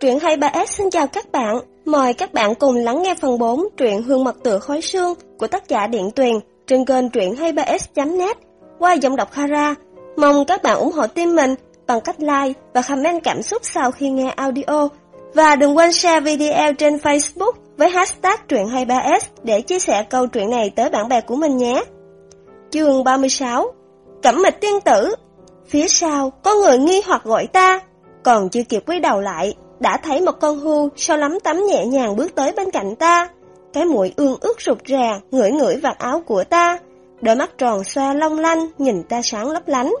Truyện 23S xin chào các bạn. Mời các bạn cùng lắng nghe phần 4 truyện Hương mật tựa khói sương của tác giả Điện Tuyền trên kênh truyện 23S.net qua giọng đọc Kara. Mong các bạn ủng hộ team mình bằng cách like và comment cảm xúc sau khi nghe audio. Và đừng quên share video trên Facebook với hashtag truyện 23S để chia sẻ câu chuyện này tới bạn bè của mình nhé. Chương 36 Cẩm mịch tiên tử Phía sau có người nghi hoặc gọi ta, Còn chưa kịp quay đầu lại đã thấy một con hưu sau lắm tắm nhẹ nhàng bước tới bên cạnh ta. Cái mũi ương ướt rụt rà Ngửi ngửi vạt áo của ta. Đôi mắt tròn xoa long lanh Nhìn ta sáng lấp lánh.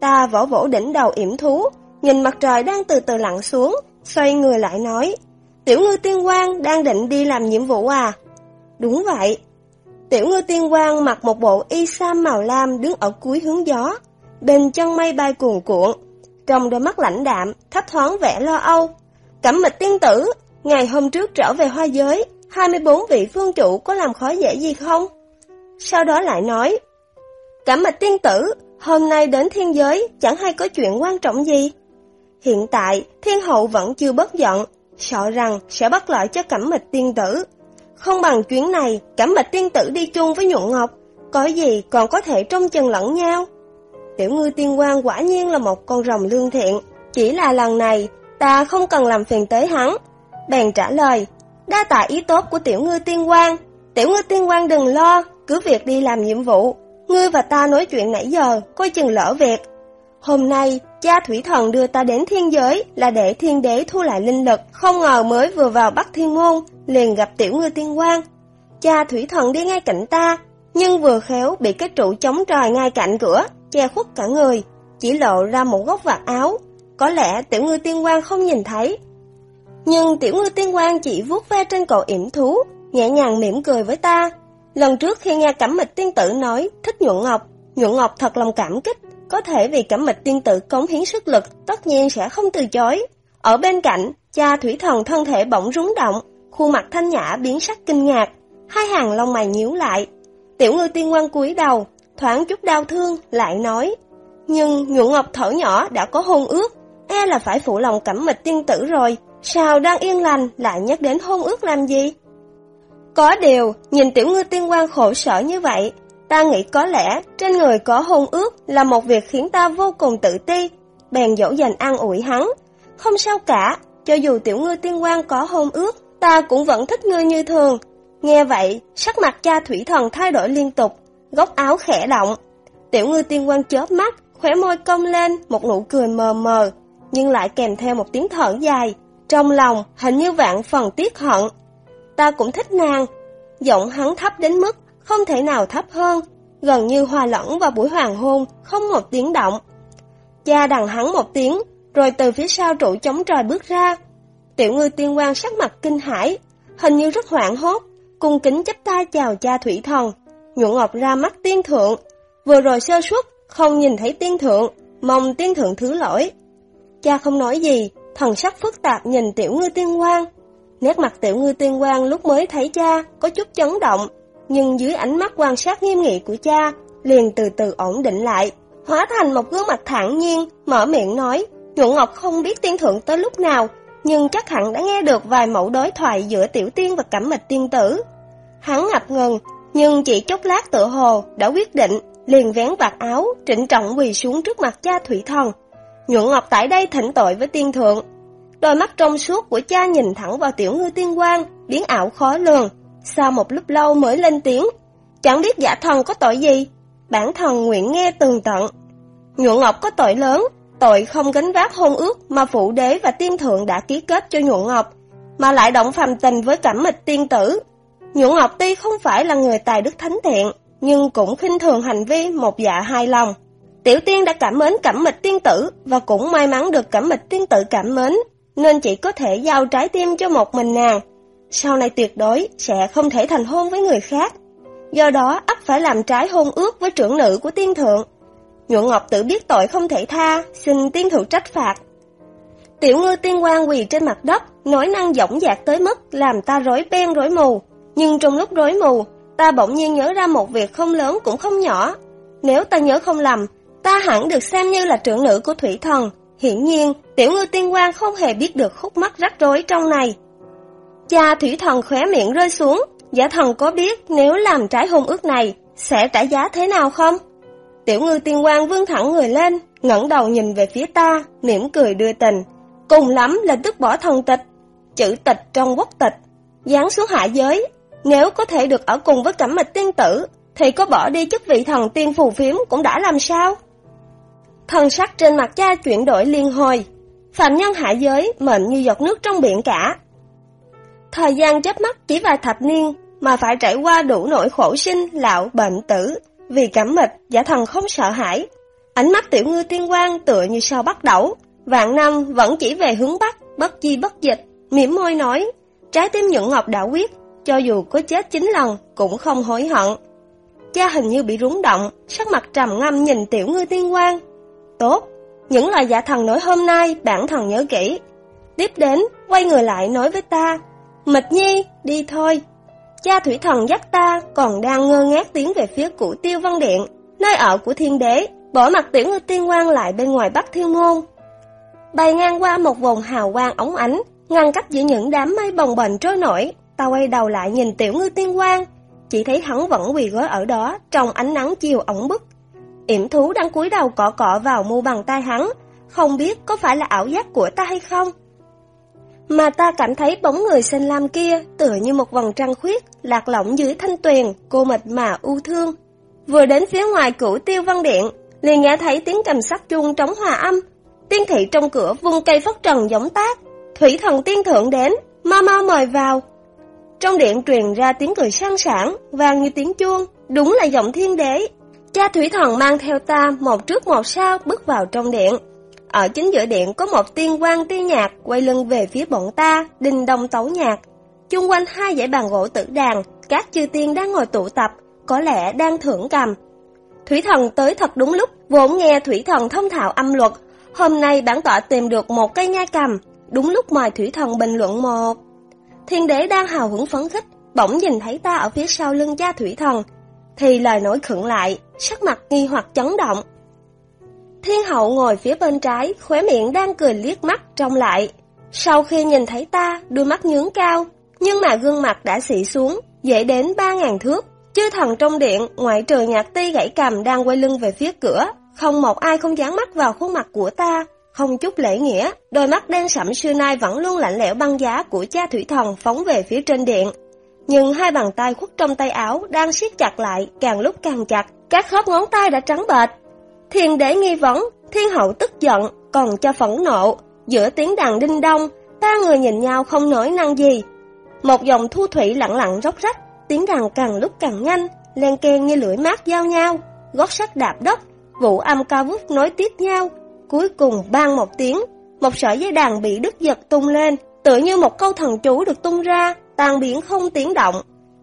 Ta vỗ vỗ đỉnh đầu yểm thú Nhìn mặt trời đang từ từ lặn xuống Xoay người lại nói Tiểu ngư tiên quang đang định đi làm nhiệm vụ à? Đúng vậy. Tiểu ngư tiên quang mặc một bộ y sam màu lam đứng ở cuối hướng gió, bên chân mây bay cuồn cuộn, trong đôi mắt lãnh đạm, thấp thoáng vẻ lo âu. Cẩm mịch tiên tử, ngày hôm trước trở về hoa giới, 24 vị phương chủ có làm khó dễ gì không? Sau đó lại nói, Cẩm mịch tiên tử, hôm nay đến thiên giới chẳng hay có chuyện quan trọng gì. Hiện tại, thiên hậu vẫn chưa bất giận, sợ rằng sẽ bắt lợi cho cẩm mịch tiên tử. Không bằng chuyến này, Cẩm Mịch Tiên Tử đi chung với Nhuận Ngọc, có gì còn có thể trông chừng lẫn nhau. Tiểu ngư tiên quan quả nhiên là một con rồng lương thiện, chỉ là lần này ta không cần làm phiền tới hắn. Bèn trả lời, đa tạ ý tốt của tiểu ngư tiên quan, tiểu ngư tiên quan đừng lo, cứ việc đi làm nhiệm vụ. Ngươi và ta nói chuyện nãy giờ, coi chừng lỡ việc. Hôm nay, cha thủy thần đưa ta đến thiên giới là để thiên đế thu lại linh lực, không ngờ mới vừa vào Bắc Thiên Môn, liền gặp tiểu ngư tiên quan. Cha thủy thần đi ngay cạnh ta, nhưng vừa khéo bị cái trụ chống trời ngay cạnh cửa, che khuất cả người, chỉ lộ ra một góc vạt áo. Có lẽ tiểu ngư tiên quan không nhìn thấy. Nhưng tiểu ngư tiên quan chỉ vuốt ve trên cậu yểm thú, nhẹ nhàng mỉm cười với ta. Lần trước khi nghe Cẩm Mịch tiên tử nói thích nhuận ngọc, nhuận ngọc thật lòng cảm kích, có thể vì Cẩm Mịch tiên tử cống hiến sức lực, tất nhiên sẽ không từ chối. Ở bên cạnh, cha thủy thần thân thể bỗng rúng động, khuôn mặt thanh nhã biến sắc kinh ngạc, hai hàng lông mày nhíu lại. Tiểu ngư tiên quan cúi đầu, thoáng chút đau thương, lại nói, nhưng nhuận ngọc thở nhỏ đã có hôn ước, e là phải phụ lòng cẩm mịch tiên tử rồi, sao đang yên lành lại nhắc đến hôn ước làm gì? Có điều, nhìn tiểu ngư tiên quan khổ sở như vậy, ta nghĩ có lẽ trên người có hôn ước là một việc khiến ta vô cùng tự ti, bèn dỗ dành an ủi hắn. Không sao cả, cho dù tiểu ngư tiên quan có hôn ước, ta cũng vẫn thích ngươi như thường. Nghe vậy, sắc mặt cha thủy thần thay đổi liên tục, góc áo khẽ động. Tiểu ngư tiên quan chớp mắt, khóe môi cong lên một nụ cười mờ mờ, nhưng lại kèm theo một tiếng thở dài. Trong lòng hình như vạn phần tiếc hận. Ta cũng thích nàng. Giọng hắn thấp đến mức không thể nào thấp hơn, gần như hòa lẫn vào buổi hoàng hôn, không một tiếng động. Cha đằng hắn một tiếng, rồi từ phía sau trụ chống trời bước ra, Tiểu ngư tiên quan sắc mặt kinh hãi, hình như rất hoảng hốt, cung kính chấp tay chào cha thủy thần. Nhuận Ngọc ra mắt tiên thượng, vừa rồi sơ suất, không nhìn thấy tiên thượng, mong tiên thượng thứ lỗi. Cha không nói gì, thần sắc phức tạp nhìn tiểu ngư tiên quan. Nét mặt tiểu ngư tiên quan lúc mới thấy cha có chút chấn động, nhưng dưới ánh mắt quan sát nghiêm nghị của cha, liền từ từ ổn định lại, hóa thành một gương mặt thản nhiên, mở miệng nói, Nhuận Ngọc không biết tiên thượng tới lúc nào, nhưng chắc hẳn đã nghe được vài mẫu đối thoại giữa tiểu tiên và cẩm mịch tiên tử. Hắn ngập ngừng, nhưng chỉ chốc lát tự hồ đã quyết định, liền vén vạt áo, trịnh trọng quỳ xuống trước mặt cha thủy thần. Nhuận Ngọc tại đây thỉnh tội với tiên thượng. Đôi mắt trong suốt của cha nhìn thẳng vào tiểu ngư tiên quan, biến ảo khó lường. Sau một lúc lâu mới lên tiếng, chẳng biết giả thần có tội gì, bản thần nguyện nghe tường tận. Nhuận Ngọc có tội lớn, tội không gánh vác hôn ước mà phụ đế và tiên thượng đã ký kết cho nhuận ngọc, mà lại động phàm tình với cẩm mịch tiên tử. Nhuận ngọc tuy không phải là người tài đức thánh thiện, nhưng cũng khinh thường hành vi một dạ hai lòng. Tiểu tiên đã cảm mến cẩm mịch tiên tử và cũng may mắn được cẩm mịch tiên tử cảm mến, nên chỉ có thể giao trái tim cho một mình nàng. Sau này tuyệt đối sẽ không thể thành hôn với người khác. Do đó ắt phải làm trái hôn ước với trưởng nữ của tiên thượng Nhuận Ngọc tự biết tội không thể tha, xin tiên thượng trách phạt. Tiểu ngư tiên quan quỳ trên mặt đất, nói năng dõng dạc tới mức làm ta rối ben rối mù. Nhưng trong lúc rối mù, ta bỗng nhiên nhớ ra một việc không lớn cũng không nhỏ. Nếu ta nhớ không lầm, ta hẳn được xem như là trưởng nữ của thủy thần, Hiển nhiên, tiểu ngư tiên quan không hề biết được khúc mắc rắc rối trong này. Cha thủy thần khóe miệng rơi xuống, giả thần có biết nếu làm trái hôn ước này, sẽ trả giá thế nào không? Tiểu ngư tiên quan vươn thẳng người lên, ngẩng đầu nhìn về phía ta, mỉm cười đưa tình. Cùng lắm là tức bỏ thần tịch, chữ tịch trong quốc tịch, dán xuống hạ giới. Nếu có thể được ở cùng với cẩm mịch tiên tử, thì có bỏ đi chức vị thần tiên phù phiếm cũng đã làm sao? Thần sắc trên mặt cha chuyển đổi liên hồi. Phạm nhân hạ giới mệnh như giọt nước trong biển cả. Thời gian chớp mắt chỉ vài thập niên mà phải trải qua đủ nỗi khổ sinh, lão, bệnh tử. Vì cảm mịch, giả thần không sợ hãi. Ánh mắt tiểu ngư tiên quang tựa như sao bắt đẩu. Vạn năm vẫn chỉ về hướng bắc, bất di bất dịch, mỉm môi nói. Trái tim nhuận ngọc đã quyết, cho dù có chết chín lần cũng không hối hận. Cha hình như bị rúng động, sắc mặt trầm ngâm nhìn tiểu ngư tiên quang. Tốt, những lời giả thần nói hôm nay bản thần nhớ kỹ. Tiếp đến, quay người lại nói với ta, Mịch Nhi, đi thôi. Cha thủy thần dắt ta còn đang ngơ ngác tiến về phía củ tiêu văn điện, nơi ở của thiên đế, bỏ mặt tiểu ngư tiên quan lại bên ngoài bắc thiên môn. Bay ngang qua một vùng hào quang ống ánh, ngăn cách giữa những đám mây bồng bềnh trôi nổi, ta quay đầu lại nhìn tiểu ngư tiên quan, chỉ thấy hắn vẫn quỳ gối ở đó trong ánh nắng chiều ổng bức, Yểm thú đang cúi đầu cọ cọ vào mu bàn tay hắn, không biết có phải là ảo giác của ta hay không. Mà ta cảm thấy bóng người xanh lam kia tựa như một vầng trăng khuyết, lạc lõng dưới thanh tuyền, cô mệt mà u thương. Vừa đến phía ngoài cửu tiêu văn điện, liền nghe thấy tiếng cầm sắc chuông trống hòa âm. Tiên thị trong cửa vung cây phất trần giống tác, thủy thần tiên thượng đến, ma ma mời vào. Trong điện truyền ra tiếng cười sang sảng, vang như tiếng chuông, đúng là giọng thiên đế, Cha thủy thần mang theo ta một trước một sau bước vào trong điện. Ở chính giữa điện có một tiên quan tiên nhạc quay lưng về phía bọn ta, đình đồng tấu nhạc. Chung quanh hai dãy bàn gỗ tử đàn, các chư tiên đang ngồi tụ tập, có lẽ đang thưởng cầm. Thủy thần tới thật đúng lúc, vốn nghe thủy thần thông thạo âm luật. Hôm nay bản tọa tìm được một cây nha cầm, đúng lúc mời thủy thần bình luận một. Thiên đế đang hào hứng phấn khích, bỗng nhìn thấy ta ở phía sau lưng cha thủy thần, thì lời nói khựng lại, sắc mặt nghi hoặc chấn động. Thiên hậu ngồi phía bên trái, khóe miệng đang cười liếc mắt trong lại. Sau khi nhìn thấy ta, đôi mắt nhướng cao, nhưng mà gương mặt đã xị xuống, dễ đến ba ngàn thước. Chư thần trong điện, ngoại trừ nhạc ti gãy cầm đang quay lưng về phía cửa, không một ai không dán mắt vào khuôn mặt của ta, không chút lễ nghĩa, đôi mắt đen sẫm xưa nay vẫn luôn lạnh lẽo băng giá của cha thủy thần phóng về phía trên điện, nhưng hai bàn tay khuất trong tay áo đang siết chặt lại, càng lúc càng chặt, các khớp ngón tay đã trắng bệch. Thiên đế nghi vấn, thiên hậu tức giận, còn cho phẫn nộ. Giữa tiếng đàn đinh đông, ba người nhìn nhau không nói năng gì. Một dòng thu thủy lặng lặng róc rách, tiếng đàn càng lúc càng nhanh, len keng như lưỡi mát giao nhau, gót sắt đạp đất, vũ âm cao vút nối tiếp nhau. Cuối cùng ban một tiếng, một sợi dây đàn bị đứt giật tung lên, tựa như một câu thần chú được tung ra, tan biến không tiếng động.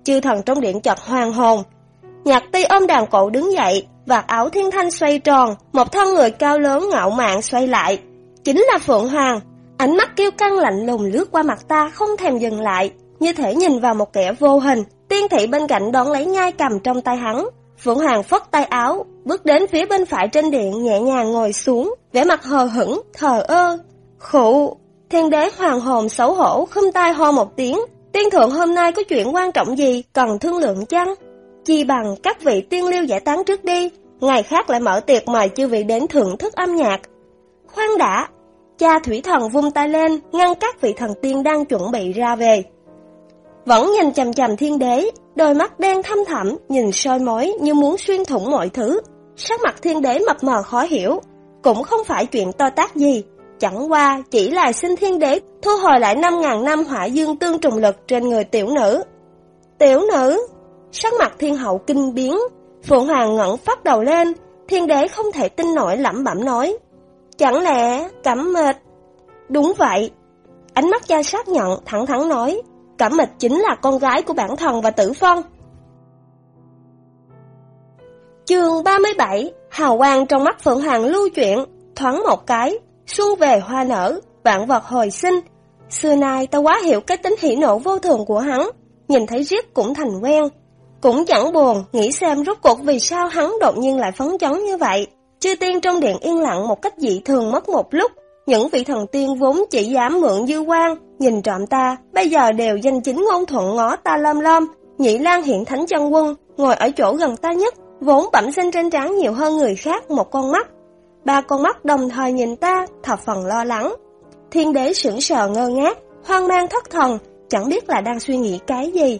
Chư thần trong điện chợt hoàng hồn. Nhạc ti ôm đàn cổ đứng dậy, vạt áo thiên thanh xoay tròn, một thân người cao lớn ngạo mạn xoay lại. Chính là Phượng Hoàng, ánh mắt kêu căng lạnh lùng lướt qua mặt ta không thèm dừng lại, như thể nhìn vào một kẻ vô hình. Tiên thị bên cạnh đón lấy ngai cầm trong tay hắn. Phượng Hoàng phất tay áo, bước đến phía bên phải trên điện nhẹ nhàng ngồi xuống, vẻ mặt hờ hững, thờ ơ. Khụ, thiên đế hoàng hồn xấu hổ, khum tai ho một tiếng, Tiên thượng hôm nay có chuyện quan trọng gì cần thương lượng chăng? Chi bằng các vị tiên liêu giải tán trước đi, ngày khác lại mở tiệc mời chư vị đến thưởng thức âm nhạc. Khoan đã, cha thủy thần vung tay lên, ngăn các vị thần tiên đang chuẩn bị ra về. Vẫn nhìn chầm chầm thiên đế, đôi mắt đen thâm thẳm, nhìn soi mối như muốn xuyên thủng mọi thứ. Sắc mặt thiên đế mập mờ khó hiểu, cũng không phải chuyện to tác gì, Chẳng qua chỉ là xin thiên đế thu hồi lại 5.000 năm hỏa dương tương trùng lực trên người tiểu nữ. Tiểu nữ, sắc mặt thiên hậu kinh biến, Phượng Hoàng ngẩng phát đầu lên, thiên đế không thể tin nổi lẩm bẩm nói. Chẳng lẽ cẩm mệt? Đúng vậy. Ánh mắt cha xác nhận thẳng thắn nói, cẩm mịch chính là con gái của bản thần và tử phong Chương 37 Hào quang trong mắt Phượng Hoàng lưu chuyển, thoáng một cái, Xuân về hoa nở, vạn vật hồi sinh. Xưa nay ta quá hiểu cái tính hỉ nộ vô thường của hắn, nhìn thấy riết cũng thành quen. Cũng chẳng buồn, nghĩ xem rốt cuộc vì sao hắn đột nhiên lại phấn chấn như vậy. Chư tiên trong điện yên lặng một cách dị thường mất một lúc, những vị thần tiên vốn chỉ dám mượn dư quan, nhìn trộm ta, bây giờ đều danh chính ngôn thuận ngó ta lom lom. Nhị Lan hiện thánh chân quân, ngồi ở chỗ gần ta nhất, vốn bẩm sinh trên trán nhiều hơn người khác một con mắt. Ba con mắt đồng thời nhìn ta, thập phần lo lắng. Thiên đế sững sờ ngơ ngác, hoang mang thất thần, chẳng biết là đang suy nghĩ cái gì.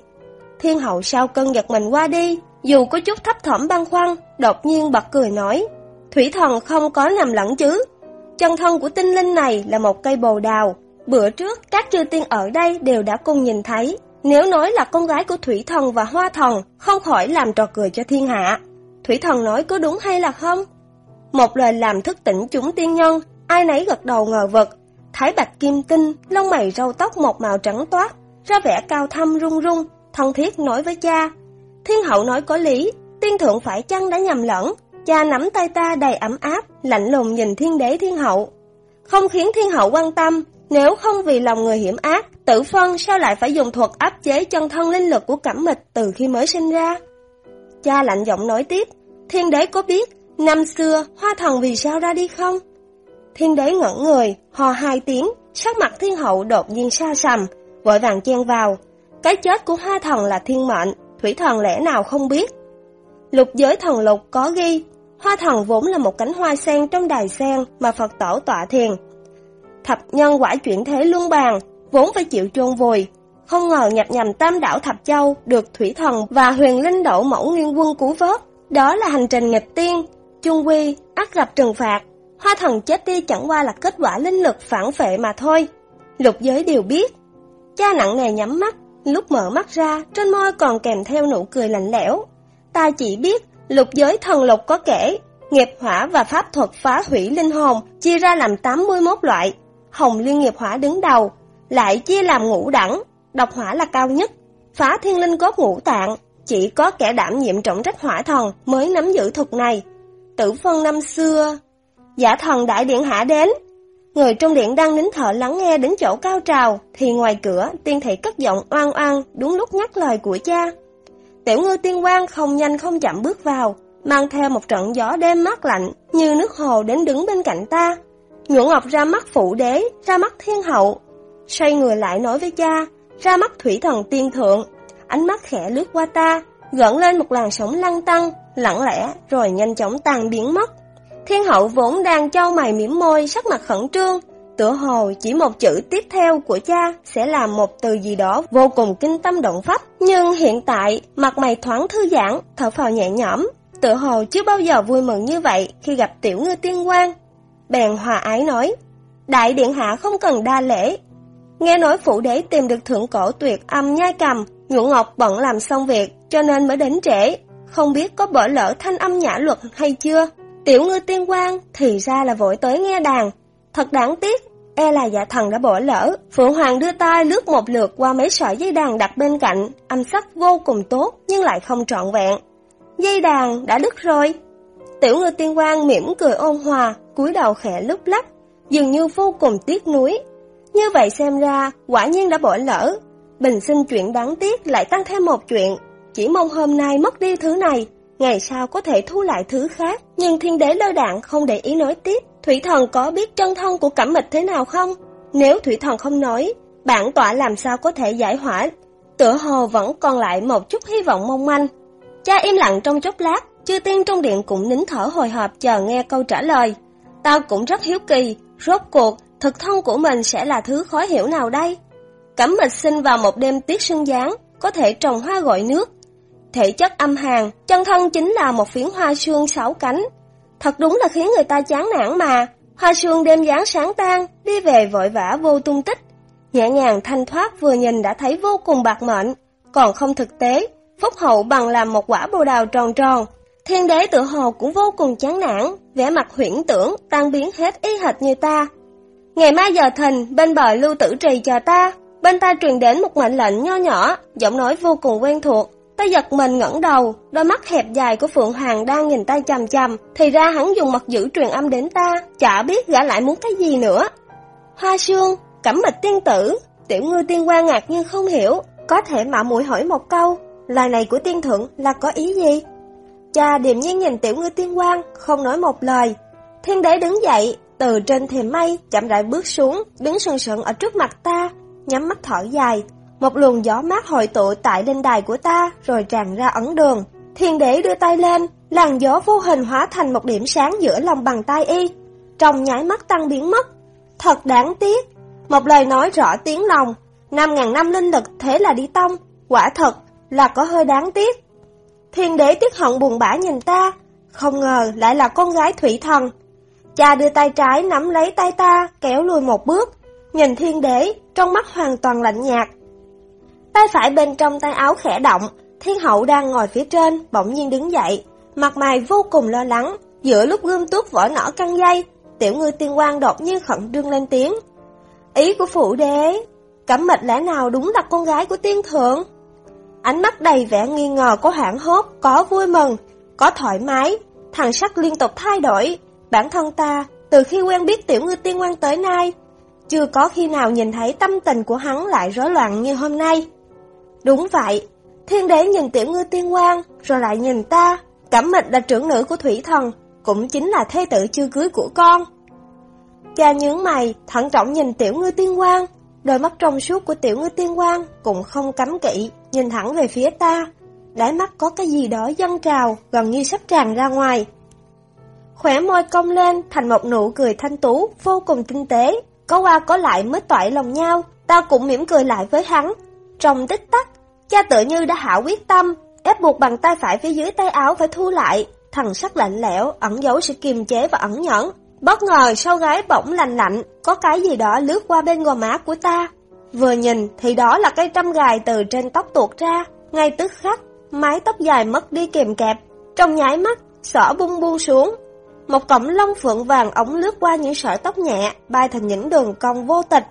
Thiên hậu sau cơn giật mình qua đi, dù có chút thấp thỏm băn khoăn, đột nhiên bật cười nói, Thủy thần không có nằm lẫn chứ. Chân thân của tinh linh này là một cây bồ đào. Bữa trước, các chư tiên ở đây đều đã cùng nhìn thấy. Nếu nói là con gái của Thủy thần và Hoa thần, không khỏi làm trò cười cho thiên hạ. Thủy thần nói có đúng hay là không? Một lời làm thức tỉnh chúng tiên nhân, ai nấy gật đầu ngờ vực. Thái bạch kim tinh, lông mày râu tóc một màu trắng toát, ra vẻ cao thâm rung rung, thân thiết nói với cha. Thiên hậu nói có lý, tiên thượng phải chăng đã nhầm lẫn, Cha nắm tay ta đầy ấm áp, lạnh lùng nhìn thiên đế thiên hậu. Không khiến thiên hậu quan tâm, nếu không vì lòng người hiểm ác, tử phân sao lại phải dùng thuật áp chế chân thân linh lực của cẩm mịch từ khi mới sinh ra? Cha lạnh giọng nói tiếp, thiên đế có biết, năm xưa hoa thần vì sao ra đi không? Thiên đế ngẩn người, hò hai tiếng, sắc mặt thiên hậu đột nhiên xa sầm, vội vàng chen vào. Cái chết của hoa thần là thiên mệnh, thủy thần lẽ nào không biết. Lục giới thần lục có ghi, hoa thần vốn là một cánh hoa sen trong đài sen mà Phật tổ tọa thiền. Thập nhân quả chuyển thế luân bàn, vốn phải chịu chôn vùi. Không ngờ nhập nhầm tam đảo Thập Châu được thủy thần và huyền linh đổ mẫu nguyên quân cứu vớt. Đó là hành trình nghịch tiên, chung quy, ắt gặp trừng phạt. Hoa thần chết đi chẳng qua là kết quả linh lực phản phệ mà thôi. Lục giới đều biết. Cha nặng nề nhắm mắt, lúc mở mắt ra, trên môi còn kèm theo nụ cười lạnh lẽo. Ta chỉ biết, lục giới thần lục có kể, nghiệp hỏa và pháp thuật phá hủy linh hồn chia ra làm 81 loại. Hồng liên nghiệp hỏa đứng đầu, lại chia làm ngũ đẳng, độc hỏa là cao nhất, phá thiên linh cốt ngũ tạng, chỉ có kẻ đảm nhiệm trọng trách hỏa thần mới nắm giữ thuật này. Tử phân năm xưa, giả thần đại điện hạ đến. Người trong điện đang nín thở lắng nghe đến chỗ cao trào, thì ngoài cửa tiên thị cất giọng oan oan đúng lúc nhắc lời của cha. Tiểu ngư tiên quang không nhanh không chậm bước vào, mang theo một trận gió đêm mát lạnh như nước hồ đến đứng bên cạnh ta. Nhuận Ngọc ra mắt phụ đế, ra mắt thiên hậu. Xoay người lại nói với cha, ra mắt thủy thần tiên thượng. Ánh mắt khẽ lướt qua ta, gợn lên một làn sóng lăng tăng, lặng lẽ rồi nhanh chóng tan biến mất. Thiên hậu vốn đang trao mày mỉm môi, sắc mặt khẩn trương, tựa hồ chỉ một chữ tiếp theo của cha sẽ là một từ gì đó vô cùng kinh tâm động phách. Nhưng hiện tại, mặt mày thoáng thư giãn, thở phào nhẹ nhõm, tựa hồ chưa bao giờ vui mừng như vậy khi gặp tiểu ngư tiên quan. Bèn hòa ái nói, đại điện hạ không cần đa lễ. Nghe nói phụ đế tìm được thượng cổ tuyệt âm nhai cầm, nhuận ngọc bận làm xong việc cho nên mới đến trễ. Không biết có bỏ lỡ thanh âm nhã luật hay chưa? Tiểu ngư tiên quan thì ra là vội tới nghe đàn. Thật đáng tiếc, e là dạ thần đã bỏ lỡ. Phượng Hoàng đưa tay lướt một lượt qua mấy sợi dây đàn đặt bên cạnh, âm sắc vô cùng tốt nhưng lại không trọn vẹn. Dây đàn đã đứt rồi. Tiểu ngư tiên quang mỉm cười ôn hòa, cúi đầu khẽ lúc lắc, dường như vô cùng tiếc nuối. Như vậy xem ra, quả nhiên đã bỏ lỡ. Bình sinh chuyện đáng tiếc lại tăng thêm một chuyện. Chỉ mong hôm nay mất đi thứ này, ngày sau có thể thu lại thứ khác. Nhưng thiên đế lơ đạn không để ý nói tiếp. Thủy thần có biết chân thân của cẩm mịch thế nào không? Nếu thủy thần không nói, bản tọa làm sao có thể giải hỏa? Tựa hồ vẫn còn lại một chút hy vọng mong manh. Cha im lặng trong chốc lát, chư tiên trong điện cũng nín thở hồi hộp chờ nghe câu trả lời. Tao cũng rất hiếu kỳ, rốt cuộc, thực thân của mình sẽ là thứ khó hiểu nào đây? Cẩm mịch sinh vào một đêm tiết sương giáng, có thể trồng hoa gọi nước. Thể chất âm hàn, chân thân chính là một phiến hoa sương sáu cánh, Thật đúng là khiến người ta chán nản mà. Hoa sương đêm dáng sáng tan, đi về vội vã vô tung tích. Nhẹ nhàng thanh thoát vừa nhìn đã thấy vô cùng bạc mệnh, còn không thực tế, phúc hậu bằng làm một quả bồ đào tròn tròn. Thiên đế tự hồ cũng vô cùng chán nản, vẻ mặt huyễn tưởng, tan biến hết y hệt như ta. Ngày mai giờ thình, bên bờ lưu tử trì chờ ta, bên ta truyền đến một mệnh lệnh nho nhỏ, giọng nói vô cùng quen thuộc, Ta giật mình ngẩng đầu, đôi mắt hẹp dài của Phượng Hoàng đang nhìn ta chằm chằm, thì ra hắn dùng mật giữ truyền âm đến ta, chả biết gã lại muốn cái gì nữa. Hoa sương, cẩm mịch tiên tử, tiểu ngư tiên quan ngạc nhiên không hiểu, có thể mạ muội hỏi một câu, lời này của tiên thượng là có ý gì? Cha điềm nhiên nhìn tiểu ngư tiên quan, không nói một lời. Thiên đế đứng dậy, từ trên thềm mây chậm rãi bước xuống, đứng sừng sững ở trước mặt ta, nhắm mắt thở dài. Một luồng gió mát hội tụ tại lên đài của ta rồi tràn ra ấn đường. Thiên đế đưa tay lên, làn gió vô hình hóa thành một điểm sáng giữa lòng bàn tay y. Trong nháy mắt tăng biến mất. Thật đáng tiếc. Một lời nói rõ tiếng lòng. Năm ngàn năm linh lực thế là đi tông. Quả thật là có hơi đáng tiếc. Thiên đế tiếc hận buồn bã nhìn ta. Không ngờ lại là con gái thủy thần. Cha đưa tay trái nắm lấy tay ta, kéo lùi một bước. Nhìn thiên đế, trong mắt hoàn toàn lạnh nhạt. Tay phải bên trong tay áo khẽ động, thiên hậu đang ngồi phía trên, bỗng nhiên đứng dậy. Mặt mày vô cùng lo lắng, giữa lúc gươm tuốt vỏ nỏ căng dây, tiểu ngư tiên quan đột nhiên khẩn trương lên tiếng. Ý của phụ đế, cẩm mịch lẽ nào đúng là con gái của tiên thượng? Ánh mắt đầy vẻ nghi ngờ có hoảng hốt, có vui mừng, có thoải mái, thằng sắc liên tục thay đổi. Bản thân ta, từ khi quen biết tiểu ngư tiên quan tới nay, chưa có khi nào nhìn thấy tâm tình của hắn lại rối loạn như hôm nay. Đúng vậy, thiên đế nhìn tiểu ngư tiên quan, rồi lại nhìn ta, cẩm mịch là trưởng nữ của thủy thần, cũng chính là thê tử chưa cưới của con. Cha nhướng mày, thận trọng nhìn tiểu ngư tiên quan, đôi mắt trong suốt của tiểu ngư tiên quan cũng không cấm kỵ, nhìn thẳng về phía ta. Đáy mắt có cái gì đó dâng trào, gần như sắp tràn ra ngoài. Khỏe môi cong lên thành một nụ cười thanh tú, vô cùng tinh tế, có qua có lại mới toại lòng nhau, ta cũng mỉm cười lại với hắn. Trong tích tắc, cha tự như đã hạ quyết tâm, ép buộc bàn tay phải phía dưới tay áo phải thu lại, thần sắc lạnh lẽo, ẩn giấu sự kiềm chế và ẩn nhẫn. Bất ngờ sau gái bỗng lành lạnh, có cái gì đó lướt qua bên gò má của ta. Vừa nhìn thì đó là cây trăm gài từ trên tóc tuột ra, ngay tức khắc, mái tóc dài mất đi kèm kẹp. Trong nháy mắt, sỏ bung buông xuống. Một cọng lông phượng vàng ống lướt qua những sợi tóc nhẹ, bay thành những đường cong vô tịch,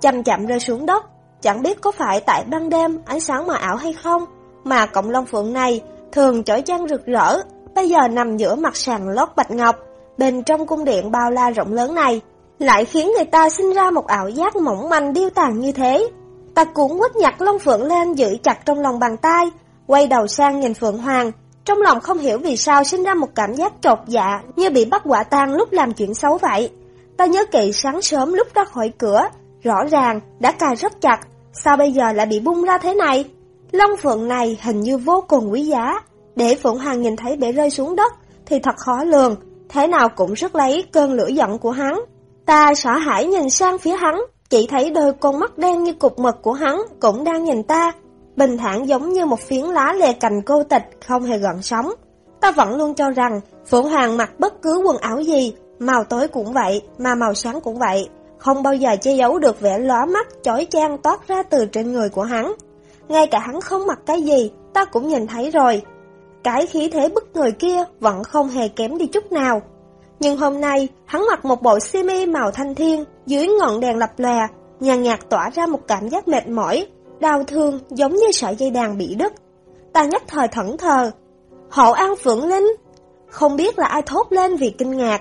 chậm chậm rơi xuống đất. Chẳng biết có phải tại ban đêm ánh sáng mờ ảo hay không, mà cọng long phượng này thường chói chang rực rỡ, bây giờ nằm giữa mặt sàn lót bạch ngọc, bên trong cung điện bao la rộng lớn này, lại khiến người ta sinh ra một ảo giác mỏng manh điêu tàn như thế. Ta cũng quất nhặt long phượng lên giữ chặt trong lòng bàn tay, quay đầu sang nhìn Phượng Hoàng, trong lòng không hiểu vì sao sinh ra một cảm giác trột dạ như bị bắt quả tang lúc làm chuyện xấu vậy. Ta nhớ kỹ sáng sớm lúc ra khỏi cửa, rõ ràng đã cài rất chặt, sao bây giờ lại bị bung ra thế này? Long phượng này hình như vô cùng quý giá, để Phượng Hoàng nhìn thấy bể rơi xuống đất thì thật khó lường, thế nào cũng rất lấy cơn lửa giận của hắn. Ta sợ hãi nhìn sang phía hắn, chỉ thấy đôi con mắt đen như cục mực của hắn cũng đang nhìn ta, bình thản giống như một phiến lá lè cành cô tịch không hề gợn sóng. Ta vẫn luôn cho rằng Phượng Hoàng mặc bất cứ quần áo gì, màu tối cũng vậy, mà màu sáng cũng vậy, không bao giờ che giấu được vẻ lóa mắt chói chang toát ra từ trên người của hắn. Ngay cả hắn không mặc cái gì, ta cũng nhìn thấy rồi. Cái khí thế bức người kia vẫn không hề kém đi chút nào. Nhưng hôm nay, hắn mặc một bộ simi màu thanh thiên, dưới ngọn đèn lập lòe, nhàn nhạt tỏa ra một cảm giác mệt mỏi, đau thương giống như sợi dây đàn bị đứt. Ta nhất thời thẫn thờ. Hộ an phượng linh. Không biết là ai thốt lên vì kinh ngạc.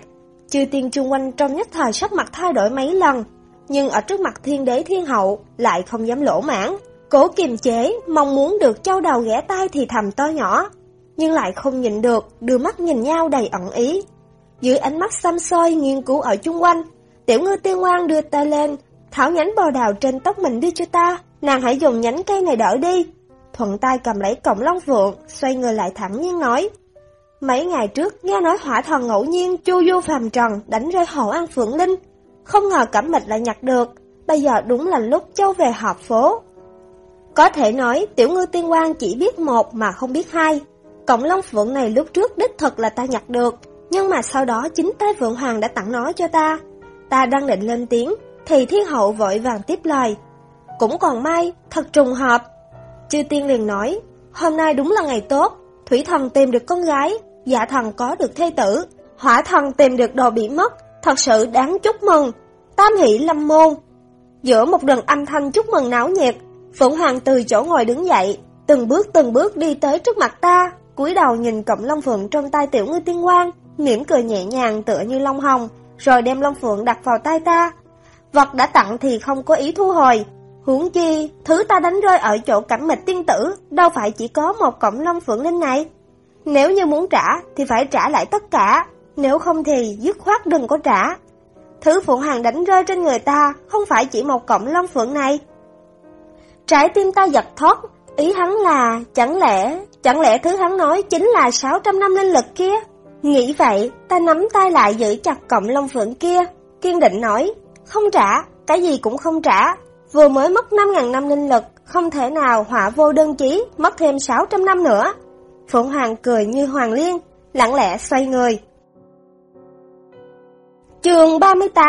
Chư tiên chung quanh trong nhất thời sắc mặt thay đổi mấy lần, nhưng ở trước mặt thiên đế thiên hậu lại không dám lỗ mãn. Cố kiềm chế, mong muốn được châu đầu ghé tay thì thầm to nhỏ, nhưng lại không nhìn được, đưa mắt nhìn nhau đầy ẩn ý. Dưới ánh mắt xăm soi nghiên cứu ở chung quanh, tiểu ngư tiên ngoan đưa tay lên, thảo nhánh bò đào trên tóc mình đưa cho ta, nàng hãy dùng nhánh cây này đỡ đi. Thuận tay cầm lấy cọng long phượng, xoay người lại thẳng nhiên nói. Mấy ngày trước nghe nói hỏa thần ngẫu nhiên chu du phàm trần đánh rơi hậu an phượng linh, không ngờ cẩm mịch lại nhặt được, bây giờ đúng là lúc châu về họp phố. Có thể nói tiểu ngư tiên quan chỉ biết một mà không biết hai. Cộng long phượng này lúc trước đích thực là ta nhặt được, nhưng mà sau đó chính tay Phượng Hoàng đã tặng nó cho ta. Ta đang định lên tiếng, thì thiên hậu vội vàng tiếp lời. Cũng còn may, thật trùng hợp. Chư tiên liền nói, hôm nay đúng là ngày tốt, thủy thần tìm được con gái, dạ thần có được thê tử, hỏa thần tìm được đồ bị mất, thật sự đáng chúc mừng. Tam hỷ lâm môn. Giữa một đường âm thanh chúc mừng náo nhiệt, Phượng Hoàng từ chỗ ngồi đứng dậy, từng bước từng bước đi tới trước mặt ta, cúi đầu nhìn cọng long phượng trong tay tiểu ngư tiên quang, mỉm cười nhẹ nhàng tựa như long hồng, rồi đem long phượng đặt vào tay ta. Vật đã tặng thì không có ý thu hồi, huống chi, thứ ta đánh rơi ở chỗ cẩm mịch tiên tử, đâu phải chỉ có một cọng long phượng linh này. Nếu như muốn trả thì phải trả lại tất cả, nếu không thì dứt khoát đừng có trả. Thứ Phượng Hoàng đánh rơi trên người ta không phải chỉ một cọng long phượng này. Trái tim ta giật thoát, ý hắn là chẳng lẽ, chẳng lẽ thứ hắn nói chính là 600 năm linh lực kia? Nghĩ vậy, ta nắm tay lại giữ chặt cọng long phượng kia, kiên định nói, không trả, cái gì cũng không trả, vừa mới mất 5.000 năm linh lực, không thể nào họa vô đơn chí, mất thêm 600 năm nữa. Phượng Hoàng cười như hoàng liên, lặng lẽ xoay người. Trường 38,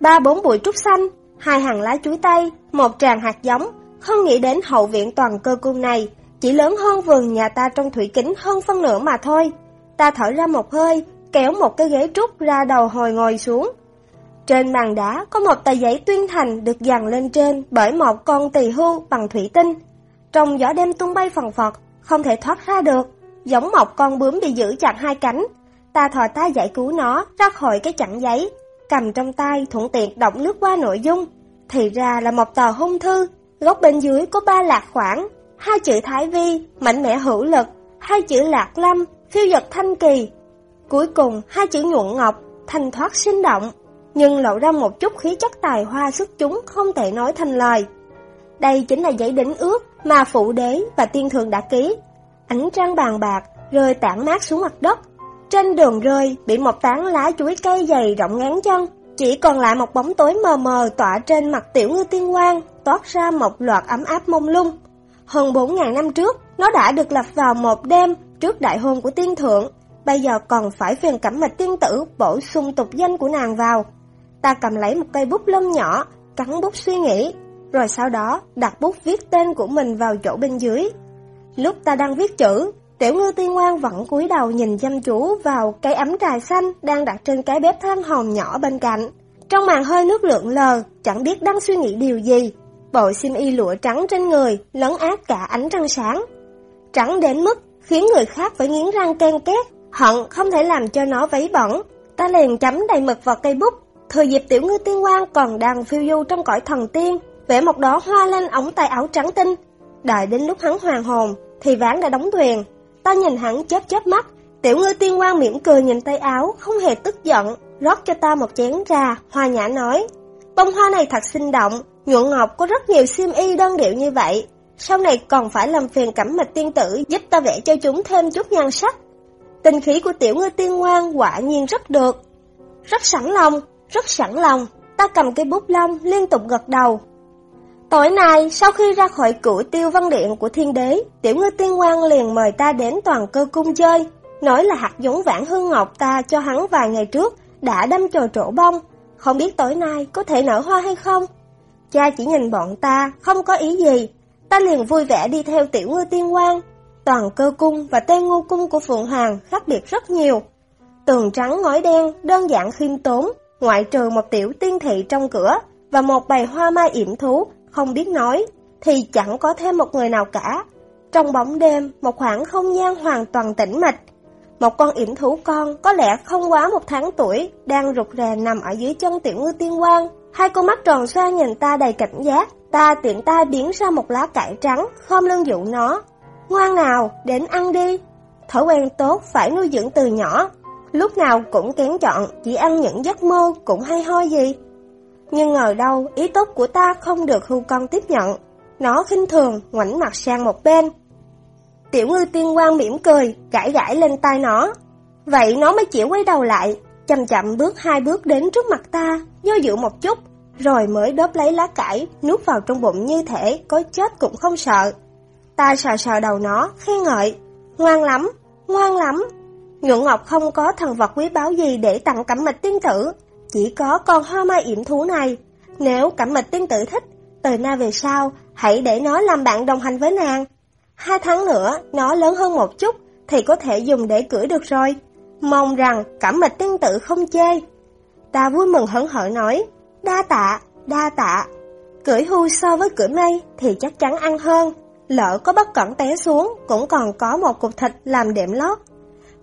ba bốn bụi trúc xanh, hai hàng lá chuối tây, một tràng hạt giống, không nghĩ đến hậu viện toàn cơ cung này, chỉ lớn hơn vườn nhà ta trong thủy kính hơn phân nửa mà thôi. Ta thở ra một hơi, kéo một cái ghế trúc ra đầu hồi ngồi xuống. Trên bàn đá có một tờ giấy tuyên thành được dàn lên trên bởi một con tỳ hưu bằng thủy tinh. Trong gió đêm tung bay phần phật, không thể thoát ra được, giống một con bướm bị giữ chặt hai cánh. Ta thò tay giải cứu nó ra khỏi cái chặn giấy, cầm trong tay thuận tiện đọc lướt qua nội dung. Thì ra là một tờ hung thư, góc bên dưới có ba lạc khoảng, hai chữ Thái Vi, mạnh mẽ hữu lực, hai chữ Lạc Lâm, phiêu dật thanh kỳ. Cuối cùng, hai chữ nhuận ngọc, thanh thoát sinh động, nhưng lộ ra một chút khí chất tài hoa xuất chúng không thể nói thành lời. Đây chính là giấy đính ước mà phụ đế và tiên thường đã ký. Ánh trăng bàn bạc, rơi tản mát xuống mặt đất. Trên đường rơi, bị một tán lá chuối cây dày rộng ngán chân, chỉ còn lại một bóng tối mờ mờ tỏa trên mặt tiểu ngư tiên quang, toát ra một loạt ấm áp mông lung. Hơn 4.000 năm trước, nó đã được lập vào một đêm trước đại hôn của tiên thượng, bây giờ còn phải phiền cẩm mạch tiên tử bổ sung tục danh của nàng vào. Ta cầm lấy một cây bút lông nhỏ, cắn bút suy nghĩ, rồi sau đó đặt bút viết tên của mình vào chỗ bên dưới. Lúc ta đang viết chữ, tiểu ngư tiên ngoan vẫn cúi đầu nhìn chăm chú vào cây ấm trà xanh đang đặt trên cái bếp than hồng nhỏ bên cạnh. Trong màn hơi nước lượn lờ, chẳng biết đang suy nghĩ điều gì. Bộ xiêm y lụa trắng trên người lấn át cả ánh trăng sáng. Trắng đến mức khiến người khác phải nghiến răng ken két, hận không thể làm cho nó vấy bẩn. Ta liền chấm đầy mực vào cây bút, thời dịp tiểu ngư tiên quan còn đang phiêu du trong cõi thần tiên, vẽ một đóa hoa lên ống tay áo trắng tinh. Đợi đến lúc hắn hoàng hồn, thì ván đã đóng thuyền. Ta nhìn hắn chớp chớp mắt, tiểu ngư tiên quan mỉm cười nhìn tay áo, không hề tức giận, rót cho ta một chén trà, hoa nhã nói. Bông hoa này thật sinh động, nhuận ngọc có rất nhiều xiêm y đơn điệu như vậy, sau này còn phải làm phiền cẩm mạch tiên tử giúp ta vẽ cho chúng thêm chút nhan sắc. Tình khí của tiểu ngư tiên quan quả nhiên rất được. Rất sẵn lòng, rất sẵn lòng, ta cầm cây bút lông liên tục gật đầu. Tối nay, sau khi ra khỏi cửa tiêu văn điện của thiên đế, tiểu ngư tiên quan liền mời ta đến toàn cơ cung chơi, nói là hạt giống vãn hương ngọc ta cho hắn vài ngày trước, đã đâm trồ trổ bông, không biết tối nay có thể nở hoa hay không. Cha chỉ nhìn bọn ta, không có ý gì, ta liền vui vẻ đi theo tiểu ngư tiên quan. Toàn cơ cung và tê ngô cung của Phượng Hoàng khác biệt rất nhiều. Tường trắng ngói đen, đơn giản khiêm tốn, ngoại trừ một tiểu tiên thị trong cửa và một bầy hoa mai yểm thú, không biết nói, thì chẳng có thêm một người nào cả. Trong bóng đêm, một khoảng không gian hoàn toàn tĩnh mịch. Một con yểm thú con có lẽ không quá một tháng tuổi, đang rụt rè nằm ở dưới chân tiểu ngư tiên quan. Hai con mắt tròn xoa nhìn ta đầy cảnh giác, Ta tiện tay biến ra một lá cải trắng, khom lưng dụ nó. Ngoan nào, đến ăn đi. Thói quen tốt phải nuôi dưỡng từ nhỏ. Lúc nào cũng kén chọn, chỉ ăn những giấc mơ cũng hay ho gì. Nhưng ngờ đâu, ý tốt của ta không được hưu con tiếp nhận. Nó khinh thường, ngoảnh mặt sang một bên. Tiểu ngư tiên quang mỉm cười, gãi gãi lên tai nó. Vậy nó mới chịu quay đầu lại, chậm chậm bước hai bước đến trước mặt ta, do dự một chút, rồi mới đớp lấy lá cải, nuốt vào trong bụng như thể có chết cũng không sợ. Ta sờ sờ đầu nó, khen ngợi, ngoan lắm, ngoan lắm. Nhuận Ngọc không có thần vật quý báu gì để tặng cẩm mịch tiên tử, chỉ có con hoa mai yểm thú này. Nếu cẩm mịch tiên tử thích, từ nay về sau, hãy để nó làm bạn đồng hành với nàng. Hai tháng nữa, nó lớn hơn một chút, thì có thể dùng để cưỡi được rồi. Mong rằng cẩm mịch tiên tử không chê. Ta vui mừng hấn hở nói, Đa tạ, đa tạ. Cưỡi hưu so với cưỡi mây thì chắc chắn ăn hơn. Lỡ có bất cẩn té xuống cũng còn có một cục thịt làm đệm lót.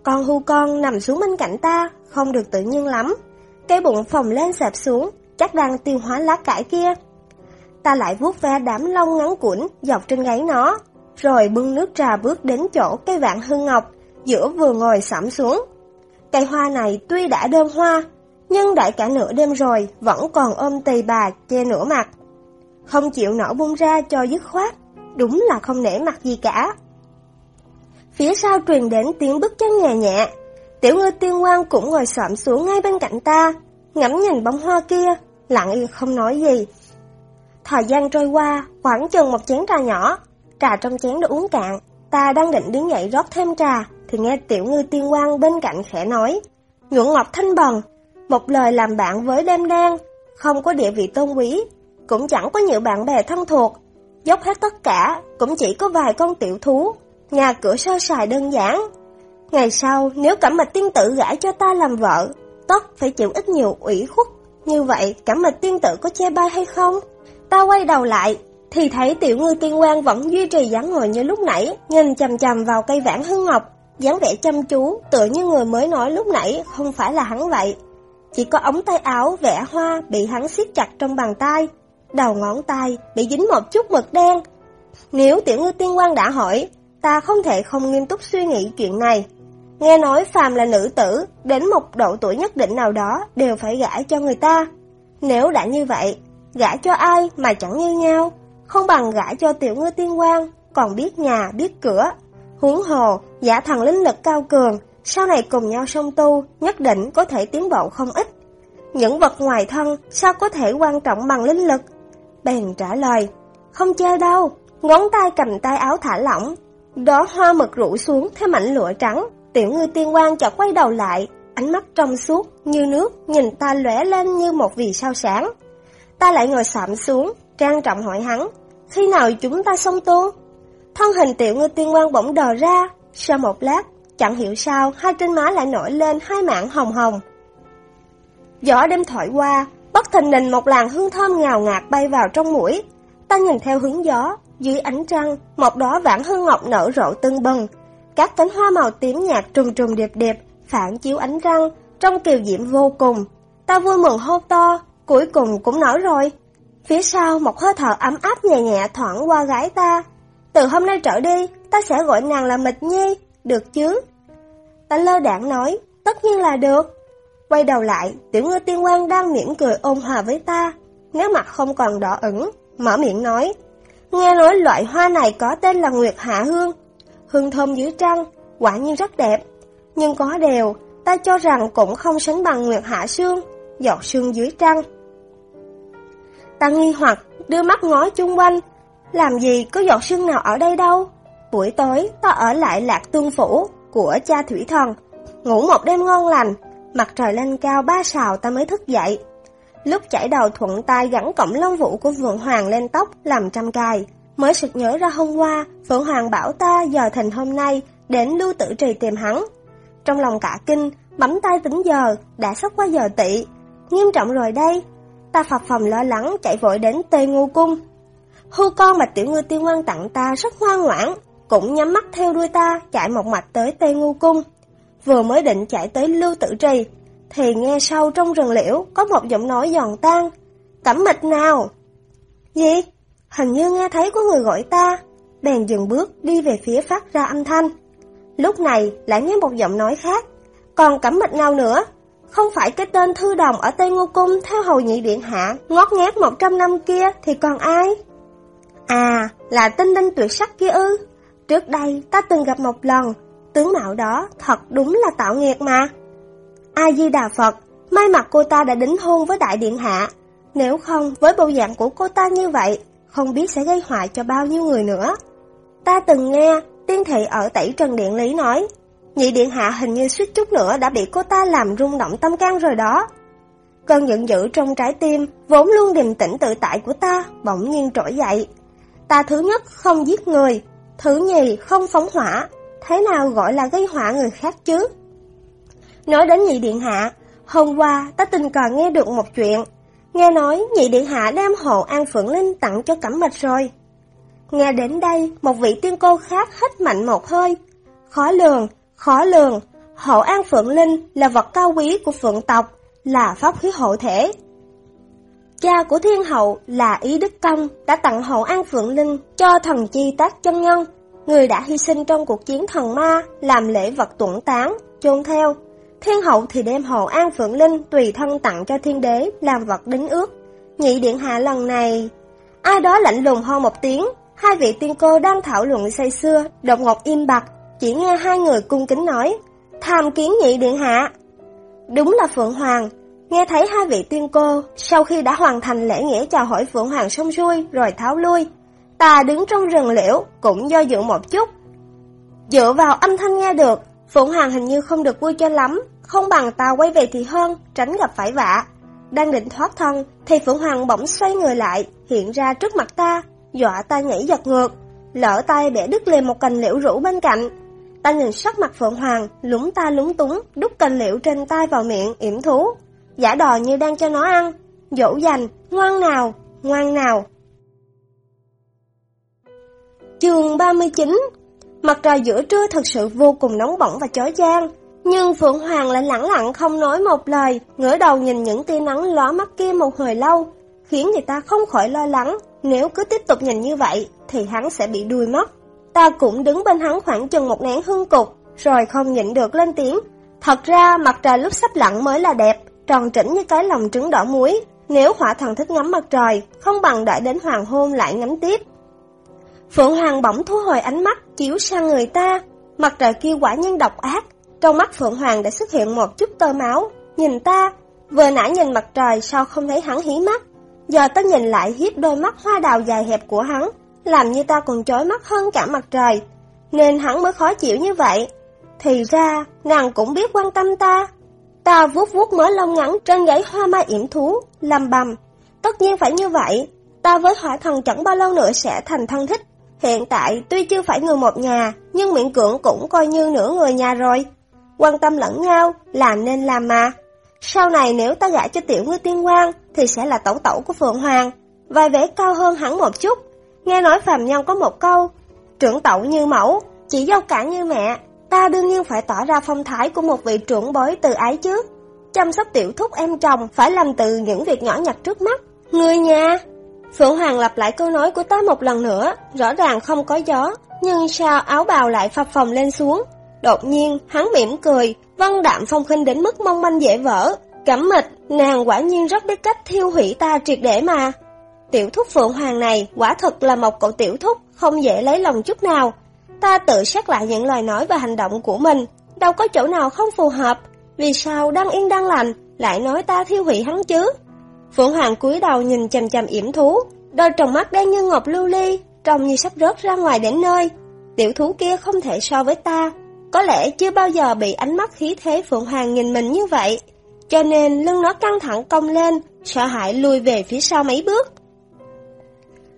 Con hưu con nằm xuống bên cạnh ta, không được tự nhiên lắm. Cái bụng phồng lên sạp xuống, chắc đang tiêu hóa lá cải kia. Ta lại vuốt ve đám lông ngắn củn dọc trên gáy nó, rồi bưng nước trà bước đến chỗ cây vạn hương ngọc, giữa vừa ngồi sẫm xuống. Cây hoa này tuy đã đơm hoa, nhưng đợi cả nửa đêm rồi vẫn còn ôm tì bà che nửa mặt. Không chịu nở bung ra cho dứt khoát, đúng là không nể mặt gì cả. Phía sau truyền đến tiếng bước chân nhẹ nhẹ, tiểu ngư tiên quan cũng ngồi xổm xuống ngay bên cạnh ta, ngắm nhìn bông hoa kia, lặng yên không nói gì. Thời gian trôi qua, khoảng chừng một chén trà nhỏ, trà trong chén đã uống cạn, ta đang định đứng dậy rót thêm trà, thì nghe tiểu ngư tiên quan bên cạnh khẽ nói, nhuận ngọc thanh bần, một lời làm bạn với đêm đen, không có địa vị tôn quý, cũng chẳng có nhiều bạn bè thân thuộc, dốc hết tất cả, cũng chỉ có vài con tiểu thú, nhà cửa sơ sài đơn giản. Ngày sau, nếu cẩm mạch tiên tử gả cho ta làm vợ, tất phải chịu ít nhiều ủy khuất. Như vậy, cẩm mạch tiên tử có che bai hay không? Ta quay đầu lại, thì thấy tiểu ngư tiên quan vẫn duy trì dáng ngồi như lúc nãy, nhìn chầm chầm vào cây vãn hương ngọc, dáng vẻ chăm chú, tựa như người mới nói lúc nãy không phải là hắn vậy. Chỉ có ống tay áo vẽ hoa bị hắn siết chặt trong bàn tay, đầu ngón tay bị dính một chút mực đen. Nếu tiểu ngư tiên quan đã hỏi, ta không thể không nghiêm túc suy nghĩ chuyện này. Nghe nói phàm là nữ tử, đến một độ tuổi nhất định nào đó đều phải gả cho người ta. Nếu đã như vậy, gả cho ai mà chẳng như nhau, không bằng gả cho tiểu ngư tiên quan, còn biết nhà, biết cửa. Huống hồ, giả thần linh lực cao cường, sau này cùng nhau song tu, nhất định có thể tiến bộ không ít. Những vật ngoài thân sao có thể quan trọng bằng linh lực? Bèn trả lời, không chơi đâu, ngón tay cầm tay áo thả lỏng. Đó hoa mực rủ xuống theo mảnh lụa trắng, tiểu ngư tiên quan chợt quay đầu lại, ánh mắt trong suốt như nước nhìn ta lóe lên như một vì sao sáng. Ta lại ngồi sạm xuống, trang trọng hỏi hắn, khi nào chúng ta xong tu? Thân hình tiểu ngư tiên quan bỗng đờ ra, sau một lát, chẳng hiểu sao hai trên má lại nổi lên hai mảng hồng hồng. Gió đêm thổi qua, bất thình lình một làn hương thơm ngào ngạt bay vào trong mũi. Ta nhìn theo hướng gió, dưới ánh trăng, một đóa vãng hương ngọc nở rộ tưng bừng. Các cánh hoa màu tím nhạt trùng trùng điệp điệp, phản chiếu ánh trăng, trong kiều diễm vô cùng. Ta vui mừng hô to, cuối cùng cũng nở rồi. Phía sau một hơi thở ấm áp nhẹ nhẹ thoảng qua gái ta. Từ hôm nay trở đi, ta sẽ gọi nàng là Mịch Nhi, được chứ? Ta lơ đảng nói, tất nhiên là được. Quay đầu lại, tiểu ngư tiên quan đang mỉm cười ôn hòa với ta, nếu mặt không còn đỏ ửng, mở miệng nói. Nghe nói loại hoa này có tên là Nguyệt Hạ Hương, hương thơm dưới trăng, quả nhiên rất đẹp. Nhưng có đều, ta cho rằng cũng không sánh bằng Nguyệt Hạ Sương, giọt sương dưới trăng. Ta nghi hoặc, đưa mắt ngó chung quanh, làm gì có giọt sương nào ở đây đâu. Buổi tối, ta ở lại lạc tương phủ của cha thủy thần, ngủ một đêm ngon lành, mặt trời lên cao ba sào ta mới thức dậy. Lúc chảy đầu thuận tay gắn cổng lông vũ của Phượng Hoàng lên tóc làm trăm cài, mới sực nhớ ra hôm qua Phượng Hoàng bảo ta giờ thành hôm nay đến lưu tử trì tìm hắn. Trong lòng cả kinh, bấm tay tính giờ, đã sắp qua giờ tỵ. Nghiêm trọng rồi đây, ta phập phòng lo lắng chạy vội đến Tây Ngô Cung. Hưu con mà tiểu ngư tiên quan tặng ta rất ngoan ngoãn, cũng nhắm mắt theo đuôi ta chạy một mạch tới Tây Ngô Cung. Vừa mới định chạy tới Lưu Tử Trì, thì nghe sâu trong rừng liễu có một giọng nói giòn tan. Cẩm mịch nào? Gì? Hình như nghe thấy có người gọi ta. Bèn dừng bước đi về phía phát ra âm thanh. Lúc này lại nghe một giọng nói khác. Còn cẩm mịch nào nữa? Không phải cái tên thư đồng ở Tây Ngô Cung theo hầu nhị điện hạ ngót nghét 100 năm kia thì còn ai? À, là tinh linh tuyệt sắc kia ư? Trước đây ta từng gặp một lần, tướng mạo đó thật đúng là tạo nghiệt mà. A-di-đà Phật, may mặt cô ta đã đính hôn với đại điện hạ. Nếu không, với bộ dạng của cô ta như vậy, không biết sẽ gây họa cho bao nhiêu người nữa. Ta từng nghe tiên thị ở tẩy trần điện lý nói, nhị điện hạ hình như suýt chút nữa đã bị cô ta làm rung động tâm can rồi đó. Cơn giận dữ trong trái tim, vốn luôn điềm tĩnh tự tại của ta, bỗng nhiên trỗi dậy. Ta thứ nhất không giết người, thứ nhì không phóng hỏa, thế nào gọi là gây họa người khác chứ? Nói đến nhị điện hạ, hôm qua ta tình cờ nghe được một chuyện, nghe nói nhị điện hạ đem hộ An Phượng Linh tặng cho Cẩm Mạch rồi. Nghe đến đây, một vị tiên cô khác hít mạnh một hơi. Khó lường, khó lường, hộ An Phượng Linh là vật cao quý của Phượng tộc, là pháp khí hộ thể. Cha của thiên hậu là Ý Đức Công đã tặng hộ An Phượng Linh cho thần chi tác chân nhân, người đã hy sinh trong cuộc chiến thần ma làm lễ vật tuẩn tán, chôn theo. Thiên hậu thì đem hồ an phượng linh tùy thân tặng cho thiên đế làm vật đính ước. Nhị điện hạ lần này... Ai đó lạnh lùng ho một tiếng, hai vị tiên cô đang thảo luận say xưa, đột ngột im bặt, chỉ nghe hai người cung kính nói, tham kiến nhị điện hạ. Đúng là Phượng Hoàng, nghe thấy hai vị tiên cô, sau khi đã hoàn thành lễ nghĩa chào hỏi Phượng Hoàng xong xuôi rồi tháo lui, ta đứng trong rừng liễu cũng do dự một chút. Dựa vào âm thanh nghe được, Phượng Hoàng hình như không được vui cho lắm, không bằng ta quay về thì hơn, tránh gặp phải vạ. Đang định thoát thân, thì Phượng Hoàng bỗng xoay người lại, hiện ra trước mặt ta, dọa ta nhảy giật ngược, lỡ tay bẻ đứt liền một cành liễu rũ bên cạnh. Ta nhìn sắc mặt Phượng Hoàng, lúng ta lúng túng, đút cành liễu trên tay vào miệng, yểm thú, giả đò như đang cho nó ăn, dỗ dành, ngoan nào, ngoan nào. Chương 39 Mặt trời giữa trưa thật sự vô cùng nóng bỏng và chói chang, nhưng Phượng Hoàng lại lẳng lặng không nói một lời, ngửa đầu nhìn những tia nắng lóa mắt kia một hồi lâu, khiến người ta không khỏi lo lắng, nếu cứ tiếp tục nhìn như vậy thì hắn sẽ bị đuôi mất. Ta cũng đứng bên hắn khoảng chừng một nén hương cục, rồi không nhịn được lên tiếng. Thật ra mặt trời lúc sắp lặn mới là đẹp, tròn trĩnh như cái lòng trứng đỏ muối. Nếu hỏa thần thích ngắm mặt trời, không bằng đợi đến hoàng hôn lại ngắm tiếp. Phượng Hoàng bỗng thu hồi ánh mắt, chiếu sang người ta. Mặt trời kia quả nhân độc ác. Trong mắt Phượng Hoàng đã xuất hiện một chút tơ máu. Nhìn ta, vừa nãy nhìn mặt trời sao không thấy hắn hí mắt. Giờ ta nhìn lại hiếp đôi mắt hoa đào dài hẹp của hắn, làm như ta còn chói mắt hơn cả mặt trời. Nên hắn mới khó chịu như vậy. Thì ra, nàng cũng biết quan tâm ta. Ta vuốt vuốt mớ lông ngắn trên gáy hoa mai yểm thú, lầm bầm. Tất nhiên phải như vậy, ta với hỏa thần chẳng bao lâu nữa sẽ thành thân thích. Hiện tại tuy chưa phải người một nhà, nhưng miệng cưỡng cũng coi như nửa người nhà rồi. Quan tâm lẫn nhau, làm nên làm mà. Sau này nếu ta gả cho tiểu ngư tiên quan, thì sẽ là tẩu tẩu của Phượng Hoàng, vài vẻ cao hơn hẳn một chút. Nghe nói phàm nhân có một câu, trưởng tẩu như mẫu, chỉ dâu cả như mẹ, ta đương nhiên phải tỏ ra phong thái của một vị trưởng bối từ ái chứ. Chăm sóc tiểu thúc em chồng phải làm từ những việc nhỏ nhặt trước mắt. Người nhà, Phượng Hoàng lặp lại câu nói của ta một lần nữa, rõ ràng không có gió, nhưng sao áo bào lại phập phồng lên xuống. Đột nhiên, hắn mỉm cười, văn đạm phong khinh đến mức mong manh dễ vỡ. Cẩm mịch, nàng quả nhiên rất biết cách thiêu hủy ta triệt để mà. Tiểu thúc Phượng Hoàng này quả thật là một cậu tiểu thúc, không dễ lấy lòng chút nào. Ta tự xét lại những lời nói và hành động của mình, đâu có chỗ nào không phù hợp. Vì sao đang yên đang lành, lại nói ta thiêu hủy hắn chứ? Phượng Hoàng cúi đầu nhìn chầm chầm yểm thú, đôi tròng mắt đen như ngọc lưu ly, trông như sắp rớt ra ngoài đến nơi. Tiểu thú kia không thể so với ta, có lẽ chưa bao giờ bị ánh mắt khí thế Phượng Hoàng nhìn mình như vậy, cho nên lưng nó căng thẳng cong lên, sợ hãi lùi về phía sau mấy bước.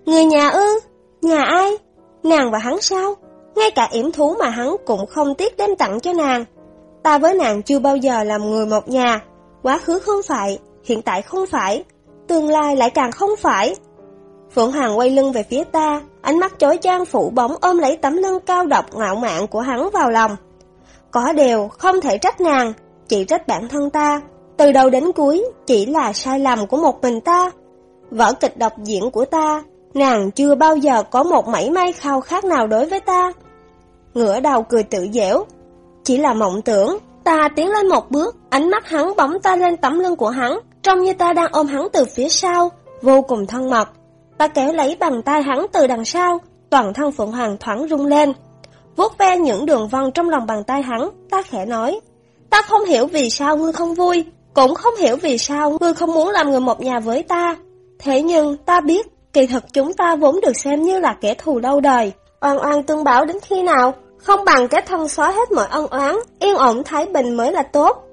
Người nhà ư? Nhà ai? Nàng và hắn sao? Ngay cả yểm thú mà hắn cũng không tiếc đem tặng cho nàng. Ta với nàng chưa bao giờ làm người một nhà, quá khứ không phải, hiện tại không phải, tương lai lại càng không phải. Phượng Hoàng quay lưng về phía ta, ánh mắt chói chang phủ bóng ôm lấy tấm lưng cao độc ngạo mạn của hắn vào lòng. Có điều, không thể trách nàng, chỉ trách bản thân ta. Từ đầu đến cuối, chỉ là sai lầm của một mình ta. Vở kịch độc diễn của ta, nàng chưa bao giờ có một mảy may khao khát nào đối với ta. Ngửa đầu cười tự dẻo, chỉ là mộng tưởng. Ta tiến lên một bước, ánh mắt hắn bóng ta lên tấm lưng của hắn, trông như ta đang ôm hắn từ phía sau, vô cùng thân mật. Ta kéo lấy bàn tay hắn từ đằng sau, toàn thân Phượng Hoàng thoáng rung lên. vuốt ve những đường vân trong lòng bàn tay hắn, ta khẽ nói. Ta không hiểu vì sao ngươi không vui, cũng không hiểu vì sao ngươi không muốn làm người một nhà với ta. Thế nhưng ta biết, kỳ thật chúng ta vốn được xem như là kẻ thù lâu đời. Oan oan tương bảo đến khi nào, không bằng cái thân xóa hết mọi ân oán, yên ổn thái bình mới là tốt.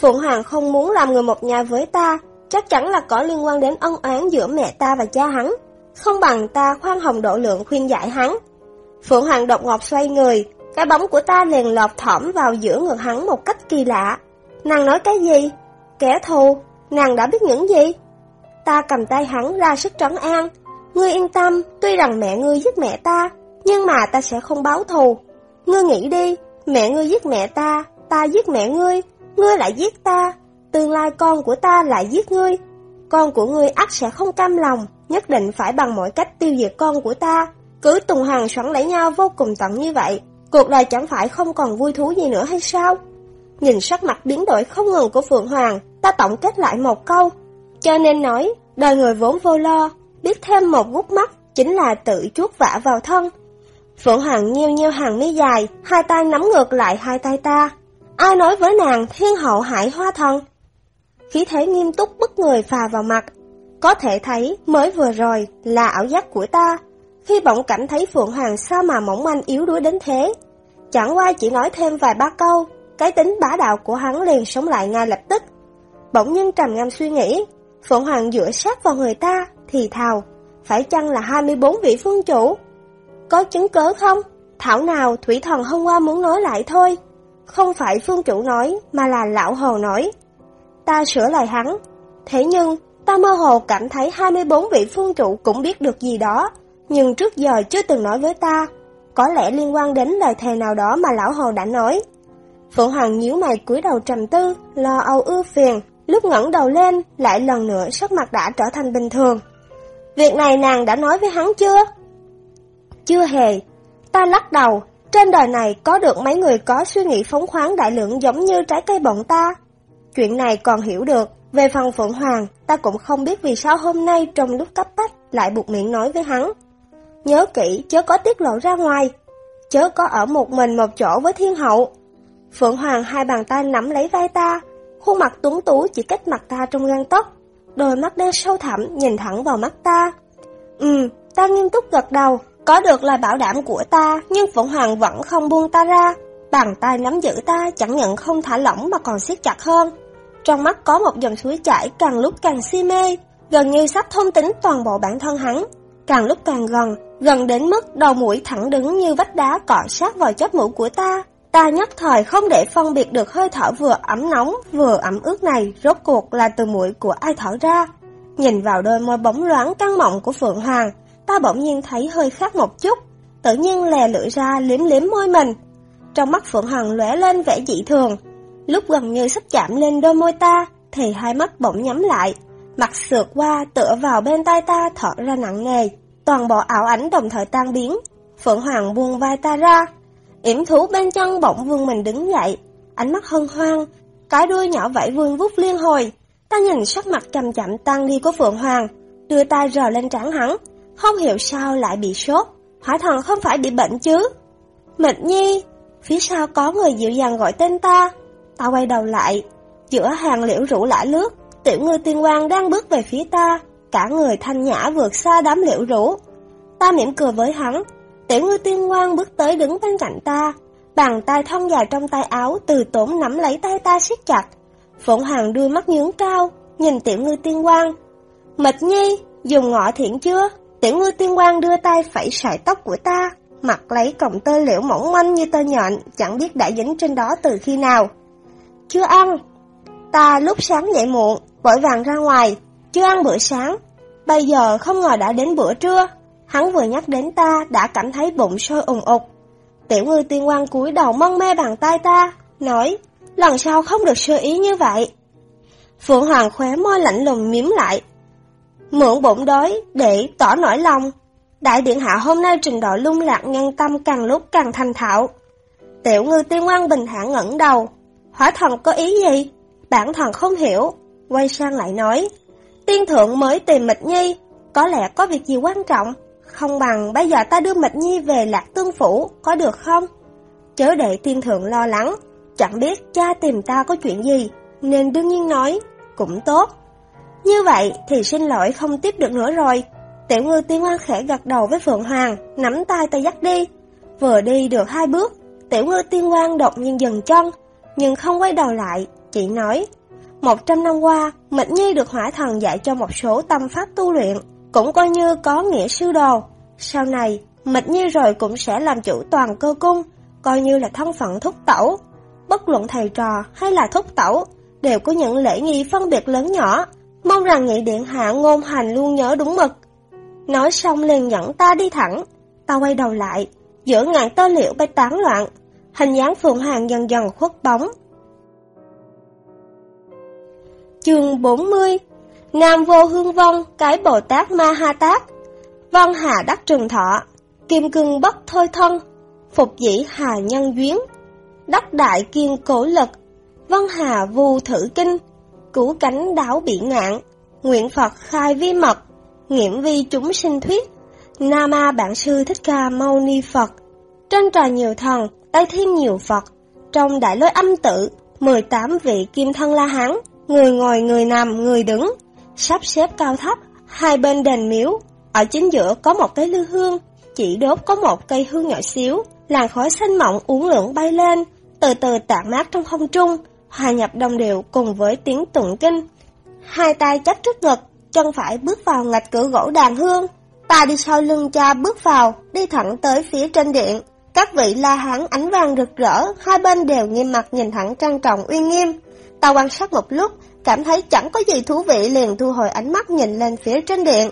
Phượng Hoàng không muốn làm người một nhà với ta, chắc chắn là có liên quan đến ân oán giữa mẹ ta và cha hắn. Không bằng ta khoan hồng độ lượng khuyên giải hắn. Phượng Hoàng đột ngột xoay người, cái bóng của ta liền lọt thỏm vào giữa ngực hắn một cách kỳ lạ. Nàng nói cái gì? Kẻ thù, nàng đã biết những gì? Ta cầm tay hắn ra sức trấn an. Ngươi yên tâm, tuy rằng mẹ ngươi giết mẹ ta, nhưng mà ta sẽ không báo thù. Ngươi nghĩ đi, mẹ ngươi giết mẹ ta, ta giết mẹ ngươi, ngươi lại giết ta, tương lai con của ta lại giết ngươi. Con của ngươi ắt sẽ không cam lòng, nhất định phải bằng mọi cách tiêu diệt con của ta. Cứ tùng hàng xoắn lấy nhau vô cùng tận như vậy, cuộc đời chẳng phải không còn vui thú gì nữa hay sao? nhìn sắc mặt biến đổi không ngừng của Phượng Hoàng, ta tổng kết lại một câu. Cho nên nói, đời người vốn vô lo, biết thêm một gút mắt chính là tự chuốt vả vào thân. Phượng Hoàng nhiêu nhiêu hàng mi dài, hai tay nắm ngược lại hai tay ta. Ai nói với nàng thiên hậu hải hoa thần? Khí thế nghiêm túc bức người phà vào mặt. Có thể thấy mới vừa rồi là ảo giác của ta, khi bỗng cảm thấy Phượng Hoàng sao mà mỏng manh yếu đuối đến thế. Chẳng qua chỉ nói thêm vài ba câu, cái tính bá đạo của hắn liền sống lại ngay lập tức. Bỗng nhiên trầm ngâm suy nghĩ, Phượng Hoàng dựa sát vào người ta, thì thào, phải chăng là 24 vị phương chủ? Có chứng cớ không? Thảo nào Thủy Thần hôm qua muốn nói lại thôi. Không phải phương chủ nói, mà là lão hồ nói. Ta sửa lời hắn. Thế nhưng, ta mơ hồ cảm thấy 24 vị phương trụ cũng biết được gì đó, nhưng trước giờ chưa từng nói với ta. Có lẽ liên quan đến lời thề nào đó mà lão hồ đã nói. Phượng Hoàng nhíu mày cúi đầu trầm tư, lo âu ưa phiền, lúc ngẩng đầu lên, lại lần nữa sắc mặt đã trở thành bình thường. Việc này nàng đã nói với hắn chưa? Chưa hề. Ta lắc đầu, trên đời này có được mấy người có suy nghĩ phóng khoáng đại lượng giống như trái cây bọn ta. Chuyện này còn hiểu được, về phần Phượng Hoàng, ta cũng không biết vì sao hôm nay trong lúc cấp bách lại buộc miệng nói với hắn. Nhớ kỹ chớ có tiết lộ ra ngoài, chớ có ở một mình một chỗ với thiên hậu. Phượng Hoàng hai bàn tay nắm lấy vai ta, khuôn mặt tuấn tú chỉ cách mặt ta trong gan tóc, đôi mắt đen sâu thẳm nhìn thẳng vào mắt ta. Ừ, ta nghiêm túc gật đầu, có được là bảo đảm của ta, nhưng Phượng Hoàng vẫn không buông ta ra. Bàn tay nắm giữ ta chẳng nhận không thả lỏng mà còn siết chặt hơn. Trong mắt có một dòng suối chảy càng lúc càng si mê, gần như sắp thông tính toàn bộ bản thân hắn. Càng lúc càng gần, gần đến mức đầu mũi thẳng đứng như vách đá cọ sát vào chóp mũi của ta. Ta nhất thời không để phân biệt được hơi thở vừa ấm nóng vừa ẩm ướt này rốt cuộc là từ mũi của ai thở ra. Nhìn vào đôi môi bóng loáng căng mọng của Phượng Hoàng, ta bỗng nhiên thấy hơi khác một chút, tự nhiên lè lưỡi ra liếm liếm môi mình. Trong mắt Phượng Hoàng lóe lên vẻ dị thường, lúc gần như sắp chạm lên đôi môi ta, thì hai mắt bỗng nhắm lại, mặt sượt qua tựa vào bên tai ta thở ra nặng nề, toàn bộ ảo ảnh đồng thời tan biến. Phượng Hoàng buông vai ta ra, yểm thú bên chân bỗng vương mình đứng dậy, ánh mắt hân hoan, cái đuôi nhỏ vẫy vương vút liên hồi. Ta nhìn sắc mặt chậm chậm tan đi của Phượng Hoàng, đưa tay rờ lên trán hắn, không hiểu sao lại bị sốt, hỏa thần không phải bị bệnh chứ. Mịch nhi, phía sau có người dịu dàng gọi tên ta, ta quay đầu lại, giữa hàng liễu rủ lã lướt, tiểu ngư tiên quang đang bước về phía ta, cả người thanh nhã vượt xa đám liễu rủ. Ta mỉm cười với hắn, tiểu ngư tiên quang bước tới đứng bên cạnh ta, bàn tay thon dài trong tay áo từ tốn nắm lấy tay ta siết chặt. Phụng Hoàng đưa mắt nhướng cao, nhìn tiểu ngư tiên quang. Mịch nhi, dùng ngọ thiện chưa? Tiểu ngư tiên quang đưa tay phẩy sải tóc của ta, mặc lấy cọng tơ liễu mỏng manh như tơ nhện, chẳng biết đã dính trên đó từ khi nào. Chưa ăn. Ta lúc sáng dậy muộn, vội vàng ra ngoài, chưa ăn bữa sáng. Bây giờ không ngờ đã đến bữa trưa. Hắn vừa nhắc đến ta đã cảm thấy bụng sôi ùng ục. Tiểu ngư tiên quan cúi đầu mân mê bàn tay ta, nói, lần sau không được sơ ý như vậy. Phượng Hoàng khóe môi lạnh lùng miếm lại, mượn bụng đói để tỏ nổi lòng. Đại điện hạ hôm nay trình độ lung lạc ngang tâm càng lúc càng thành thạo. Tiểu ngư tiên quan bình thản ngẩng đầu. Hỏa thần có ý gì? Bản thần không hiểu. Quay sang lại nói. Tiên thượng mới tìm mịch nhi. Có lẽ có việc gì quan trọng. Không bằng bây giờ ta đưa mịch nhi về lạc tương phủ. Có được không? Chớ để tiên thượng lo lắng. Chẳng biết cha tìm ta có chuyện gì. Nên đương nhiên nói. Cũng tốt. Như vậy thì xin lỗi không tiếp được nữa rồi. Tiểu ngư tiên hoa khẽ gật đầu với Phượng Hoàng, nắm tay ta dắt đi. Vừa đi được hai bước, tiểu ngư tiên quang đột nhiên dừng chân, nhưng không quay đầu lại, chỉ nói. Một trăm năm qua, Mịch Nhi được hỏa thần dạy cho một số tâm pháp tu luyện, cũng coi như có nghĩa sư đồ. Sau này, Mịch Nhi rồi cũng sẽ làm chủ toàn cơ cung, coi như là thân phận thúc tẩu. Bất luận thầy trò hay là thúc tẩu, đều có những lễ nghi phân biệt lớn nhỏ, Mong rằng nghị điện hạ ngôn hành luôn nhớ đúng mực. Nói xong liền dẫn ta đi thẳng. Ta quay đầu lại, giữa ngàn tơ liệu bay tán loạn. Hình dáng phượng hoàng dần dần khuất bóng. Chương 40 Nam vô hương vong, cái Bồ Tát Ma Ha Tát Văn Hà đắc trường thọ Kim cưng bất thôi thân Phục dĩ hà nhân duyến Đắc đại kiên cổ lực văn Hà vu thử kinh, cứu cánh đáo bị ngạn, nguyện Phật khai vi mật, nghiệm vi chúng sinh thuyết, Nama Bản Sư Thích Ca Mâu Ni Phật. Trên trời nhiều thần, tay thêm nhiều Phật. Trong đại lối âm tự, 18 vị kim thân la hán, người ngồi người nằm người đứng, sắp xếp cao thấp, hai bên đền miếu. Ở chính giữa có một cái lư hương, chỉ đốt có một cây hương nhỏ xíu, làn khói xanh mỏng uốn lượn bay lên, từ từ tản mát trong không trung, hòa nhập đồng điệu cùng với tiếng tụng kinh. Hai tay chắp trước ngực, chân phải bước vào ngạch cửa gỗ đàn hương. Ta đi sau lưng cha bước vào, đi thẳng tới phía trên điện. Các vị la hán ánh vàng rực rỡ, hai bên đều nghiêm mặt nhìn thẳng trang trọng uy nghiêm. Ta quan sát một lúc, cảm thấy chẳng có gì thú vị liền thu hồi ánh mắt nhìn lên phía trên điện.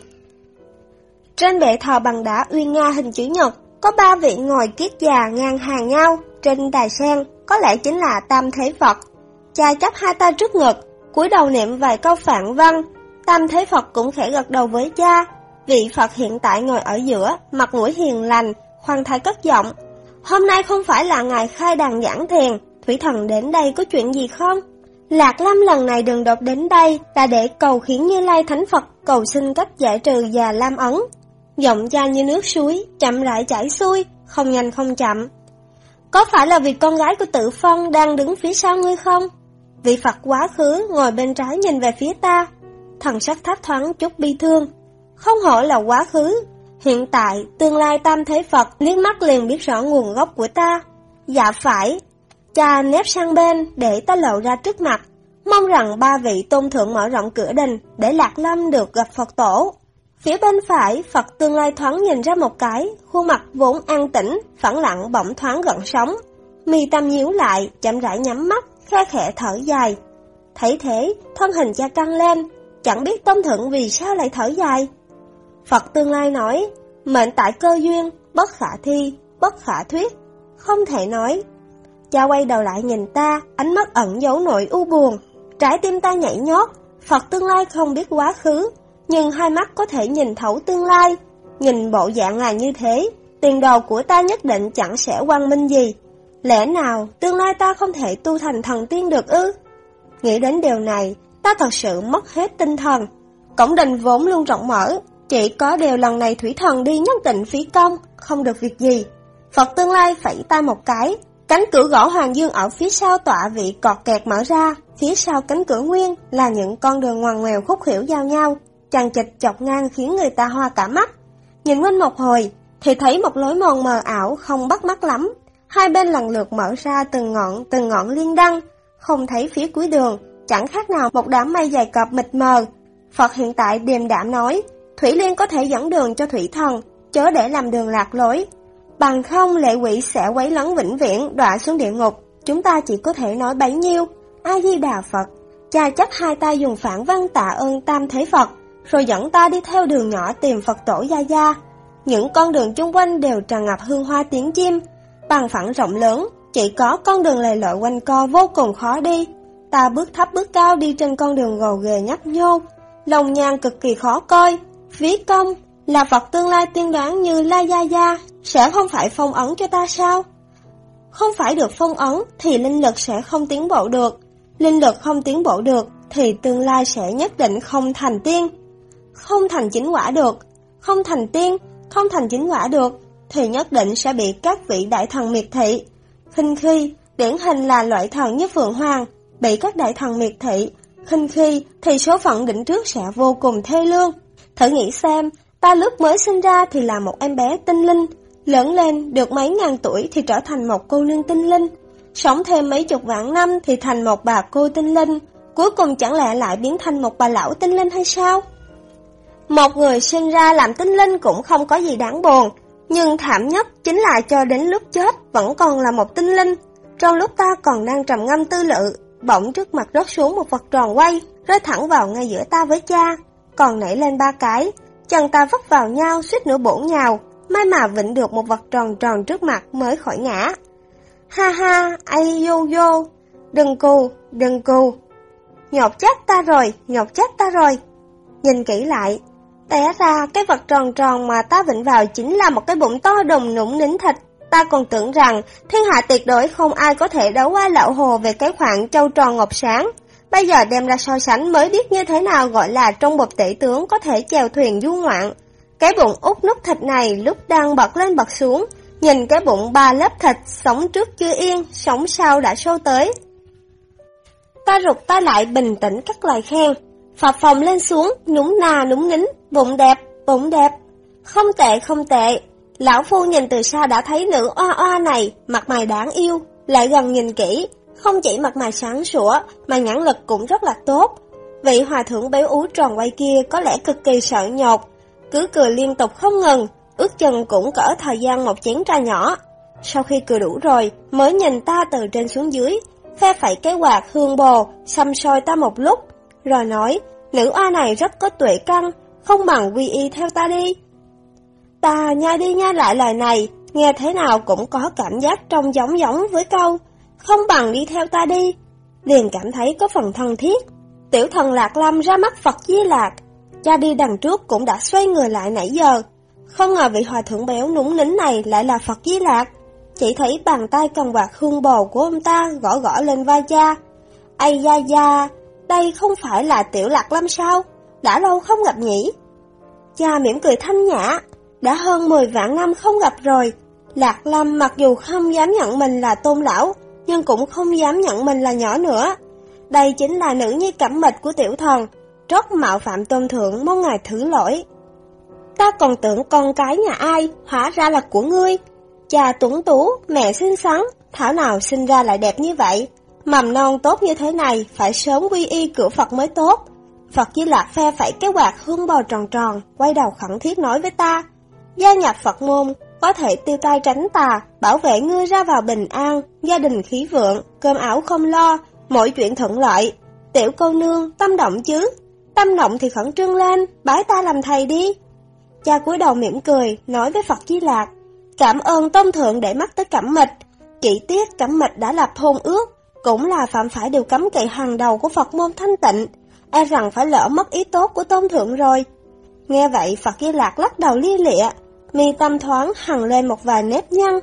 Trên bệ thờ bằng đá uy nga hình chữ nhật, có ba vị ngồi kiết già ngang hàng nhau, trên đài sen, có lẽ chính là Tam Thế Phật. Cha chắp hai tay trước ngực, cúi đầu niệm vài câu phạn văn. Tam Thế Phật cũng khẽ gật đầu với cha. Vị Phật hiện tại ngồi ở giữa, mặt mũi hiền lành, khoan thai cất giọng. Hôm nay không phải là ngày khai đàn giảng thiền, Thủy Thần đến đây có chuyện gì không? Lạc Lâm lần này đường đột đến đây là để cầu khiến Như Lai Thánh Phật cầu xin cách giải trừ già Lam Ấn. Giọng cha như nước suối, chậm rãi chảy xuôi, không nhanh không chậm. Có phải là vì con gái của tự phong đang đứng phía sau ngươi không? Vị Phật quá khứ ngồi bên trái nhìn về phía ta, thần sắc thấp thoáng chút bi thương. Không hổ là quá khứ, hiện tại, tương lai tam thế Phật liếc mắt liền biết rõ nguồn gốc của ta. Dạ phải, cha nép sang bên để ta lộ ra trước mặt, mong rằng ba vị tôn thượng mở rộng cửa đình để Lạc Lâm được gặp Phật tổ. Phía bên phải, Phật tương lai thoáng nhìn ra một cái, khuôn mặt vốn an tĩnh, phẳng lặng bỗng thoáng gợn sóng. Mi tâm nhíu lại, chậm rãi nhắm mắt, khe khẽ thở dài. Thấy thế, thân hình cha căng lên, chẳng biết tôn thượng vì sao lại thở dài. Phật tương lai nói, mệnh tại cơ duyên, bất khả thi, bất khả thuyết, không thể nói. Cha quay đầu lại nhìn ta, ánh mắt ẩn giấu nỗi u buồn. Trái tim ta nhảy nhót, Phật tương lai không biết quá khứ, nhưng hai mắt có thể nhìn thấu tương lai. Nhìn bộ dạng là như thế, tiền đồ của ta nhất định chẳng sẽ quang minh gì. Lẽ nào tương lai ta không thể tu thành thần tiên được ư? Nghĩ đến điều này, ta thật sự mất hết tinh thần. Cổng đình vốn luôn rộng mở, chỉ có điều lần này thủy thần đi nhất định phí công, không được việc gì. Phật tương lai phẩy ta một cái, cánh cửa gỗ hoàng dương ở phía sau tọa vị cọt kẹt mở ra, phía sau cánh cửa nguyên là những con đường ngoằn ngoèo khúc khỉu giao nhau, chằng chịch chọc ngang khiến người ta hoa cả mắt. Nhìn quanh một hồi, thì thấy một lối mòn mờ ảo không bắt mắt lắm. Hai bên lần lượt mở ra từng ngọn từng ngọn liên đăng, không thấy phía cuối đường, chẳng khác nào một đám mây dày cọp mịt mờ. Phật hiện tại điềm đạm nói, Thủy Liên có thể dẫn đường cho thủy thần, chớ để làm đường lạc lối. Bằng không lệ quỷ sẽ quấy lấn vĩnh viễn đọa xuống địa ngục, chúng ta chỉ có thể nói bấy nhiêu. A-di-đà Phật, cha chấp hai tay dùng phản văn tạ ơn tam thế Phật, rồi dẫn ta đi theo đường nhỏ tìm Phật tổ Gia Gia. Những con đường chung quanh đều tràn ngập hương hoa tiếng chim, bằng phẳng rộng lớn, chỉ có con đường lầy lội quanh co vô cùng khó đi. Ta bước thấp bước cao đi trên con đường gồ ghề nhấp nhô, lòng nhang cực kỳ khó coi. Phí công là vật tương lai tiên đoán như La Gia Gia sẽ không phải phong ấn cho ta sao? Không phải được phong ấn thì linh lực sẽ không tiến bộ được. Linh lực không tiến bộ được thì tương lai sẽ nhất định không thành tiên không thành chính quả được, không thành tiên, không thành chính quả được, thì nhất định sẽ bị các vị đại thần miệt thị. Khinh khi, điển hình là loại thần như Phượng Hoàng, bị các đại thần miệt thị, khinh khi thì số phận định trước sẽ vô cùng thê lương. Thử nghĩ xem, ta lúc mới sinh ra thì là một em bé tinh linh, lớn lên được mấy ngàn tuổi thì trở thành một cô nương tinh linh, sống thêm mấy chục vạn năm thì thành một bà cô tinh linh, cuối cùng chẳng lẽ lại biến thành một bà lão tinh linh hay sao? Một người sinh ra làm tinh linh cũng không có gì đáng buồn, nhưng thảm nhất chính là cho đến lúc chết vẫn còn là một tinh linh. Trong lúc ta còn đang trầm ngâm tư lự, bỗng trước mặt rớt xuống một vật tròn quay, rơi thẳng vào ngay giữa ta với cha, còn nảy lên ba cái, chân ta vấp vào nhau suýt nữa bổ nhào, may mà vịnh được một vật tròn tròn trước mặt mới khỏi ngã. Ha ha, ai yo, vô, đừng cù, đừng cù. Nhột chết ta rồi, nhột chết ta rồi. Nhìn kỹ lại, Té ra cái vật tròn tròn mà ta vịnh vào chính là một cái bụng to đùng nũng nín thịt, ta còn tưởng rằng thiên hạ tuyệt đối không ai có thể đấu qua lão hồ về cái khoản châu tròn ngọc sáng. Bây giờ đem ra so sánh mới biết như thế nào gọi là trong một tỷ tướng có thể chèo thuyền du ngoạn. Cái bụng út nút thịt này lúc đang bật lên bật xuống, nhìn cái bụng ba lớp thịt, sống trước chưa yên, sống sau đã sâu tới. Ta rụt ta lại bình tĩnh các lời khen, phập phòng lên xuống, núng nà núng nính, bụng đẹp, bụng đẹp. Không tệ không tệ, lão phu nhìn từ xa đã thấy nữ oa oa này, mặt mày đáng yêu, lại gần nhìn kỹ, không chỉ mặt mày sáng sủa, mà nhãn lực cũng rất là tốt. Vị hòa thượng béo ú tròn quay kia có lẽ cực kỳ sợ nhột, cứ cười liên tục không ngừng, ước chừng cũng cỡ thời gian một chén trà nhỏ. Sau khi cười đủ rồi, mới nhìn ta từ trên xuống dưới, phe phẩy cái quạt hương bồ, xăm soi ta một lúc, rồi nói, nữ oa này rất có tuệ căn, không bằng quy y theo ta đi. Ta nhai đi nhai lại lời này, nghe thế nào cũng có cảm giác trông giống giống với câu, không bằng đi theo ta đi. Liền cảm thấy có phần thân thiết. Tiểu thần Lạc Lâm ra mắt Phật Di Lạc, cha đi đằng trước cũng đã xoay người lại nãy giờ. Không ngờ vị hòa thượng béo núng nính này lại là Phật Di Lạc. Chỉ thấy bàn tay cầm quạt hương bầu của ông ta gõ gõ lên vai cha. Ây da da, đây không phải là tiểu lạc lâm sao? Đã lâu không gặp nhỉ? Cha mỉm cười thanh nhã, đã hơn 10 vạn năm không gặp rồi. Lạc lâm mặc dù không dám nhận mình là tôn lão, nhưng cũng không dám nhận mình là nhỏ nữa. Đây chính là nữ nhi cẩm mịch của tiểu thần, trót mạo phạm tôn thượng mong ngài thứ lỗi. Ta còn tưởng con cái nhà ai, hóa ra là của ngươi. Cha tuấn tú, mẹ xinh xắn, thảo nào sinh ra lại đẹp như vậy. Mầm non tốt như thế này, phải sớm quy y cửa Phật mới tốt. Phật Di Lạc phe phẩy cái quạt hương bò tròn tròn, quay đầu khẩn thiết nói với ta. Gia nhập Phật môn, có thể tiêu tai tránh tà, bảo vệ ngươi ra vào bình an, gia đình khí vượng, cơm áo không lo, mọi chuyện thuận lợi. Tiểu cô nương, tâm động chứ? Tâm động thì khẩn trương lên, bái ta làm thầy đi. Cha cúi đầu mỉm cười, nói với Phật Di Lạc. Cảm ơn tôn thượng để mắt tới cẩm mịch. Chỉ tiếc cẩm mịch đã lập hôn ước, cũng là phạm phải điều cấm kỵ hàng đầu của Phật môn thanh tịnh. E rằng phải lỡ mất ý tốt của tôn thượng rồi. Nghe vậy Phật Di Lạc lắc đầu lia lịa, mi tâm thoáng hằng lên một vài nếp nhăn.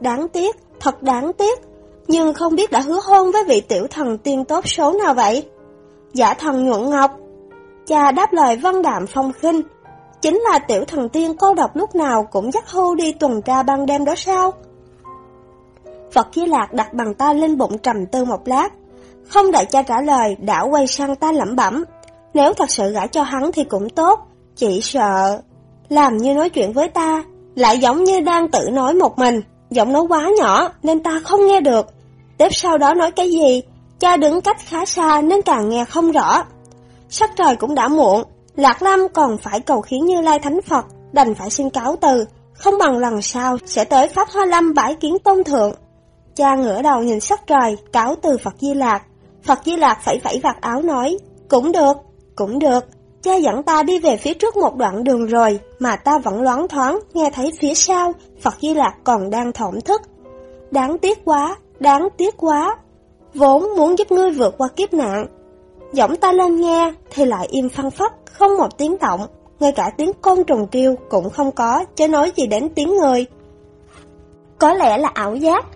Đáng tiếc, thật đáng tiếc, nhưng không biết đã hứa hôn với vị tiểu thần tiên tốt số nào vậy? Giả thần nhuận ngọc. Cha đáp lời văn đạm phong khinh, chính là tiểu thần tiên cô độc lúc nào cũng dắt hưu đi tuần tra ban đêm đó sao? Phật Di Lạc đặt bàn tay lên bụng trầm tư một lát, không đợi cha trả lời, đã quay sang ta lẩm bẩm. Nếu thật sự gả cho hắn thì cũng tốt, chỉ sợ... Làm như nói chuyện với ta, lại giống như đang tự nói một mình, giọng nói quá nhỏ nên ta không nghe được. Tiếp sau đó nói cái gì, cha đứng cách khá xa nên càng nghe không rõ. Sắc trời cũng đã muộn, Lạc Lam còn phải cầu khiến Như Lai Thánh Phật, đành phải xin cáo từ, không bằng lần sau sẽ tới Pháp Hoa Lâm bãi kiến tôn thượng. Cha ngửa đầu nhìn sắc trời, cáo từ Phật Di Lạc. Phật Di Lạc phải vẫy vạt áo nói, cũng được, cũng được. Cha dẫn ta đi về phía trước một đoạn đường rồi, mà ta vẫn loáng thoáng, nghe thấy phía sau, Phật Di Lạc còn đang thổn thức. Đáng tiếc quá, đáng tiếc quá. Vốn muốn giúp ngươi vượt qua kiếp nạn. Giọng ta lên nghe, thì lại im phăng phất, không một tiếng động. Ngay cả tiếng côn trùng kêu cũng không có, chứ nói gì đến tiếng người. Có lẽ là ảo giác,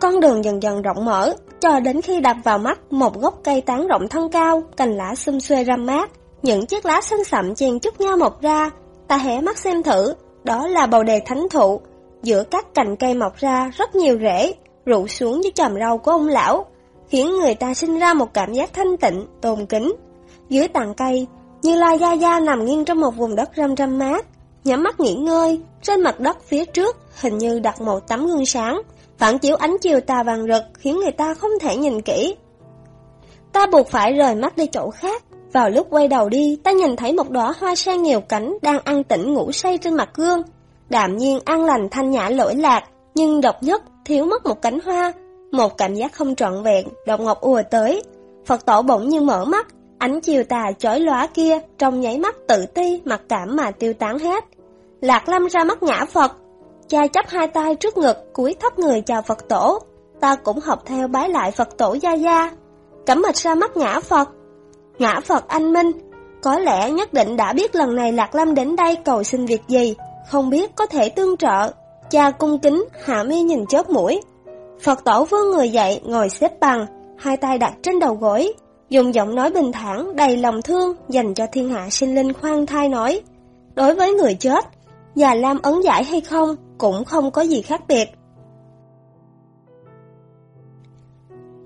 con đường dần dần rộng mở, cho đến khi đập vào mắt một gốc cây tán rộng thân cao, cành lá xum xuê râm mát. Những chiếc lá xanh sậm chèn chúc nhau mọc ra, ta hé mắt xem thử, đó là bầu đề thánh thụ. Giữa các cành cây mọc ra rất nhiều rễ, rụ xuống dưới chòm rau của ông lão, khiến người ta sinh ra một cảm giác thanh tịnh, tôn kính. Dưới tàn cây, như la gia gia nằm nghiêng trong một vùng đất râm râm mát, nhắm mắt nghỉ ngơi, trên mặt đất phía trước hình như đặt một tấm gương sáng, phản chiếu ánh chiều tà vàng rực khiến người ta không thể nhìn kỹ. Ta buộc phải rời mắt đi chỗ khác. Vào lúc quay đầu đi, ta nhìn thấy một đóa hoa sen nhiều cánh đang ăn tỉnh ngủ say trên mặt gương. Đạm nhiên an lành thanh nhã lỗi lạc, nhưng độc nhất thiếu mất một cánh hoa. Một cảm giác không trọn vẹn, đột ngột ùa tới. Phật tổ bỗng như mở mắt, ánh chiều tà chói lóa kia trong nháy mắt tự ti, mặc cảm mà tiêu tán hết. Lạc Lâm ra mắt ngã Phật, Cha chấp hai tay trước ngực, cúi thấp người chào Phật tổ. Ta cũng học theo bái lại Phật tổ Gia Gia. Cẩm mịch ra mắt ngã Phật. Ngã Phật anh Minh, có lẽ nhất định đã biết lần này Lạc Lâm đến đây cầu xin việc gì, không biết có thể tương trợ. Cha cung kính, hạ mi nhìn chớp mũi. Phật tổ vương người dậy, ngồi xếp bằng, hai tay đặt trên đầu gối, dùng giọng nói bình thản đầy lòng thương dành cho thiên hạ sinh linh khoan thai nói. Đối với người chết, già lam ấn giải hay không cũng không có gì khác biệt.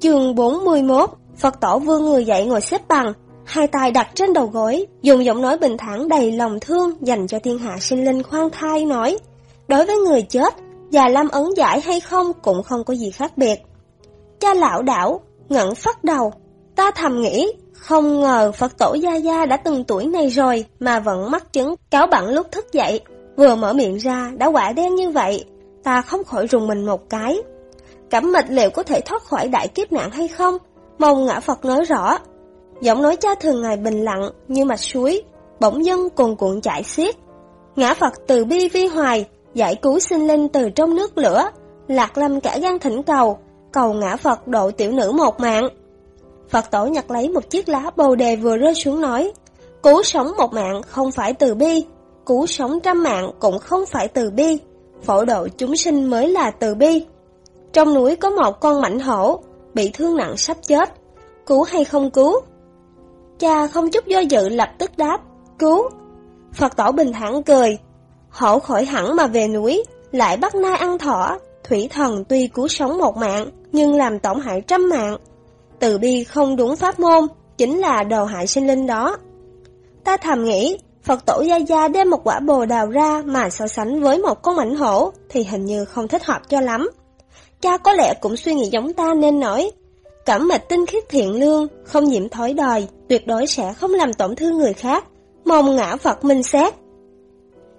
Chương 41 Phật tổ vương người dậy ngồi xếp bằng, hai tay đặt trên đầu gối, dùng giọng nói bình thản đầy lòng thương dành cho thiên hạ sinh linh khoan thai nói. Đối với người chết, già lam ấn giải hay không cũng không có gì khác biệt. Cha lão đảo, ngẩn phát đầu, ta thầm nghĩ, không ngờ Phật tổ Gia Gia đã từng tuổi này rồi mà vẫn mắc chứng cáo bẳng lúc thức dậy, vừa mở miệng ra đã quả đen như vậy, ta không khỏi rùng mình một cái. cảm mịch liệu có thể thoát khỏi đại kiếp nạn hay không? Mong ngã Phật nói rõ. Giọng nói cha thường ngày bình lặng như mạch suối, bỗng dưng cuồn cuộn chảy xiết. Ngã Phật từ bi vi hoài, giải cứu sinh linh từ trong nước lửa. Lạc lâm cả gan thỉnh cầu, cầu ngã Phật độ tiểu nữ một mạng. Phật tổ nhặt lấy một chiếc lá bồ đề vừa rơi xuống nói, cứu sống một mạng không phải từ bi, cứu sống trăm mạng cũng không phải từ bi, phổ độ chúng sinh mới là từ bi. Trong núi có một con mảnh hổ, bị thương nặng sắp chết, cứu hay không cứu? Cha không chút do dự lập tức đáp, cứu. Phật tổ bình thản cười, hổ khỏi hẳn mà về núi, lại bắt nai ăn thỏ, thủy thần tuy cứu sống một mạng, nhưng làm tổn hại trăm mạng. Từ bi không đúng pháp môn, chính là đồ hại sinh linh đó. Ta thầm nghĩ, Phật tổ Gia Gia đem một quả bồ đào ra mà so sánh với một con mảnh hổ thì hình như không thích hợp cho lắm. Cha có lẽ cũng suy nghĩ giống ta nên nói, cảm mịch tinh khiết thiện lương, không nhiễm thói đời, tuyệt đối sẽ không làm tổn thương người khác, mong ngã Phật minh xét.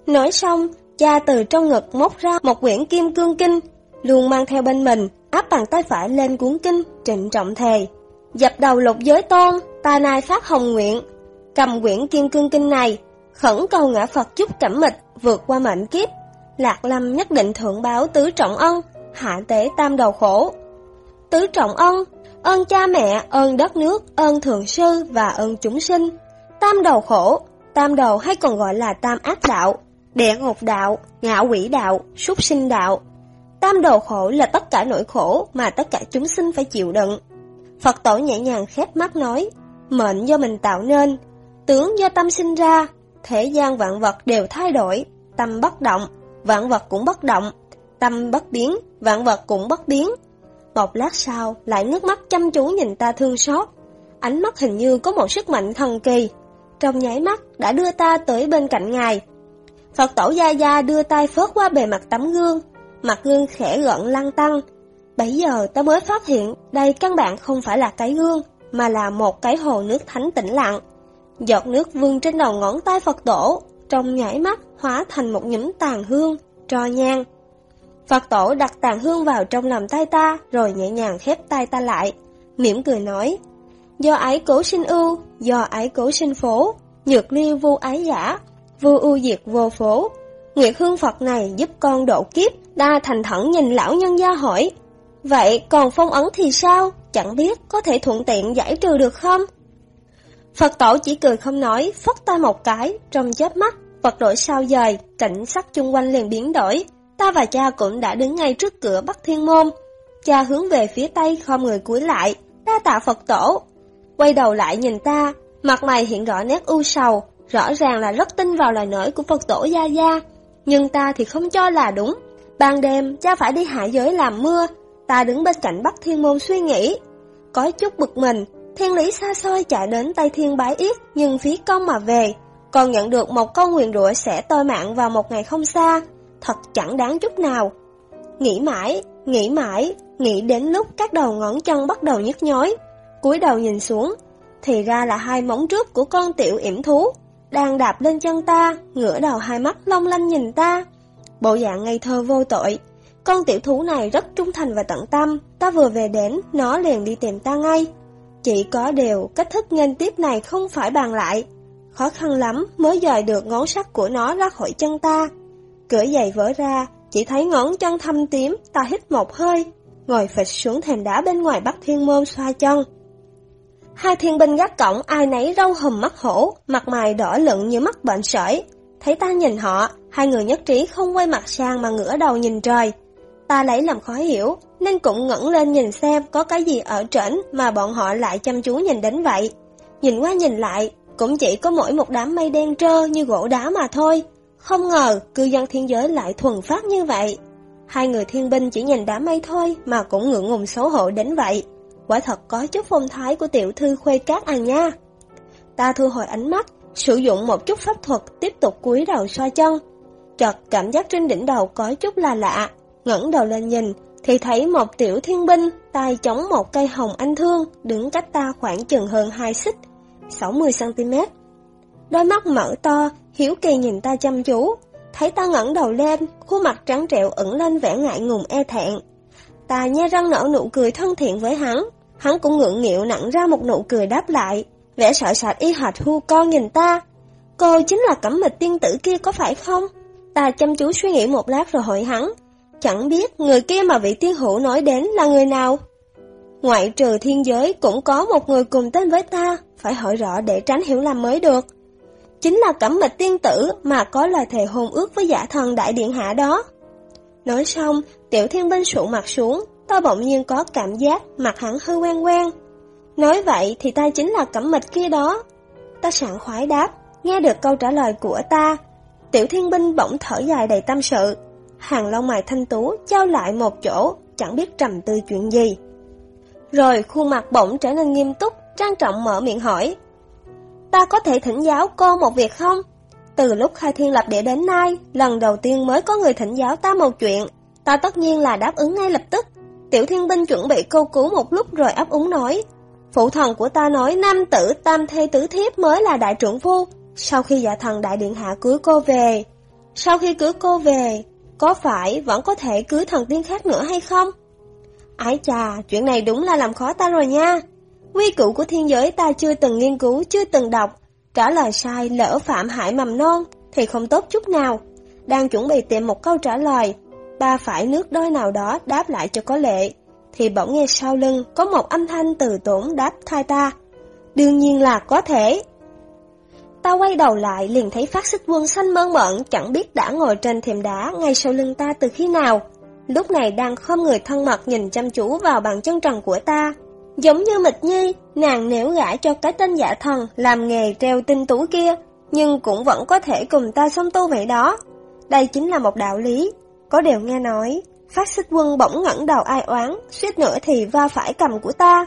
Nói xong, cha từ trong ngực móc ra một quyển kim cương kinh, luôn mang theo bên mình, áp bàn tay phải lên cuốn kinh, trịnh trọng thề. Dập đầu lục giới tôn, ta nai phát hồng nguyện, cầm quyển kim cương kinh này, khẩn cầu ngã Phật chúc cảm mịch vượt qua mệnh kiếp. Lạc Lâm nhất định thượng báo tứ trọng ân, hạ tế tam đầu khổ. Tứ trọng ân, ơn cha mẹ, ơn đất nước, ơn thượng sư và ơn chúng sinh. Tam đầu khổ, tam đầu hay còn gọi là tam ác đạo, địa ngục đạo, ngạo quỷ đạo, súc sinh đạo. Tam đầu khổ là tất cả nỗi khổ mà tất cả chúng sinh phải chịu đựng. Phật tổ nhẹ nhàng khép mắt nói, mệnh do mình tạo nên, tướng do tâm sinh ra, thế gian vạn vật đều thay đổi, tâm bất động, vạn vật cũng bất động, tâm bất biến, vạn vật cũng bất biến. Một lát sau, lại nước mắt chăm chú nhìn ta thương xót. Ánh mắt hình như có một sức mạnh thần kỳ. Trong nháy mắt đã đưa ta tới bên cạnh ngài. Phật tổ Gia Gia đưa tay phớt qua bề mặt tấm gương. Mặt gương khẽ gợn lăn tăng. Bây giờ ta mới phát hiện đây căn bản không phải là cái gương, mà là một cái hồ nước thánh tĩnh lặng. Giọt nước vương trên đầu ngón tay Phật tổ, trong nhảy mắt hóa thành một nhúm tàn hương, tro nhang. Phật tổ đặt tàn hương vào trong lòng tay ta, rồi nhẹ nhàng khép tay ta lại, mỉm cười nói, do ái cố sinh ưu, do ái cố sinh phố, nhược liêu vô ái giả, vô ưu diệt vô phố. Nguyệt hương Phật này giúp con độ kiếp, đa thành thẩn nhìn lão nhân gia hỏi, vậy còn phong ấn thì sao, chẳng biết có thể thuận tiện giải trừ được không? Phật tổ chỉ cười không nói, phất tay một cái, trong chớp mắt, Phật đổi sao dời, cảnh sắc chung quanh liền biến đổi, Ta và cha cũng đã đứng ngay trước cửa Bắc Thiên Môn. Cha hướng về phía Tây khom người cúi lại, đa tạ Phật tổ. Quay đầu lại nhìn ta, mặt mày hiện rõ nét u sầu, rõ ràng là rất tin vào lời nói của Phật tổ Gia Gia. Nhưng ta thì không cho là đúng. Ban đêm, cha phải đi hạ giới làm mưa, ta đứng bên cạnh Bắc Thiên Môn suy nghĩ. Có chút bực mình, thiên lý xa xôi chạy đến Tây Thiên bái yết nhưng phí công mà về. Còn nhận được một câu nguyện rủa sẽ tôi mạng vào một ngày không xa, thật chẳng đáng chút nào. Nghĩ mãi, nghĩ mãi, nghĩ đến lúc các đầu ngón chân bắt đầu nhức nhói, cúi đầu nhìn xuống, thì ra là hai móng trước của con tiểu yểm thú, đang đạp lên chân ta, ngửa đầu hai mắt long lanh nhìn ta. Bộ dạng ngây thơ vô tội, con tiểu thú này rất trung thành và tận tâm, ta vừa về đến, nó liền đi tìm ta ngay. Chỉ có điều, cách thức nghênh tiếp này không phải bàn lại. Khó khăn lắm mới dời được ngón sắt của nó ra khỏi chân ta. Cửa giày vỡ ra, chỉ thấy ngón chân thâm tím, ta hít một hơi, ngồi phịch xuống thềm đá bên ngoài Bắc Thiên Môn xoa chân. Hai thiên binh gác cổng ai nấy râu hùm mắt hổ, mặt mày đỏ lựng như mắt bệnh sởi. thấy ta nhìn họ, hai người nhất trí không quay mặt sang mà ngửa đầu nhìn trời. Ta lấy làm khó hiểu, nên cũng ngẩng lên nhìn xem có cái gì ở trển mà bọn họ lại chăm chú nhìn đến vậy. Nhìn qua nhìn lại, cũng chỉ có mỗi một đám mây đen trơ như gỗ đá mà thôi. Không ngờ cư dân thiên giới lại thuần phát như vậy. Hai người thiên binh chỉ nhìn đám mây thôi mà cũng ngượng ngùng xấu hổ đến vậy. Quả thật có chút phong thái của tiểu thư khuê cát à nha. Ta thu hồi ánh mắt, sử dụng một chút pháp thuật tiếp tục cúi đầu xoa chân. Chợt cảm giác trên đỉnh đầu có chút là lạ, ngẩng đầu lên nhìn thì thấy một tiểu thiên binh tay chống một cây hồng anh thương đứng cách ta khoảng chừng hơn 2 xích, 60cm. Đôi mắt mở to, hiếu kỳ nhìn ta chăm chú, thấy ta ngẩng đầu lên, khuôn mặt trắng trẻo ẩn lên vẻ ngại ngùng e thẹn. Ta nhe răng nở nụ cười thân thiện với hắn, hắn cũng ngượng nghịu nặng ra một nụ cười đáp lại, vẻ sợ sệt y hệt hu con nhìn ta. Cô chính là cẩm mịch tiên tử kia có phải không? Ta chăm chú suy nghĩ một lát rồi hỏi hắn, chẳng biết người kia mà vị tiên hữu nói đến là người nào? Ngoại trừ thiên giới cũng có một người cùng tên với ta, phải hỏi rõ để tránh hiểu lầm mới được. Chính là cẩm mịch tiên tử mà có lời thề hôn ước với giả thần đại điện hạ đó. Nói xong, tiểu thiên binh sụ mặt xuống, ta bỗng nhiên có cảm giác mặt hắn hơi quen quen. Nói vậy thì ta chính là cẩm mịch kia đó. Ta sẵn khoái đáp, nghe được câu trả lời của ta. Tiểu thiên binh bỗng thở dài đầy tâm sự. Hàng lông mày thanh tú trao lại một chỗ, chẳng biết trầm tư chuyện gì. Rồi khuôn mặt bỗng trở nên nghiêm túc, trang trọng mở miệng hỏi. Ta có thể thỉnh giáo cô một việc không? Từ lúc khai thiên lập địa đến nay, lần đầu tiên mới có người thỉnh giáo ta một chuyện. Ta tất nhiên là đáp ứng ngay lập tức. Tiểu thiên binh chuẩn bị câu cứu một lúc rồi ấp úng nói. Phụ thần của ta nói nam tử tam thê tứ thiếp mới là đại trưởng phu. Sau khi dạ thần đại điện hạ cưới cô về, sau khi cưới cô về, có phải vẫn có thể cưới thần tiên khác nữa hay không? Ái chà, chuyện này đúng là làm khó ta rồi nha. Quy củ của thiên giới ta chưa từng nghiên cứu, chưa từng đọc. Trả lời sai lỡ phạm hại mầm non thì không tốt chút nào. Đang chuẩn bị tìm một câu trả lời, ba phải nước đôi nào đó đáp lại cho có lệ. Thì bỗng nghe sau lưng có một âm thanh từ tổn đáp thay ta. Đương nhiên là có thể. Ta quay đầu lại liền thấy phát xích quân xanh mơn mận chẳng biết đã ngồi trên thềm đá ngay sau lưng ta từ khi nào. Lúc này đang khom người thân mật nhìn chăm chú vào bàn chân trần của ta. Giống như Mịch Nhi, nàng nếu gãi cho cái tên giả thần làm nghề treo tinh tú kia, nhưng cũng vẫn có thể cùng ta song tu vậy đó. Đây chính là một đạo lý. Có điều nghe nói, phát xích quân bỗng ngẩng đầu ai oán, suýt nữa thì va phải cầm của ta.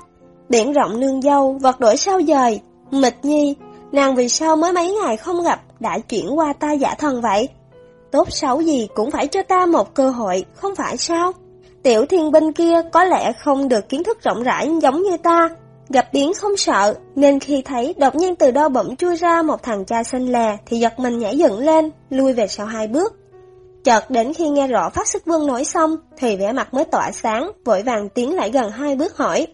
Biển rộng nương dâu, vật đổi sao dời. Mịch Nhi, nàng vì sao mới mấy ngày không gặp đã chuyển qua ta giả thần vậy? Tốt xấu gì cũng phải cho ta một cơ hội, không phải sao? Tiểu thiên binh kia có lẽ không được kiến thức rộng rãi giống như ta, gặp biến không sợ, nên khi thấy đột nhiên từ đâu bỗng chui ra một thằng cha xanh lè thì giật mình nhảy dựng lên, lui về sau hai bước. Chợt đến khi nghe rõ phát Sức vương nói xong thì vẻ mặt mới tỏa sáng, vội vàng tiến lại gần hai bước hỏi.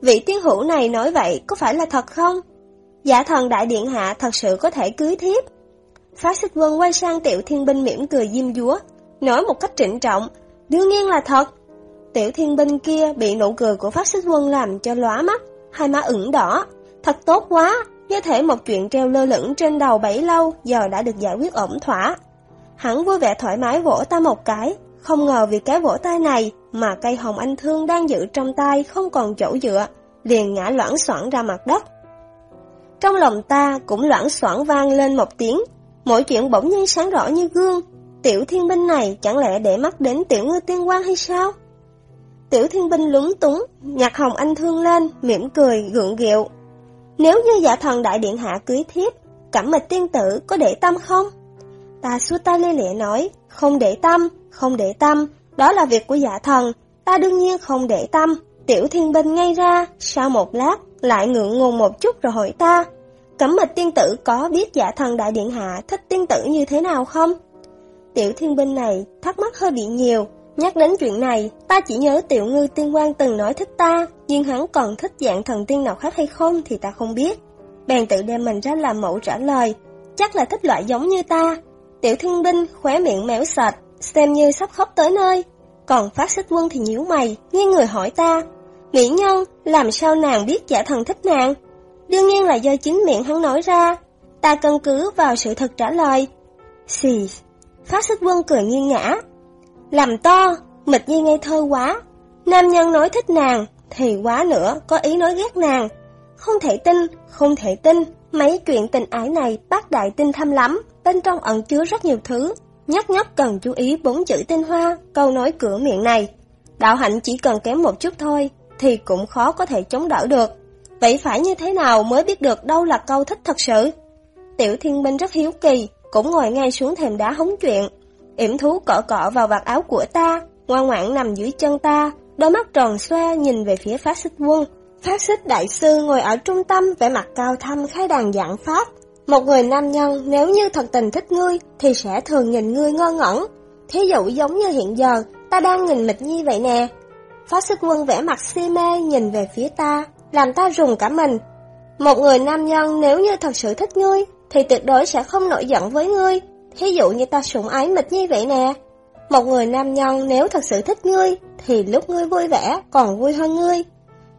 Vị tiên hữu này nói vậy có phải là thật không? Giả thần đại điện hạ thật sự có thể cưới thiếp. Phát Sức Vương quay sang tiểu thiên binh mỉm cười diêm dúa, nói một cách trịnh trọng, đương nhiên là thật. Tiểu thiên binh kia bị nụ cười của phát xích quân làm cho lóa mắt, hai má ửng đỏ. Thật tốt quá, như thể một chuyện treo lơ lửng trên đầu bấy lâu giờ đã được giải quyết ổn thỏa. Hắn vui vẻ thoải mái vỗ ta một cái, không ngờ vì cái vỗ tay này mà cây hồng anh thương đang giữ trong tay không còn chỗ dựa, liền ngã loãng xoảng ra mặt đất. Trong lòng ta cũng loãng xoảng vang lên một tiếng, mỗi chuyện bỗng nhiên sáng rõ như gương. Tiểu thiên binh này chẳng lẽ để mắt đến tiểu ngư tiên quan hay sao? Tiểu thiên binh lúng túng, nhặt hồng anh thương lên, mỉm cười, gượng gịu. Nếu như giả thần đại điện hạ cưới thiếp, cẩm mịch tiên tử có để tâm không? Ta xua tay lê lệ nói, không để tâm, không để tâm, đó là việc của giả thần, ta đương nhiên không để tâm. Tiểu thiên binh ngay ra, sau một lát, lại ngượng ngùng một chút rồi hỏi ta, cẩm mịch tiên tử có biết giả thần đại điện hạ thích tiên tử như thế nào không? Tiểu thiên binh này thắc mắc hơi bị nhiều, Nhắc đến chuyện này, ta chỉ nhớ tiểu ngư tiên quan từng nói thích ta, nhưng hắn còn thích dạng thần tiên nào khác hay không thì ta không biết. Bèn tự đem mình ra làm mẫu trả lời, chắc là thích loại giống như ta. Tiểu thương binh khóe miệng méo sạch, xem như sắp khóc tới nơi. Còn phát xích quân thì nhíu mày, nghiêng người hỏi ta, Mỹ nhân, làm sao nàng biết giả thần thích nàng? Đương nhiên là do chính miệng hắn nói ra, ta căn cứ vào sự thật trả lời. Xì, phát xích quân cười nghiêng ngã. Làm to, mịch nhi ngây thơ quá. Nam nhân nói thích nàng, thì quá nữa, có ý nói ghét nàng. Không thể tin, không thể tin, mấy chuyện tình ái này bác đại tinh thâm lắm, bên trong ẩn chứa rất nhiều thứ. Nhất nhất cần chú ý bốn chữ tinh hoa, câu nói cửa miệng này. Đạo hạnh chỉ cần kém một chút thôi, thì cũng khó có thể chống đỡ được. Vậy phải như thế nào mới biết được đâu là câu thích thật sự? Tiểu thiên minh rất hiếu kỳ, cũng ngồi ngay xuống thềm đá hóng chuyện. Yểm thú cọ cọ vào vạt áo của ta, ngoan ngoãn nằm dưới chân ta, đôi mắt tròn xoe nhìn về phía phát xích quân. Phát xích đại sư ngồi ở trung tâm vẻ mặt cao thâm khai đàn giảng pháp. Một người nam nhân nếu như thật tình thích ngươi thì sẽ thường nhìn ngươi ngơ ngẩn. Thí dụ giống như hiện giờ, ta đang nhìn mịch nhi vậy nè. Phát xích quân vẻ mặt si mê nhìn về phía ta, làm ta rùng cả mình. Một người nam nhân nếu như thật sự thích ngươi thì tuyệt đối sẽ không nổi giận với ngươi. Thí dụ như ta sủng ái mịch như vậy nè. Một người nam nhân nếu thật sự thích ngươi thì lúc ngươi vui vẻ còn vui hơn ngươi.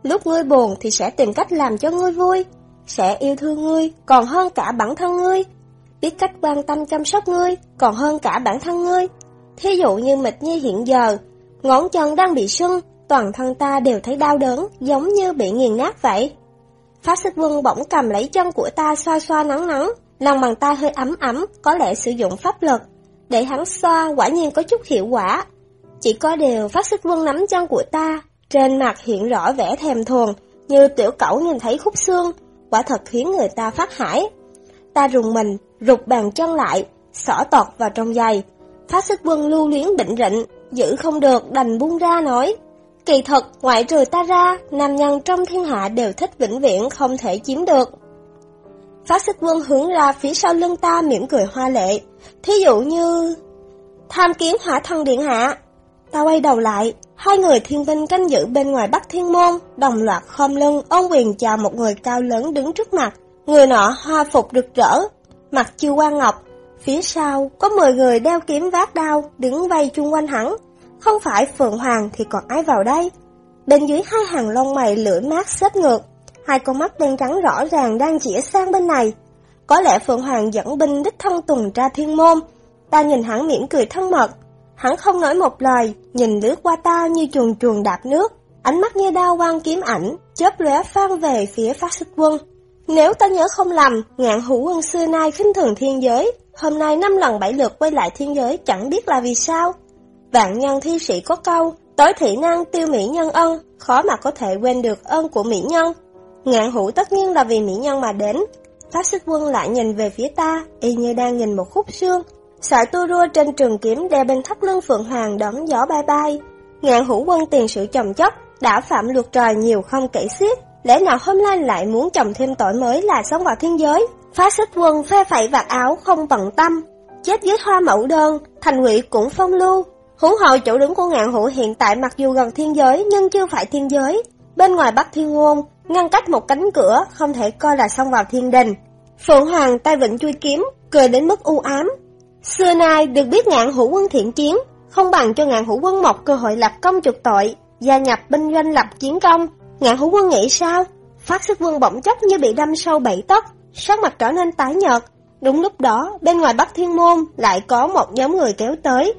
Lúc ngươi buồn thì sẽ tìm cách làm cho ngươi vui, sẽ yêu thương ngươi còn hơn cả bản thân ngươi, biết cách quan tâm chăm sóc ngươi còn hơn cả bản thân ngươi. Thí dụ như Mịch Nhi hiện giờ, ngón chân đang bị sưng, toàn thân ta đều thấy đau đớn, giống như bị nghiền nát vậy. Phát xích quân bỗng cầm lấy chân của ta xoa xoa nắng nắng, lòng bàn tay hơi ấm ấm, có lẽ sử dụng pháp lực. Để hắn xoa quả nhiên có chút hiệu quả. Chỉ có điều phát xích quân nắm chân của ta, trên mặt hiện rõ vẻ thèm thuồng, như tiểu cẩu nhìn thấy khúc xương, quả thật khiến người ta phát hải. Ta rùng mình, rụt bàn chân lại, xỏ tọt vào trong giày. Phát xích quân lưu luyến định rịnh, giữ không được đành buông ra nói. Kỳ thật, ngoại trừ ta ra, nam nhân trong thiên hạ đều thích vĩnh viễn không thể chiếm được. Phát xích quân hướng ra phía sau lưng ta mỉm cười hoa lệ. Thí dụ như... Tham kiến hỏa thân điện hạ. Ta quay đầu lại, hai người thiên binh canh giữ bên ngoài bắc thiên môn, đồng loạt khom lưng ôn quyền chào một người cao lớn đứng trước mặt. Người nọ hoa phục rực rỡ, mặt chiêu quan ngọc. Phía sau có 10 người đeo kiếm vác đao, đứng vây chung quanh hắn. Không phải Phượng Hoàng thì còn ai vào đây? Bên dưới hai hàng lông mày lưỡi mát xếp ngược, hai con mắt đen trắng rõ ràng đang chĩa sang bên này. Có lẽ Phượng Hoàng dẫn binh đích thân tuần tra thiên môn. Ta nhìn hắn mỉm cười thân mật. Hắn không nói một lời, nhìn lướt qua ta như chuồn chuồn đạp nước. Ánh mắt như đao quang kiếm ảnh, chớp lóe phan về phía phát xích quân. Nếu ta nhớ không lầm, ngạn hữu quân xưa nay khinh thường thiên giới, hôm nay năm lần bảy lượt quay lại thiên giới chẳng biết là vì sao. Vạn nhân thi sĩ có câu, tối thị năng tiêu mỹ nhân ân, khó mà có thể quên được ơn của mỹ nhân. Ngạn hữu tất nhiên là vì mỹ nhân mà đến. Pháp xích quân lại nhìn về phía ta, y như đang nhìn một khúc xương. Sợi tua rua trên trường kiếm đeo bên thắt lưng Phượng Hoàng đón gió bay bay. Ngạn hữu quân tiền sự chồng chất, đã phạm luật trời nhiều không kể xiết. Lẽ nào hôm nay lại muốn chồng thêm tội mới là sống vào thiên giới? Phá xích quân phê phẩy vạt áo không bận tâm. Chết dưới hoa mẫu đơn, thành ngụy cũng phong lưu. Huống hội chỗ đứng của ngạn hữu hiện tại mặc dù gần thiên giới nhưng chưa phải thiên giới. Bên ngoài bắc thiên ngôn, ngăn cách một cánh cửa, không thể coi là xông vào thiên đình. Phượng Hoàng tay vịnh chui kiếm, cười đến mức u ám. Xưa nay được biết ngạn hữu quân thiện chiến, không bằng cho ngạn hữu quân một cơ hội lập công trục tội, gia nhập binh doanh lập chiến công. Ngạn hữu quân nghĩ sao? Phát sức quân bỗng chốc như bị đâm sâu bảy tấc, sắc mặt trở nên tái nhợt. Đúng lúc đó, bên ngoài Bắc Thiên Môn lại có một nhóm người kéo tới.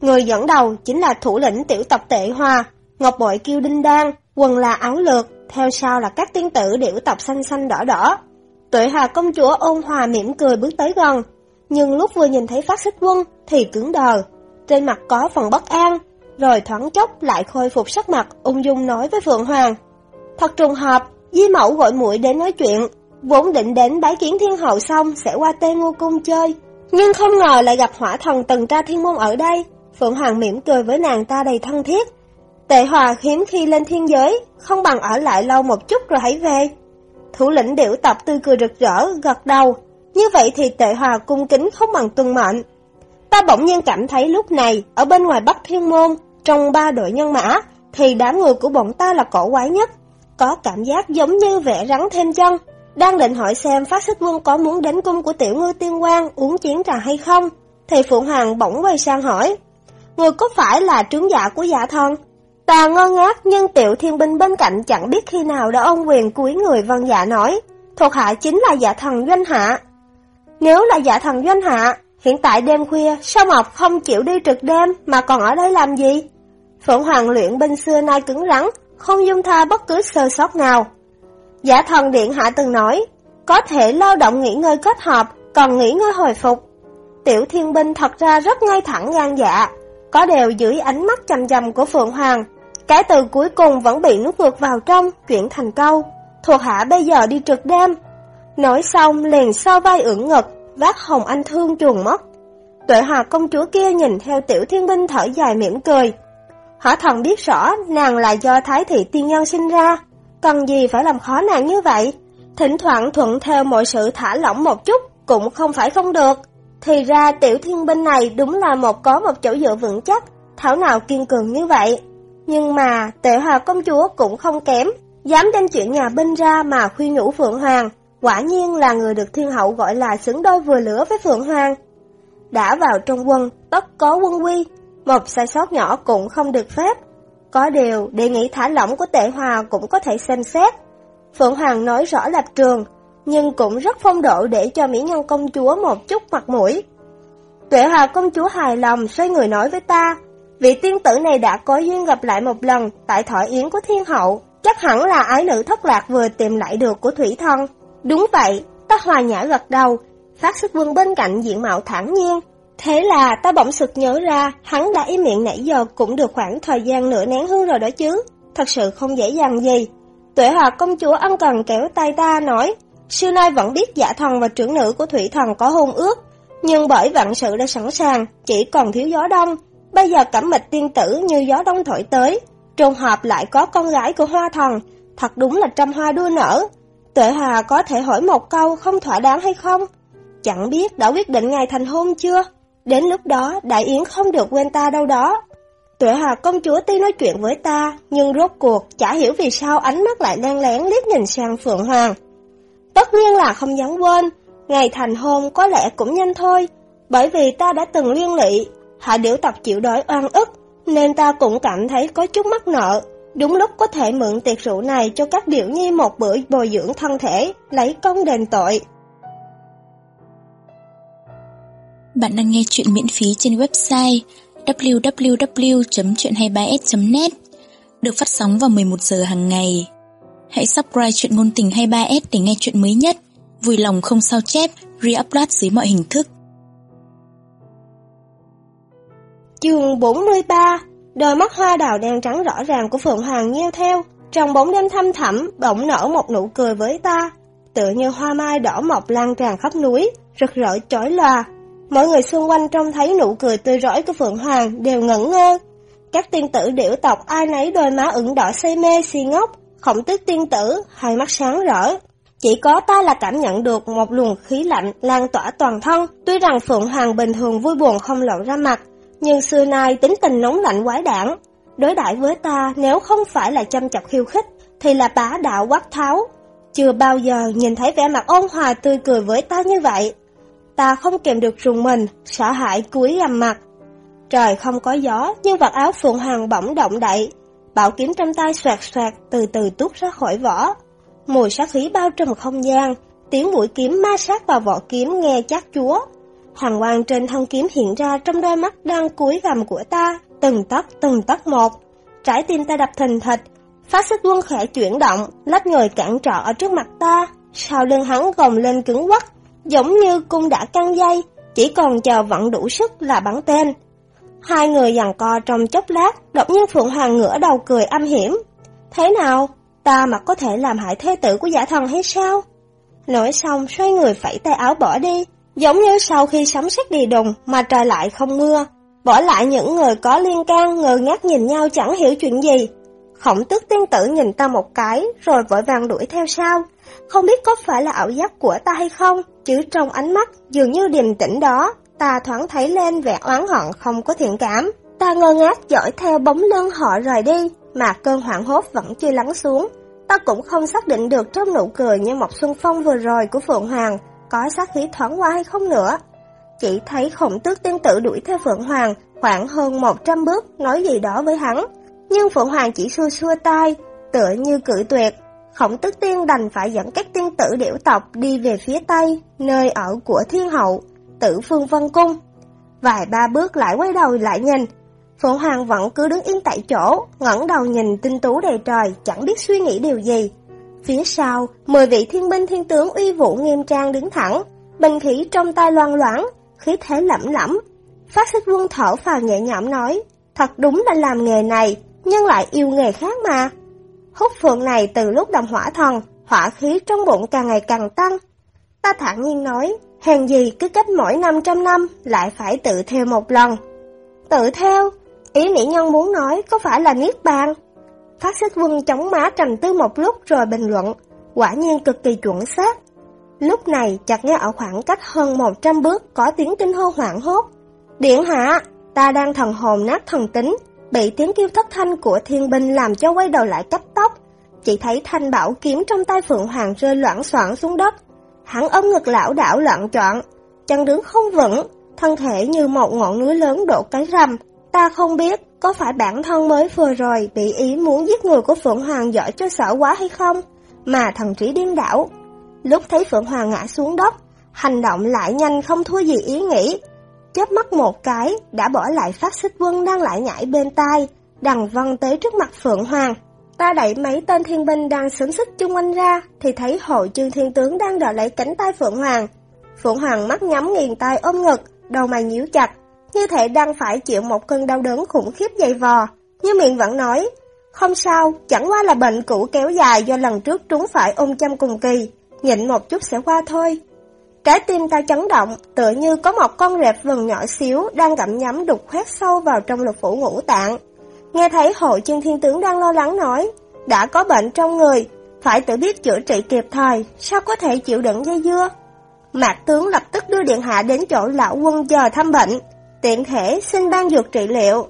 Người dẫn đầu chính là thủ lĩnh tiểu tộc Tệ hòa Ngọc Bội Kiêu Đinh Đan, quần là áo lược, theo sau là các tiên tử điểu tộc xanh xanh đỏ đỏ. Tuệ Hà công chúa ôn hòa mỉm cười bước tới gần, nhưng lúc vừa nhìn thấy phát xích quân thì cứng đờ, trên mặt có phần bất an, rồi thoáng chốc lại khôi phục sắc mặt ung dung nói với Phượng Hoàng. Thật trùng hợp, Di Mẫu gọi muội đến nói chuyện, vốn định đến bái kiến thiên hậu xong sẽ qua Tê Ngô Cung chơi, nhưng không ngờ lại gặp hỏa thần tần tra thiên môn ở đây. Phượng Hoàng mỉm cười với nàng ta đầy thân thiết. Tệ Hòa hiếm khi lên thiên giới, không bằng ở lại lâu một chút rồi hãy về. Thủ lĩnh điểu tập tươi cười rực rỡ, gật đầu. Như vậy thì tệ hòa cung kính không bằng tuân mệnh. Ta bỗng nhiên cảm thấy lúc này, ở bên ngoài Bắc Thiên Môn, trong ba đội nhân mã, thì đám người của bọn ta là cổ quái nhất. Có cảm giác giống như vẽ rắn thêm chân. Đang định hỏi xem phát xích quân có muốn đến cung của tiểu ngư tiên quan uống chiến trà hay không, thì Phượng Hoàng bỗng quay sang hỏi. Người có phải là trướng giả của giả thần? Ta ngơ ngác nhưng tiểu thiên binh bên cạnh chẳng biết khi nào đã ôn quyền cuối người vân dạ nói. Thuộc hạ chính là giả thần doanh hạ. Nếu là giả thần doanh hạ, Hiện tại đêm khuya, sao Mộc không chịu đi trực đêm mà còn ở đây làm gì? Phượng Hoàng luyện binh xưa nay cứng rắn, không dung tha bất cứ sơ sót nào. Giả thần Điện Hạ từng nói, có thể lao động nghỉ ngơi kết hợp, còn nghỉ ngơi hồi phục. Tiểu thiên binh thật ra rất ngay thẳng gan dạ, có đều dưới ánh mắt chầm chầm của Phượng Hoàng. Cái từ cuối cùng vẫn bị nuốt ngược vào trong, chuyển thành câu. Thuộc hạ bây giờ đi trực đêm. Nói xong liền so vai ưỡn ngực, vác hồng anh thương chuồn mất. Tuệ hòa công chúa kia nhìn theo tiểu thiên binh thở dài mỉm cười. Hỏa thần biết rõ nàng là do thái thị tiên nhân sinh ra, cần gì phải làm khó nàng như vậy. Thỉnh thoảng thuận theo mọi sự thả lỏng một chút cũng không phải không được. Thì ra tiểu thiên binh này đúng là một có một chỗ dựa vững chắc, thảo nào kiên cường như vậy. Nhưng mà tệ hòa công chúa cũng không kém, dám đem chuyện nhà binh ra mà khuyên nhủ Phượng Hoàng, quả nhiên là người được thiên hậu gọi là xứng đôi vừa lửa với Phượng Hoàng. Đã vào trong quân, tất có quân quy, một sai sót nhỏ cũng không được phép. Có điều, đề nghị thả lỏng của tệ hòa cũng có thể xem xét. Phượng Hoàng nói rõ lập trường, nhưng cũng rất phong độ để cho Mỹ Nhân công chúa một chút mặt mũi. Tuệ Hòa công chúa hài lòng xoay người nói với ta, vị tiên tử này đã có duyên gặp lại một lần tại thọ yến của thiên hậu, chắc hẳn là ái nữ thất lạc vừa tìm lại được của thủy thân. Đúng vậy, ta hòa nhã gật đầu, phát sức vương bên cạnh diện mạo thản nhiên. Thế là ta bỗng sực nhớ ra, hắn đã ý miệng nãy giờ cũng được khoảng thời gian nửa nén hương rồi đó chứ, thật sự không dễ dàng gì. Tuệ Hòa công chúa ân cần kéo tay ta nói, Xưa nay vẫn biết giả thần và trưởng nữ của thủy thần có hôn ước, nhưng bởi vạn sự đã sẵn sàng, chỉ còn thiếu gió đông. Bây giờ cẩm mịch tiên tử như gió đông thổi tới, trùng hợp lại có con gái của hoa thần, thật đúng là trăm hoa đua nở. Tuệ Hà có thể hỏi một câu không thỏa đáng hay không? Chẳng biết đã quyết định ngày thành hôn chưa? Đến lúc đó Đại Yến không được quên ta đâu đó. Tuệ Hà công chúa tuy nói chuyện với ta, nhưng rốt cuộc chả hiểu vì sao ánh mắt lại đang lén liếc nhìn sang Phượng Hoàng. Tất nhiên là không dám quên, ngày thành hôn có lẽ cũng nhanh thôi, bởi vì ta đã từng liên lụy, hạ điểu tộc chịu đói oan ức, nên ta cũng cảm thấy có chút mắc nợ. Đúng lúc có thể mượn tiệc rượu này cho các điểu nhi một bữa bồi dưỡng thân thể, lấy công đền tội. Bạn đang nghe chuyện miễn phí trên website www.chuyện23s.net Được phát sóng vào 11 giờ hàng ngày. Hãy subscribe chuyện ngôn tình 23S để nghe chuyện mới nhất. Vui lòng không sao chép, re-upload dưới mọi hình thức. Chương 43 Đôi mắt hoa đào đen trắng rõ ràng của Phượng Hoàng nheo theo, trong bóng đêm thâm thẳm bỗng nở một nụ cười với ta, tựa như hoa mai đỏ mọc lan tràn khắp núi, rực rỡ chói lòa. Mọi người xung quanh trông thấy nụ cười tươi rói của Phượng Hoàng đều ngẩn ngơ. Các tiên tử điểu tộc ai nấy đôi má ửng đỏ say mê si ngốc, Khổng tước tiên tử, hai mắt sáng rỡ. Chỉ có ta là cảm nhận được một luồng khí lạnh lan tỏa toàn thân. Tuy rằng Phượng Hoàng bình thường vui buồn không lộ ra mặt, nhưng xưa nay tính tình nóng lạnh quái đản. Đối đãi với ta nếu không phải là chăm chọc khiêu khích, thì là bá đạo quát tháo. Chưa bao giờ nhìn thấy vẻ mặt ôn hòa tươi cười với ta như vậy. Ta không kèm được rùng mình, sợ hãi cúi gằm mặt. Trời không có gió, nhưng vật áo Phượng Hoàng bỗng động đậy, Bảo kiếm trong tay xoạt xoạt, từ từ tuốt ra khỏi vỏ. Mùi sát khí bao trùm không gian, tiếng mũi kiếm ma sát vào vỏ kiếm nghe chát chúa. Hoàng quang trên thân kiếm hiện ra trong đôi mắt đang cúi gầm của ta, từng tấc từng tấc một. Trái tim ta đập thình thịch, phát xích quân khẽ chuyển động, lách người cản trở ở trước mặt ta. Sau lưng hắn gồng lên cứng quắc, giống như cung đã căng dây, chỉ còn chờ vẫn đủ sức là bắn tên. Hai người giằng co trong chốc lát, đột nhiên Phượng Hoàng ngửa đầu cười âm hiểm. Thế nào? Ta mà có thể làm hại thế tử của giả thần hay sao? Nói xong xoay người phẩy tay áo bỏ đi, giống như sau khi sấm sét đi đùng mà trời lại không mưa. Bỏ lại những người có liên can ngờ ngác nhìn nhau chẳng hiểu chuyện gì. Khổng tước tiên tử nhìn ta một cái rồi vội vàng đuổi theo sau. Không biết có phải là ảo giác của ta hay không, chứ trong ánh mắt dường như điềm tĩnh đó Ta thoáng thấy lên vẻ oán hận không có thiện cảm. Ta ngơ ngác dõi theo bóng lưng họ rời đi, mà cơn hoảng hốt vẫn chưa lắng xuống. Ta cũng không xác định được trong nụ cười như một xuân phong vừa rồi của Phượng Hoàng có sát khí thoáng qua hay không nữa. Chỉ thấy khổng tước tiên tử đuổi theo Phượng Hoàng khoảng hơn 100 bước nói gì đó với hắn. Nhưng Phượng Hoàng chỉ xua xua tay, tựa như cự tuyệt. Khổng tước tiên đành phải dẫn các tiên tử điểu tộc đi về phía Tây, nơi ở của thiên hậu. tử phương vân cung. Vài ba bước lại quay đầu lại nhìn, Phượng Hoàng vẫn cứ đứng yên tại chỗ, ngẩng đầu nhìn tinh tú đầy trời, chẳng biết suy nghĩ điều gì. Phía sau, mười vị thiên binh thiên tướng uy vũ nghiêm trang đứng thẳng, bình khí trong tay loan loãng, khí thế lẫm lẫm. Phát xích quân thở phào nhẹ nhõm nói, thật đúng là làm nghề này, nhưng lại yêu nghề khác mà. Hút phượng này từ lúc đồng hỏa thần, hỏa khí trong bụng càng ngày càng tăng. Ta thẳng nhiên nói, hèn gì cứ cách mỗi 500 năm lại phải tự theo một lần. Tự theo, ý mỹ nhân muốn nói có phải là Niết Bàn? Phát xích quân chống má trầm tư một lúc rồi bình luận, quả nhiên cực kỳ chuẩn xác. Lúc này chợt nghe ở khoảng cách hơn 100 bước có tiếng kinh hô hoảng hốt. Điện hạ, ta đang thần hồn nát thần tính, bị tiếng kêu thất thanh của thiên binh làm cho quay đầu lại cấp tốc. Chỉ thấy thanh bảo kiếm trong tay Phượng Hoàng rơi loãng xoảng xuống đất. Hắn ôm ngực lão đảo loạn trọn, chân đứng không vững, thân thể như một ngọn núi lớn đổ cái rầm. Ta không biết có phải bản thân mới vừa rồi bị ý muốn giết người của Phượng Hoàng giỏi cho sợ quá hay không, mà thần trí điên đảo. Lúc thấy Phượng Hoàng ngã xuống đất, hành động lại nhanh không thua gì ý nghĩ. Chớp mắt một cái, đã bỏ lại phát xích quân đang lại nhảy bên tai, đằng văng tới trước mặt Phượng Hoàng. Ta đẩy mấy tên thiên binh đang xứng xích chung quanh ra, thì thấy hội trương thiên tướng đang đỡ lấy cánh tay Phượng Hoàng. Phượng Hoàng mắt nhắm nghiền tay ôm ngực, đầu mày nhíu chặt, như thể đang phải chịu một cơn đau đớn khủng khiếp dày vò. Nhưng miệng vẫn nói, không sao, chẳng qua là bệnh cũ kéo dài do lần trước trúng phải ung châm cùng kỳ, nhịn một chút sẽ qua thôi. Trái tim ta chấn động, tựa như có một con rệp vần nhỏ xíu đang gặm nhắm đục khoét sâu vào trong lục phủ ngũ tạng. Nghe thấy hội chương thiên tướng đang lo lắng nói, đã có bệnh trong người, phải tự biết chữa trị kịp thời, sao có thể chịu đựng dây dưa. Mạc tướng lập tức đưa điện hạ đến chỗ lão quân chờ thăm bệnh, tiện thể xin ban dược trị liệu.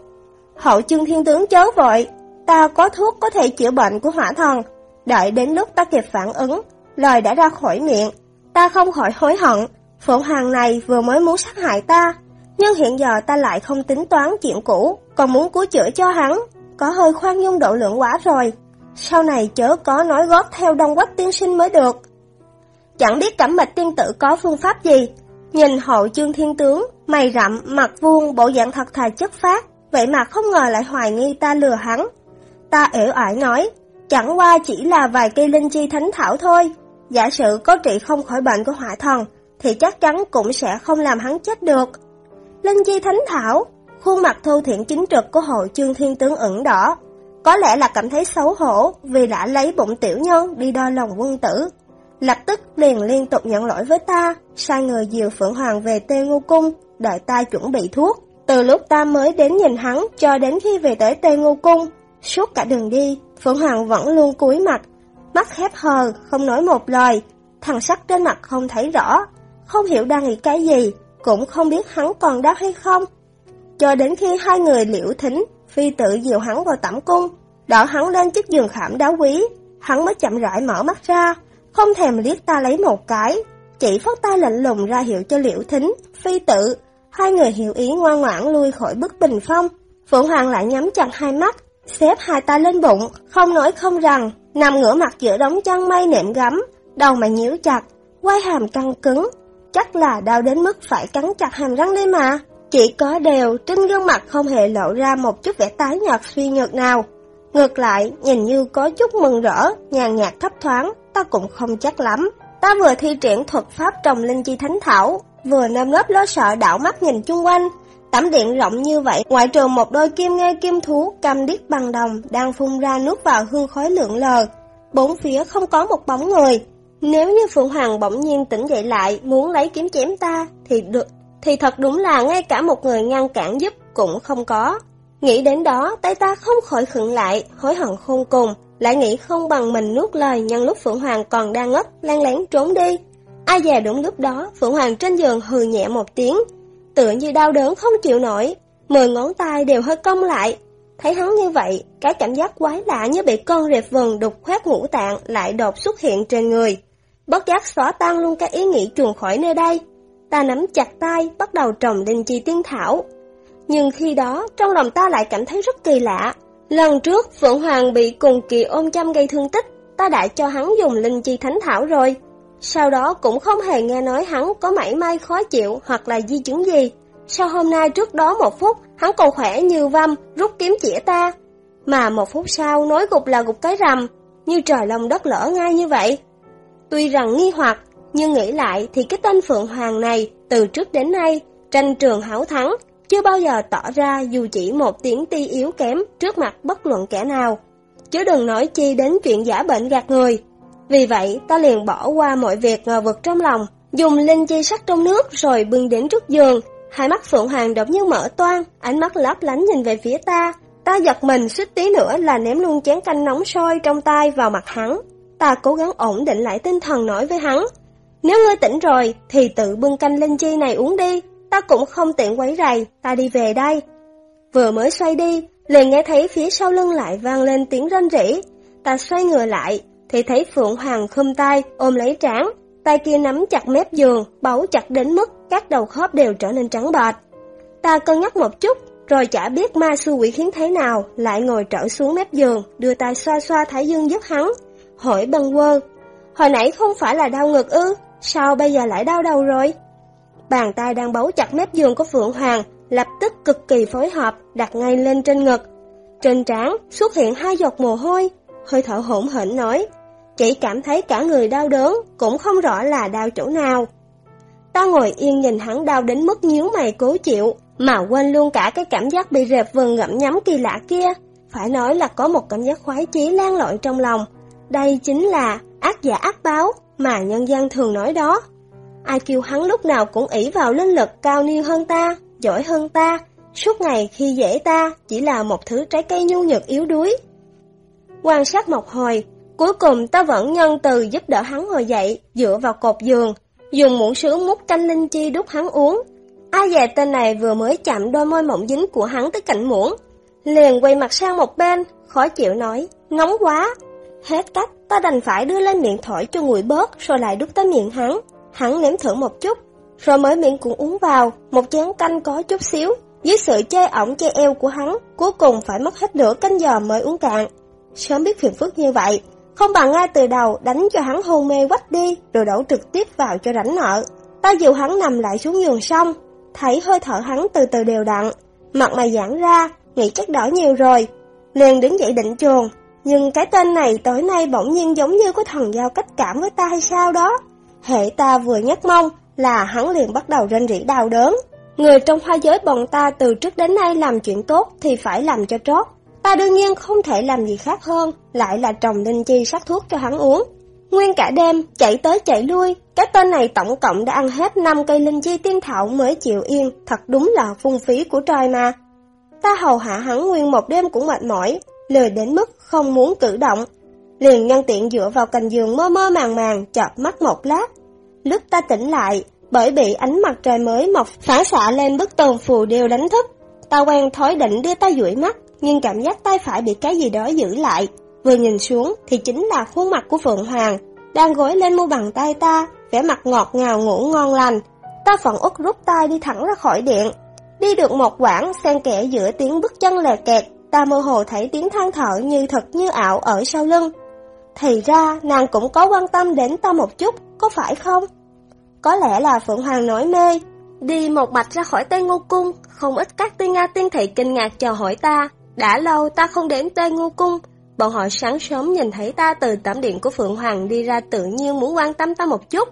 Hậu chương thiên tướng chớ vội, ta có thuốc có thể chữa bệnh của hỏa thần, đợi đến lúc ta kịp phản ứng, lời đã ra khỏi miệng, ta không khỏi hối hận, Phượng Hoàng này vừa mới muốn sát hại ta, nhưng hiện giờ ta lại không tính toán chuyện cũ, còn muốn cứu chữa cho hắn, có hơi khoan dung độ lượng quá rồi. Sau này chớ có nói gót theo đông quách tiên sinh mới được. Chẳng biết cẩm mạch tiên tử có phương pháp gì, nhìn hậu chương thiên tướng, mày rậm, mặt vuông, bộ dạng thật thà chất phát, vậy mà không ngờ lại hoài nghi ta lừa hắn. Ta ẻo ải nói, chẳng qua chỉ là vài cây linh chi thánh thảo thôi, giả sử có trị không khỏi bệnh của hỏa thần, thì chắc chắn cũng sẽ không làm hắn chết được. Linh chi thánh thảo, khuôn mặt thu thiện chính trực của hội chương thiên tướng ửng đỏ, có lẽ là cảm thấy xấu hổ vì đã lấy bụng tiểu nhân đi đo lòng quân tử. Lập tức liền liên tục nhận lỗi với ta, sai người dìu Phượng Hoàng về Tê Ngô Cung, đợi ta chuẩn bị thuốc. Từ lúc ta mới đến nhìn hắn cho đến khi về tới Tê Ngô Cung, suốt cả đường đi, Phượng Hoàng vẫn luôn cúi mặt, mắt khép hờ, không nói một lời, thằng sắc trên mặt không thấy rõ, không hiểu đang nghĩ cái gì, cũng không biết hắn còn đau hay không. Cho đến khi hai người liễu thính, phi tự dìu hắn vào tẩm cung, đỡ hắn lên chiếc giường khảm đá quý, hắn mới chậm rãi mở mắt ra, không thèm liếc ta lấy một cái, chỉ phất tay lạnh lùng ra hiệu cho liễu thính, phi tự. Hai người hiểu ý ngoan ngoãn lui khỏi bức bình phong. Phượng Hoàng lại nhắm chặt hai mắt, xếp hai tay lên bụng, không nói không rằng, nằm ngửa mặt giữa đống chăn mây nệm gấm, đầu mày nhíu chặt, quai hàm căng cứng. Chắc là đau đến mức phải cắn chặt hàm răng đây mà. Chỉ có đều trên gương mặt không hề lộ ra một chút vẻ tái nhợt suy nhược nào. Ngược lại, nhìn như có chút mừng rỡ, nhàn nhạt thấp thoáng, ta cũng không chắc lắm. Ta vừa thi triển thuật pháp trồng linh chi thánh thảo, vừa nơm nớp lo sợ đảo mắt nhìn chung quanh. Tẩm điện rộng như vậy, ngoại trừ một đôi kim nghe kim thú cầm điếc bằng đồng đang phun ra nước vào hương khói lượng lờ. Bốn phía không có một bóng người. Nếu như Phượng Hoàng bỗng nhiên tỉnh dậy lại muốn lấy kiếm chém ta thì được thì thật đúng là ngay cả một người ngăn cản giúp cũng không có. Nghĩ đến đó, tay ta không khỏi khựng lại, hối hận khôn cùng, lại nghĩ không bằng mình nuốt lời nhân lúc Phượng Hoàng còn đang ngất, lan lén trốn đi. Ai dè đúng lúc đó, Phượng Hoàng trên giường hừ nhẹ một tiếng, tựa như đau đớn không chịu nổi, mười ngón tay đều hơi cong lại. Thấy hắn như vậy, cái cảm giác quái lạ như bị con rệp vần đục khoét ngũ tạng lại đột xuất hiện trên người. Bất giác xóa tan luôn cái ý nghĩ chuồn khỏi nơi đây. Ta nắm chặt tay, bắt đầu trồng linh chi tiên thảo. Nhưng khi đó, trong lòng ta lại cảm thấy rất kỳ lạ. Lần trước, Phượng Hoàng bị cùng kỳ ôm chăm gây thương tích, ta đã cho hắn dùng linh chi thánh thảo rồi. Sau đó cũng không hề nghe nói hắn có mảy may khó chịu hoặc là di chứng gì. Sao hôm nay trước đó một phút, hắn còn khỏe như vâm, rút kiếm chĩa ta. Mà một phút sau nói gục là gục cái rầm, như trời lòng đất lỡ ngay như vậy. Tuy rằng nghi hoặc, nhưng nghĩ lại thì cái tên Phượng Hoàng này từ trước đến nay tranh trường hảo thắng, chưa bao giờ tỏ ra dù chỉ một tiếng ti yếu kém trước mặt bất luận kẻ nào. Chứ đừng nói chi đến chuyện giả bệnh gạt người. Vì vậy ta liền bỏ qua mọi việc ngờ vực trong lòng, dùng linh chi sắc trong nước rồi bưng đến trước giường. Hai mắt Phượng Hoàng đột nhiên mở toan, ánh mắt lấp lánh nhìn về phía ta. Ta giật mình suýt tí nữa là ném luôn chén canh nóng sôi trong tay vào mặt hắn. Ta cố gắng ổn định lại tinh thần nói với hắn. Nếu ngươi tỉnh rồi thì tự bưng canh linh chi này uống đi, ta cũng không tiện quấy rầy, ta đi về đây. Vừa mới xoay đi, liền nghe thấy phía sau lưng lại vang lên tiếng rên rỉ. Ta xoay người lại, thì thấy Phượng Hoàng khum tay, ôm lấy trán, tay kia nắm chặt mép giường, bấu chặt đến mức các đầu khớp đều trở nên trắng bệch. Ta cân nhắc một chút, rồi chả biết ma sư quỷ khiến thế nào, lại ngồi trở xuống mép giường, đưa tay xoa xoa thái dương giúp hắn, hỏi bâng quơ. Hồi nãy không phải là đau ngực ư, sao bây giờ lại đau đầu rồi? Bàn tay đang bấu chặt mép giường của Phượng Hoàng, lập tức cực kỳ phối hợp, đặt ngay lên trên ngực. Trên trán xuất hiện hai giọt mồ hôi, hơi thở hỗn hển nói, chỉ cảm thấy cả người đau đớn, cũng không rõ là đau chỗ nào. Ta ngồi yên nhìn hắn đau đến mức nhíu mày cố chịu, mà quên luôn cả cái cảm giác bị rệp vừng ngậm nhắm kỳ lạ kia. Phải nói là có một cảm giác khoái chí lan lội trong lòng. Đây chính là ác giả ác báo mà nhân dân thường nói đó. Ai kêu hắn lúc nào cũng ỷ vào linh lực cao niêu hơn ta, giỏi hơn ta, suốt ngày khi dễ ta chỉ là một thứ trái cây nhu nhược yếu đuối. Quan sát một hồi, cuối cùng ta vẫn nhân từ giúp đỡ hắn ngồi dậy, dựa vào cột giường, dùng muỗng sứ múc canh linh chi đút hắn uống. Ai dè tên này vừa mới chạm đôi môi mộng dính của hắn tới cạnh muỗng, liền quay mặt sang một bên, khó chịu nói, nóng quá. Hết cách, ta đành phải đưa lên miệng thổi cho nguội bớt rồi lại đút tới miệng hắn. Hắn nếm thử một chút, rồi mới miệng cũng uống vào, một chén canh có chút xíu. Dưới sự chê ổng chê eo của hắn, cuối cùng phải mất hết nửa canh giờ mới uống cạn. Sớm biết phiền phức như vậy, không bằng ngay từ đầu đánh cho hắn hôn mê quách đi, rồi đổ trực tiếp vào cho rảnh nợ. Ta dìu hắn nằm lại xuống giường xong, thấy hơi thở hắn từ từ đều đặn, mặt mày giãn ra, nghĩ chắc đỡ nhiều rồi. Liền đứng dậy định chuồng, nhưng cái tên này tối nay bỗng nhiên giống như có thần giao cách cảm với ta hay sao đó. Hệ ta vừa nhắc mông là hắn liền bắt đầu rên rỉ đau đớn. Người trong hoa giới bọn ta từ trước đến nay làm chuyện tốt thì phải làm cho trót. Ta đương nhiên không thể làm gì khác hơn, lại là trồng linh chi sắc thuốc cho hắn uống. Nguyên cả đêm, chạy tới chạy lui, cái tên này tổng cộng đã ăn hết 5 cây linh chi tiên thảo mới chịu yên, thật đúng là phung phí của trời mà. Ta hầu hạ hắn nguyên một đêm cũng mệt mỏi, lười đến mức không muốn cử động. Liền nhân tiện dựa vào cành giường mơ mơ màng màng, chợp mắt một lát. Lúc ta tỉnh lại, bởi bị ánh mặt trời mới mọc phản xạ lên bức tường phù đều đánh thức. Ta quen thói định đưa tay dụi mắt, nhưng cảm giác tay phải bị cái gì đó giữ lại. Vừa nhìn xuống thì chính là khuôn mặt của Phượng Hoàng, đang gối lên mu bàn tay ta, vẻ mặt ngọt ngào ngủ ngon lành. Ta phận út rút tay đi thẳng ra khỏi điện. Đi được một quãng xen kẽ giữa tiếng bước chân lè kẹt, ta mơ hồ thấy tiếng than thở như thật như ảo ở sau lưng. Thì ra nàng cũng có quan tâm đến ta một chút, có phải không? Có lẽ là Phượng Hoàng nổi mê, đi một mạch ra khỏi Tây Ngô Cung, không ít các tiên Nga tiên thị kinh ngạc chờ hỏi ta, đã lâu ta không đến Tây Ngô Cung, bọn họ sáng sớm nhìn thấy ta từ tẩm điện của Phượng Hoàng đi ra tự nhiên muốn quan tâm ta một chút.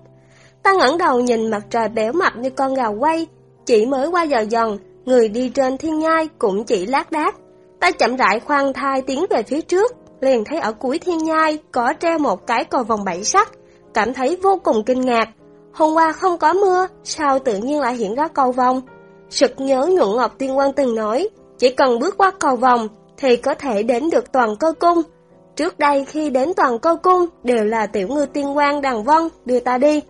Ta ngẩng đầu nhìn mặt trời béo mập như con gà quay, chỉ mới qua giờ dần, người đi trên thiên nhai cũng chỉ lác đác. Ta chậm rãi khoan thai tiến về phía trước, liền thấy ở cuối thiên nhai có treo một cái cầu vòng bảy sắc, cảm thấy vô cùng kinh ngạc. Hôm qua không có mưa, sao tự nhiên lại hiện ra cầu vòng? Sực nhớ nhuận Ngọc Tiên Quan từng nói, chỉ cần bước qua cầu vòng thì có thể đến được toàn cơ cung. Trước đây khi đến toàn cơ cung đều là tiểu ngư tiên quan đằng vân đưa ta đi.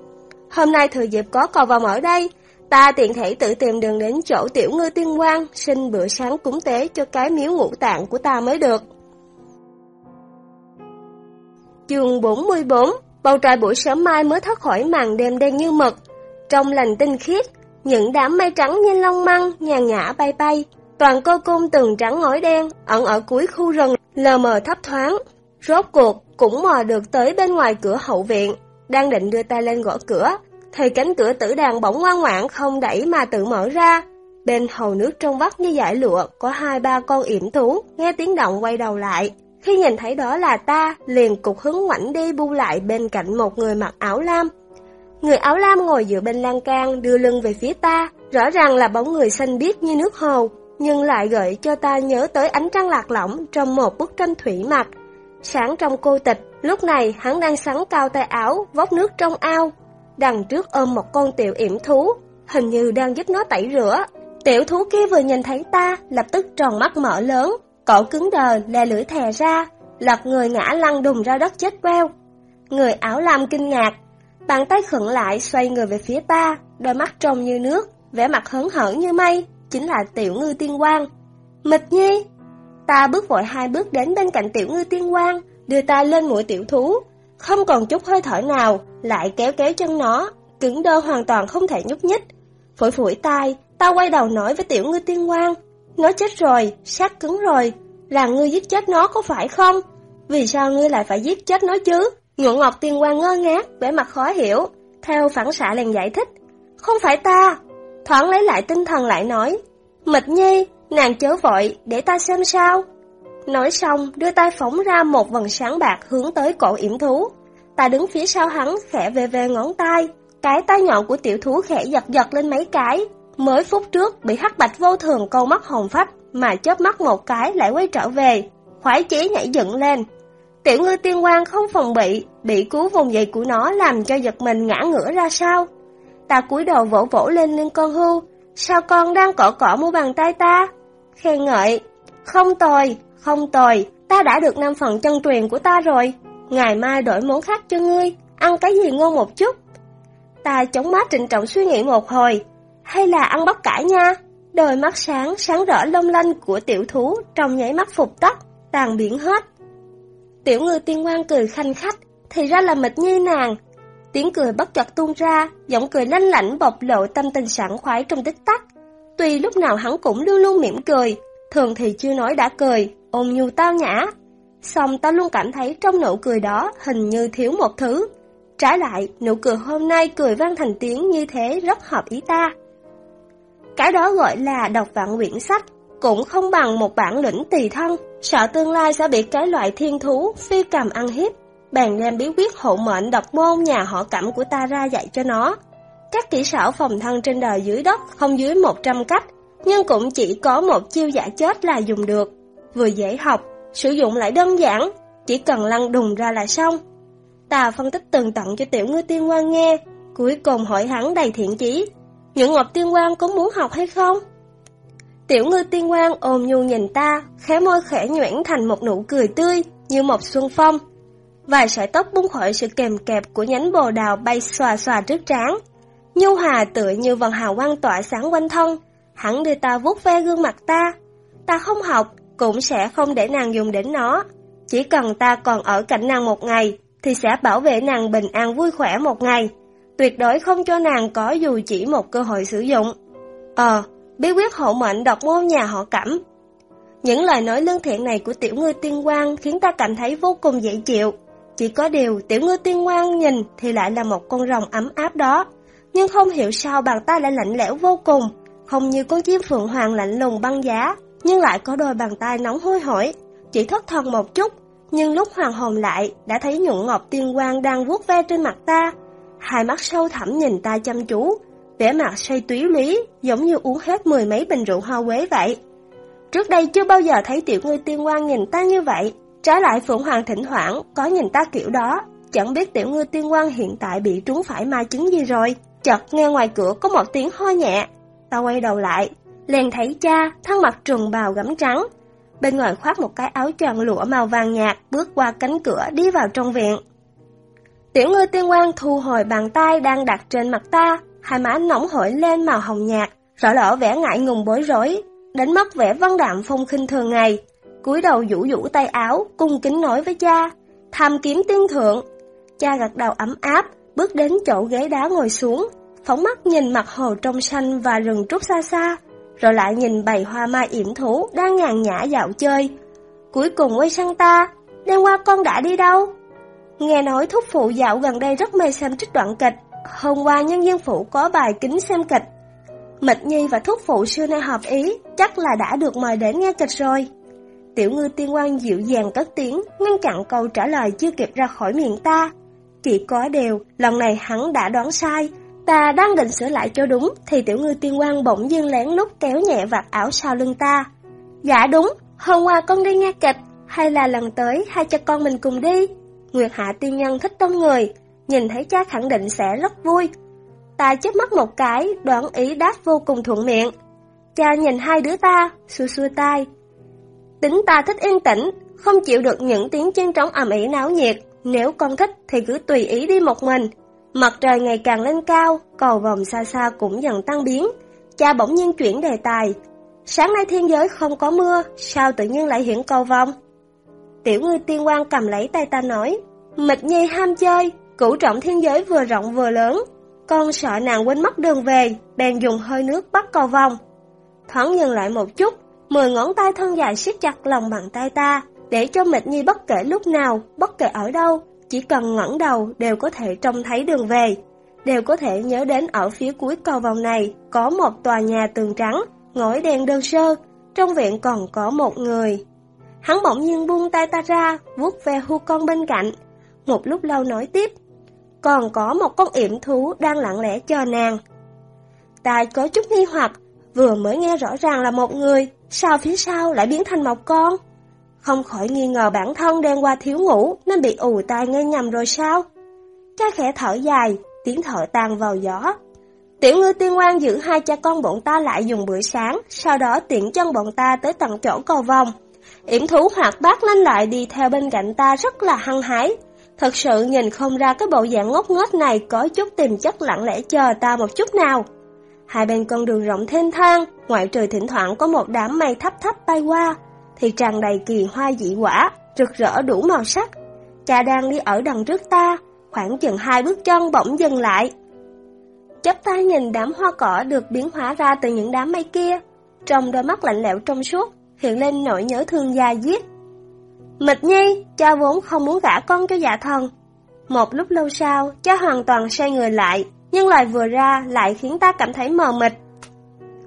Hôm nay thừa dịp có cầu vòng ở đây, ta tiện thể tự tìm đường đến chỗ tiểu ngư tiên quan xin bữa sáng cúng tế cho cái miếu ngũ tạng của ta mới được. Chương 44 Bầu trời buổi sớm mai mới thoát khỏi màn đêm đen như mực. Trong lành tinh khiết, những đám mây trắng như long măng nhàn nhã bay bay. Toàn cô cung tường trắng ngói đen, ẩn ở cuối khu rừng, lờ mờ thấp thoáng. Rốt cuộc cũng mò được tới bên ngoài cửa hậu viện. đang định đưa tay lên gõ cửa, thì cánh cửa tử đàn bỗng ngoan ngoãn không đẩy mà tự mở ra. Bên hầu nước trong vắt như giải lụa có hai ba con yểm thú, nghe tiếng động quay đầu lại. Khi nhìn thấy đó là ta, liền cục hứng ngoảnh đi bu lại bên cạnh một người mặc áo lam. Người áo lam ngồi dựa bên lan can đưa lưng về phía ta, rõ ràng là bóng người xanh biếc như nước hồ, nhưng lại gợi cho ta nhớ tới ánh trăng lạc lõng trong một bức tranh thủy mặc. Sáng trong cô tịch, lúc này hắn đang sắn cao tay áo, vóc nước trong ao. Đằng trước ôm một con tiểu yểm thú, hình như đang giúp nó tẩy rửa. Tiểu thú kia vừa nhìn thấy ta, lập tức tròn mắt mở lớn, cổ cứng đờ, lè lưỡi thè ra, lật người ngã lăn đùng ra đất chết queo. Người áo lam kinh ngạc, bàn tay khẩn lại xoay người về phía ta, đôi mắt trông như nước, vẻ mặt hớn hở như mây, chính là tiểu ngư tiên quang. Mịch nhi! Ta bước vội hai bước đến bên cạnh tiểu ngư tiên quang, đưa ta lên mũi tiểu thú. Không còn chút hơi thở nào, lại kéo kéo chân nó, cứng đơ hoàn toàn không thể nhúc nhích. Phổi phủi tai, ta quay đầu nói với tiểu ngư tiên quang. Nó chết rồi, sát cứng rồi, là ngươi giết chết nó có phải không? Vì sao ngươi lại phải giết chết nó chứ? Nhuận Ngọc Tiên Quang ngơ ngác, vẻ mặt khó hiểu, theo phản xạ liền giải thích. Không phải ta, thoáng lấy lại tinh thần lại nói, Mịch Nhi, nàng chớ vội, để ta xem sao. Nói xong, đưa tay phóng ra một vần sáng bạc hướng tới cổ yểm thú. Ta đứng phía sau hắn, khẽ về về ngón tay. Cái tay nhọn của tiểu thú khẽ giật giật lên mấy cái. Mới phút trước bị hắc bạch vô thường câu mắt hồn phách, mà chớp mắt một cái lại quay trở về. Khoái chí nhảy dựng lên. Tiểu ngư tiên quan không phòng bị, bị cú vùng dậy của nó làm cho giật mình ngã ngửa ra sao. Ta cúi đầu vỗ vỗ lên lưng con hưu, sao con đang cọ cọ mua bàn tay ta? Khen ngợi, không tồi, không tồi, ta đã được năm phần chân truyền của ta rồi. Ngày mai đổi món khác cho ngươi, ăn cái gì ngon một chút. Ta chống má trịnh trọng suy nghĩ một hồi, hay là ăn bắp cải nha? Đôi mắt sáng, sáng rỡ long lanh của tiểu thú trong nháy mắt phục tắt, tàn biển hết. Tiểu ngư tiên quan cười khanh khách, thì ra là mịch nhi nàng, Tiếng cười bất chợt tuôn ra, giọng cười lanh lảnh bộc lộ tâm tình sảng khoái trong tích tắc. Tuy lúc nào hắn cũng luôn luôn mỉm cười, thường thì chưa nói đã cười, ôn nhu tao nhã. Xong ta luôn cảm thấy trong nụ cười đó hình như thiếu một thứ. Trái lại, nụ cười hôm nay cười vang thành tiếng như thế rất hợp ý ta. Cái đó gọi là đọc vạn quyển sách, cũng không bằng một bản lĩnh tỳ thân, sợ tương lai sẽ bị cái loại thiên thú phi cầm ăn hiếp bèn đem bí quyết hộ mệnh độc môn nhà họ cẩm của ta ra dạy cho nó. Các kỹ xảo phòng thân trên đời dưới đất không dưới 100 cách, nhưng cũng chỉ có một chiêu giả chết là dùng được. Vừa dễ học, sử dụng lại đơn giản, chỉ cần lăn đùng ra là xong. Ta phân tích tường tận cho tiểu ngư tiên quan nghe, cuối cùng hỏi hắn đầy thiện chí. Những ngọc tiên quan có muốn học hay không? Tiểu ngư tiên quan ôm nhu nhìn ta, khẽ môi khẽ nhuyễn thành một nụ cười tươi, như một xuân phong. Vài sợi tóc bung khỏi sự kèm kẹp của nhánh bồ đào bay xòa xòa trước trán. Nhu hòa tựa như vần hào quang tỏa sáng quanh thân, hẳn đưa ta vuốt ve gương mặt ta. Ta không học, cũng sẽ không để nàng dùng đến nó. Chỉ cần ta còn ở cạnh nàng một ngày, thì sẽ bảo vệ nàng bình an vui khỏe một ngày. Tuyệt đối không cho nàng có dù chỉ một cơ hội sử dụng. Ờ, bí quyết hộ mệnh độc môn nhà họ cẩm. Những lời nói lương thiện này của tiểu ngư tiên quang khiến ta cảm thấy vô cùng dễ chịu. Chỉ có điều tiểu ngư tiên quang nhìn thì lại là một con rồng ấm áp đó. Nhưng không hiểu sao bàn tay lại lạnh lẽo vô cùng, không như con chim phượng hoàng lạnh lùng băng giá, nhưng lại có đôi bàn tay nóng hôi hổi. Chỉ thất thần một chút, nhưng lúc hoàng hồn lại đã thấy nhuận ngọc tiên quang đang vuốt ve trên mặt ta. Hai mắt sâu thẳm nhìn ta chăm chú, vẻ mặt say túy lý, giống như uống hết mười mấy bình rượu hoa quế vậy. Trước đây chưa bao giờ thấy tiểu ngư tiên quan nhìn ta như vậy, Trái lại Phượng Hoàng thỉnh thoảng có nhìn ta kiểu đó, chẳng biết tiểu ngư tiên quan hiện tại bị trúng phải ma chứng gì rồi. Chợt nghe ngoài cửa có một tiếng ho nhẹ, ta quay đầu lại, liền thấy cha thân mặt trùm bào gấm trắng. Bên ngoài khoác một cái áo tròn lụa màu vàng nhạt bước qua cánh cửa đi vào trong viện. Tiểu ngư tiên quan thu hồi bàn tay đang đặt trên mặt ta, hai má nóng hổi lên màu hồng nhạt, rõ lỡ vẻ ngại ngùng bối rối, đánh mất vẻ văn đạm phong khinh thường ngày, cúi đầu vũ vũ tay áo, cung kính nói với cha, tham kiếm tiên thượng. Cha gật đầu ấm áp, bước đến chỗ ghế đá ngồi xuống, phóng mắt nhìn mặt hồ trong xanh và rừng trúc xa xa, rồi lại nhìn bầy hoa mai yểm thú đang nhàn nhã dạo chơi. Cuối cùng quay sang ta, đêm qua con đã đi đâu? Nghe nói thúc phụ dạo gần đây rất mê xem trích đoạn kịch. Hôm qua nhân dân phủ có bài kính xem kịch. Mịch Nhi và thúc phụ xưa nay hợp ý, chắc là đã được mời đến nghe kịch rồi. Tiểu ngư tiên quan dịu dàng cất tiếng, ngăn chặn câu trả lời chưa kịp ra khỏi miệng ta. Chỉ có điều, lần này hắn đã đoán sai. Ta đang định sửa lại cho đúng, thì tiểu ngư tiên quan bỗng dưng lén lút kéo nhẹ vạt áo sau lưng ta. Dạ đúng, hôm qua con đi nghe kịch, hay là lần tới hai cha con mình cùng đi? Nguyệt Hạ tiên nhân thích đông người, nhìn thấy cha khẳng định sẽ rất vui. Ta chớp mắt một cái, đoán ý đáp vô cùng thuận miệng. Cha nhìn hai đứa ta, xua xua tay. Tính ta thích yên tĩnh, không chịu được những tiếng chân trống ầm ĩ náo nhiệt. Nếu con thích thì cứ tùy ý đi một mình. Mặt trời ngày càng lên cao, cầu vòng xa xa cũng dần tăng biến. Cha bỗng nhiên chuyển đề tài. Sáng nay thiên giới không có mưa, sao tự nhiên lại hiện cầu vòng? Tiểu ngư tiên quan cầm lấy tay ta nói, Mịch nhi ham chơi, cửu trọng thiên giới vừa rộng vừa lớn. Con sợ nàng quên mất đường về, bèn dùng hơi nước bắt cầu vòng. Thoáng dừng lại một chút, mười ngón tay thân dài siết chặt lòng bàn tay ta, để cho Mịch Nhi bất kể lúc nào, bất kể ở đâu, chỉ cần ngẩng đầu đều có thể trông thấy đường về, đều có thể nhớ đến ở phía cuối cầu vòng này có một tòa nhà tường trắng, ngói đèn đơn sơ, trong viện còn có một người. Hắn bỗng nhiên buông tay ta ra, vuốt ve hu con bên cạnh. Một lúc lâu nói tiếp, còn có một con yểm thú đang lặng lẽ chờ nàng. tài có chút nghi hoặc, vừa mới nghe rõ ràng là một người, sao phía sau lại biến thành một con? Không khỏi nghi ngờ bản thân đêm qua thiếu ngủ nên bị ù tai nghe nhầm rồi sao? Cha khẽ thở dài, tiếng thở tan vào gió. Tiểu ngư tiên quan giữ hai cha con bọn ta lại dùng bữa sáng, sau đó tiện chân bọn ta tới tận chỗ cầu vòng. Yểm thú hoạt bát lên lại đi theo bên cạnh ta rất là hăng hái. Thật sự nhìn không ra cái bộ dạng ngốc nghếch này có chút tìm chất lặng lẽ chờ ta một chút nào. Hai bên con đường rộng thênh thang, ngoại trừ thỉnh thoảng có một đám mây thấp thấp bay qua, thì tràn đầy kỳ hoa dị quả, rực rỡ đủ màu sắc. Cha đang đi ở đằng trước ta, khoảng chừng hai bước chân bỗng dừng lại. Chấp tay nhìn đám hoa cỏ được biến hóa ra từ những đám mây kia, trong đôi mắt lạnh lẽo trong suốt, hiện lên nỗi nhớ thương da giết. Mịch nhi, cha vốn không muốn gả con cho dạ thần. Một lúc lâu sau, cha hoàn toàn xoay người lại, nhưng lời vừa ra lại khiến ta cảm thấy mờ mịt.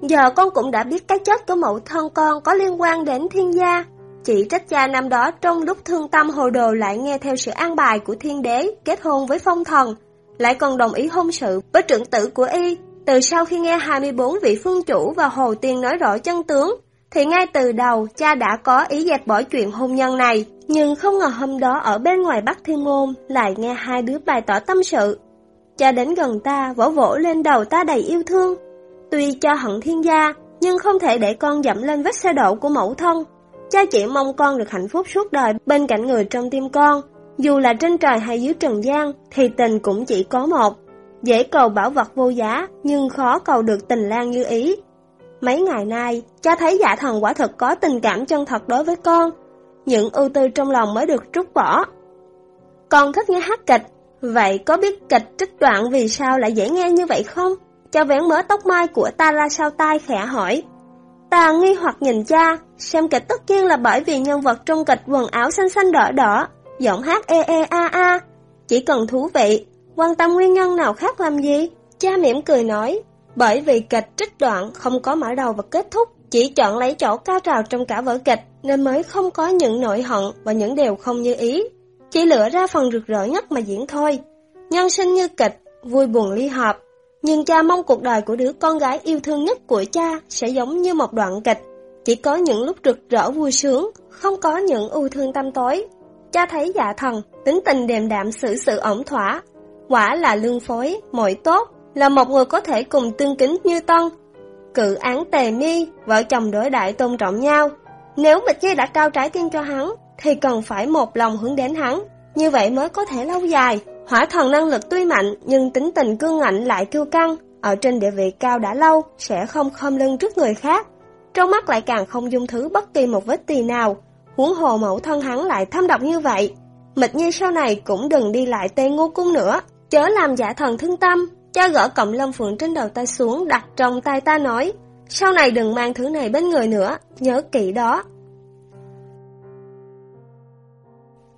Giờ con cũng đã biết cái chết của mẫu thân con có liên quan đến thiên gia. Chỉ trách cha năm đó trong lúc thương tâm hồ đồ lại nghe theo sự an bài của thiên đế kết hôn với phong thần, lại còn đồng ý hôn sự với trưởng tử của y. Từ sau khi nghe 24 vị phương chủ và hồ tiên nói rõ chân tướng, thì ngay từ đầu cha đã có ý dẹp bỏ chuyện hôn nhân này. Nhưng không ngờ hôm đó ở bên ngoài Bắc Thiên Môn lại nghe hai đứa bày tỏ tâm sự. Cha đến gần ta, vỗ vỗ lên đầu ta đầy yêu thương, Tuy cho hận thiên gia, nhưng không thể để con dẫm lên vết xe đổ của mẫu thân. Cha chỉ mong con được hạnh phúc suốt đời bên cạnh người trong tim con. Dù là trên trời hay dưới trần gian, thì tình cũng chỉ có một. Dễ cầu bảo vật vô giá, nhưng khó cầu được tình lang như ý. Mấy ngày nay, cha thấy dạ thần quả thực có tình cảm chân thật đối với con. Những ưu tư trong lòng mới được trút bỏ. Con thích nghe hát kịch, vậy có biết kịch trích đoạn vì sao lại dễ nghe như vậy không? Cha vén mớ tóc mai của ta ra sau tai khẽ hỏi. Ta nghi hoặc nhìn cha, xem kịch tất nhiên là bởi vì nhân vật trong kịch quần áo xanh xanh đỏ đỏ, giọng hát e e a a. Chỉ cần thú vị, quan tâm nguyên nhân nào khác làm gì? Cha mỉm cười nói, bởi vì kịch trích đoạn không có mở đầu và kết thúc, chỉ chọn lấy chỗ cao trào trong cả vở kịch nên mới không có những nội hận và những điều không như ý. Chỉ lựa ra phần rực rỡ nhất mà diễn thôi. Nhân sinh như kịch, vui buồn ly hợp, nhưng cha mong cuộc đời của đứa con gái yêu thương nhất của cha sẽ giống như một đoạn kịch, chỉ có những lúc rực rỡ vui sướng, không có những ưu thương tâm tối. Cha thấy dạ thần, tính tình đềm đạm xử sự ổn thỏa, quả là lương phối, mọi tốt, là một người có thể cùng tương kính như tân. Cự án tề mi, vợ chồng đối đại tôn trọng nhau. Nếu Bịch Nhi đã cao trái tim cho hắn, thì cần phải một lòng hướng đến hắn, như vậy mới có thể lâu dài. Hỏa thần năng lực tuy mạnh nhưng tính tình cương ngạnh lại kiêu căng, ở trên địa vị cao đã lâu sẽ không khom lưng trước người khác. Trong mắt lại càng không dung thứ bất kỳ một vết tì nào, huống hồ mẫu thân hắn lại thâm độc như vậy. Mịch nhi sau này cũng đừng đi lại tê ngô cung nữa, chớ làm giả thần thương tâm. Cha gỡ cọng lông phượng trên đầu ta xuống đặt trong tay ta nói, sau này đừng mang thứ này bên người nữa, nhớ kỹ đó.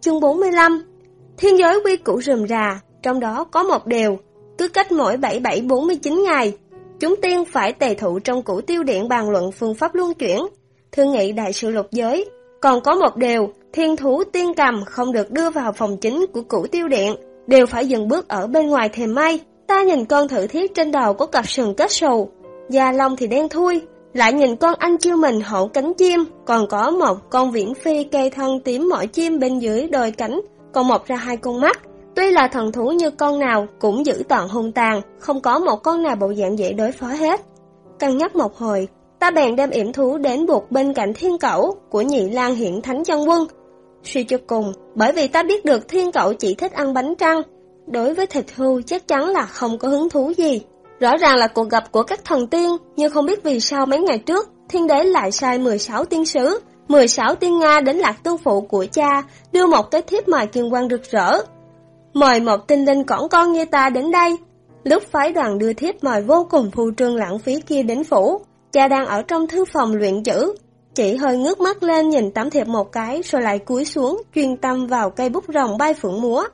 Chương 45 Thiên giới quy củ rườm rà, trong đó có một điều, cứ cách mỗi 7749 ngày, chúng tiên phải tề thụ trong củ tiêu điện bàn luận phương pháp luân chuyển, thương nghị đại sự lục giới. Còn có một điều, thiên thú tiên cầm không được đưa vào phòng chính của củ tiêu điện, đều phải dừng bước ở bên ngoài thềm mây. Ta nhìn con thử thiết trên đầu có cặp sừng kết sù, da lông thì đen thui, lại nhìn con anh chiêu mình hậu cánh chim, còn có một con viễn phi cây thân tím mỏi chim bên dưới đôi cánh, còn mọc ra hai con mắt. Tuy là thần thú như con nào cũng giữ toàn hung tàn, không có một con nào bộ dạng dễ đối phó hết. Cân nhắc một hồi, ta bèn đem yểm thú đến buộc bên cạnh thiên cẩu của nhị lang hiện thánh chân quân. Suy cho cùng, bởi vì ta biết được thiên cẩu chỉ thích ăn bánh trăng, đối với thịt hưu chắc chắn là không có hứng thú gì. Rõ ràng là cuộc gặp của các thần tiên, nhưng không biết vì sao mấy ngày trước, thiên đế lại sai 16 tiên sứ, 16 tiên Nga đến lạc tu phụ của cha, đưa một cái thiếp mời kiên quan rực rỡ. Mời một tinh linh cõng con như ta đến đây. Lúc phái đoàn đưa thiếp mời vô cùng phù trương lãng phí kia đến phủ, cha đang ở trong thư phòng luyện chữ. Chỉ hơi ngước mắt lên nhìn tấm thiệp một cái rồi lại cúi xuống, chuyên tâm vào cây bút rồng bay phượng múa.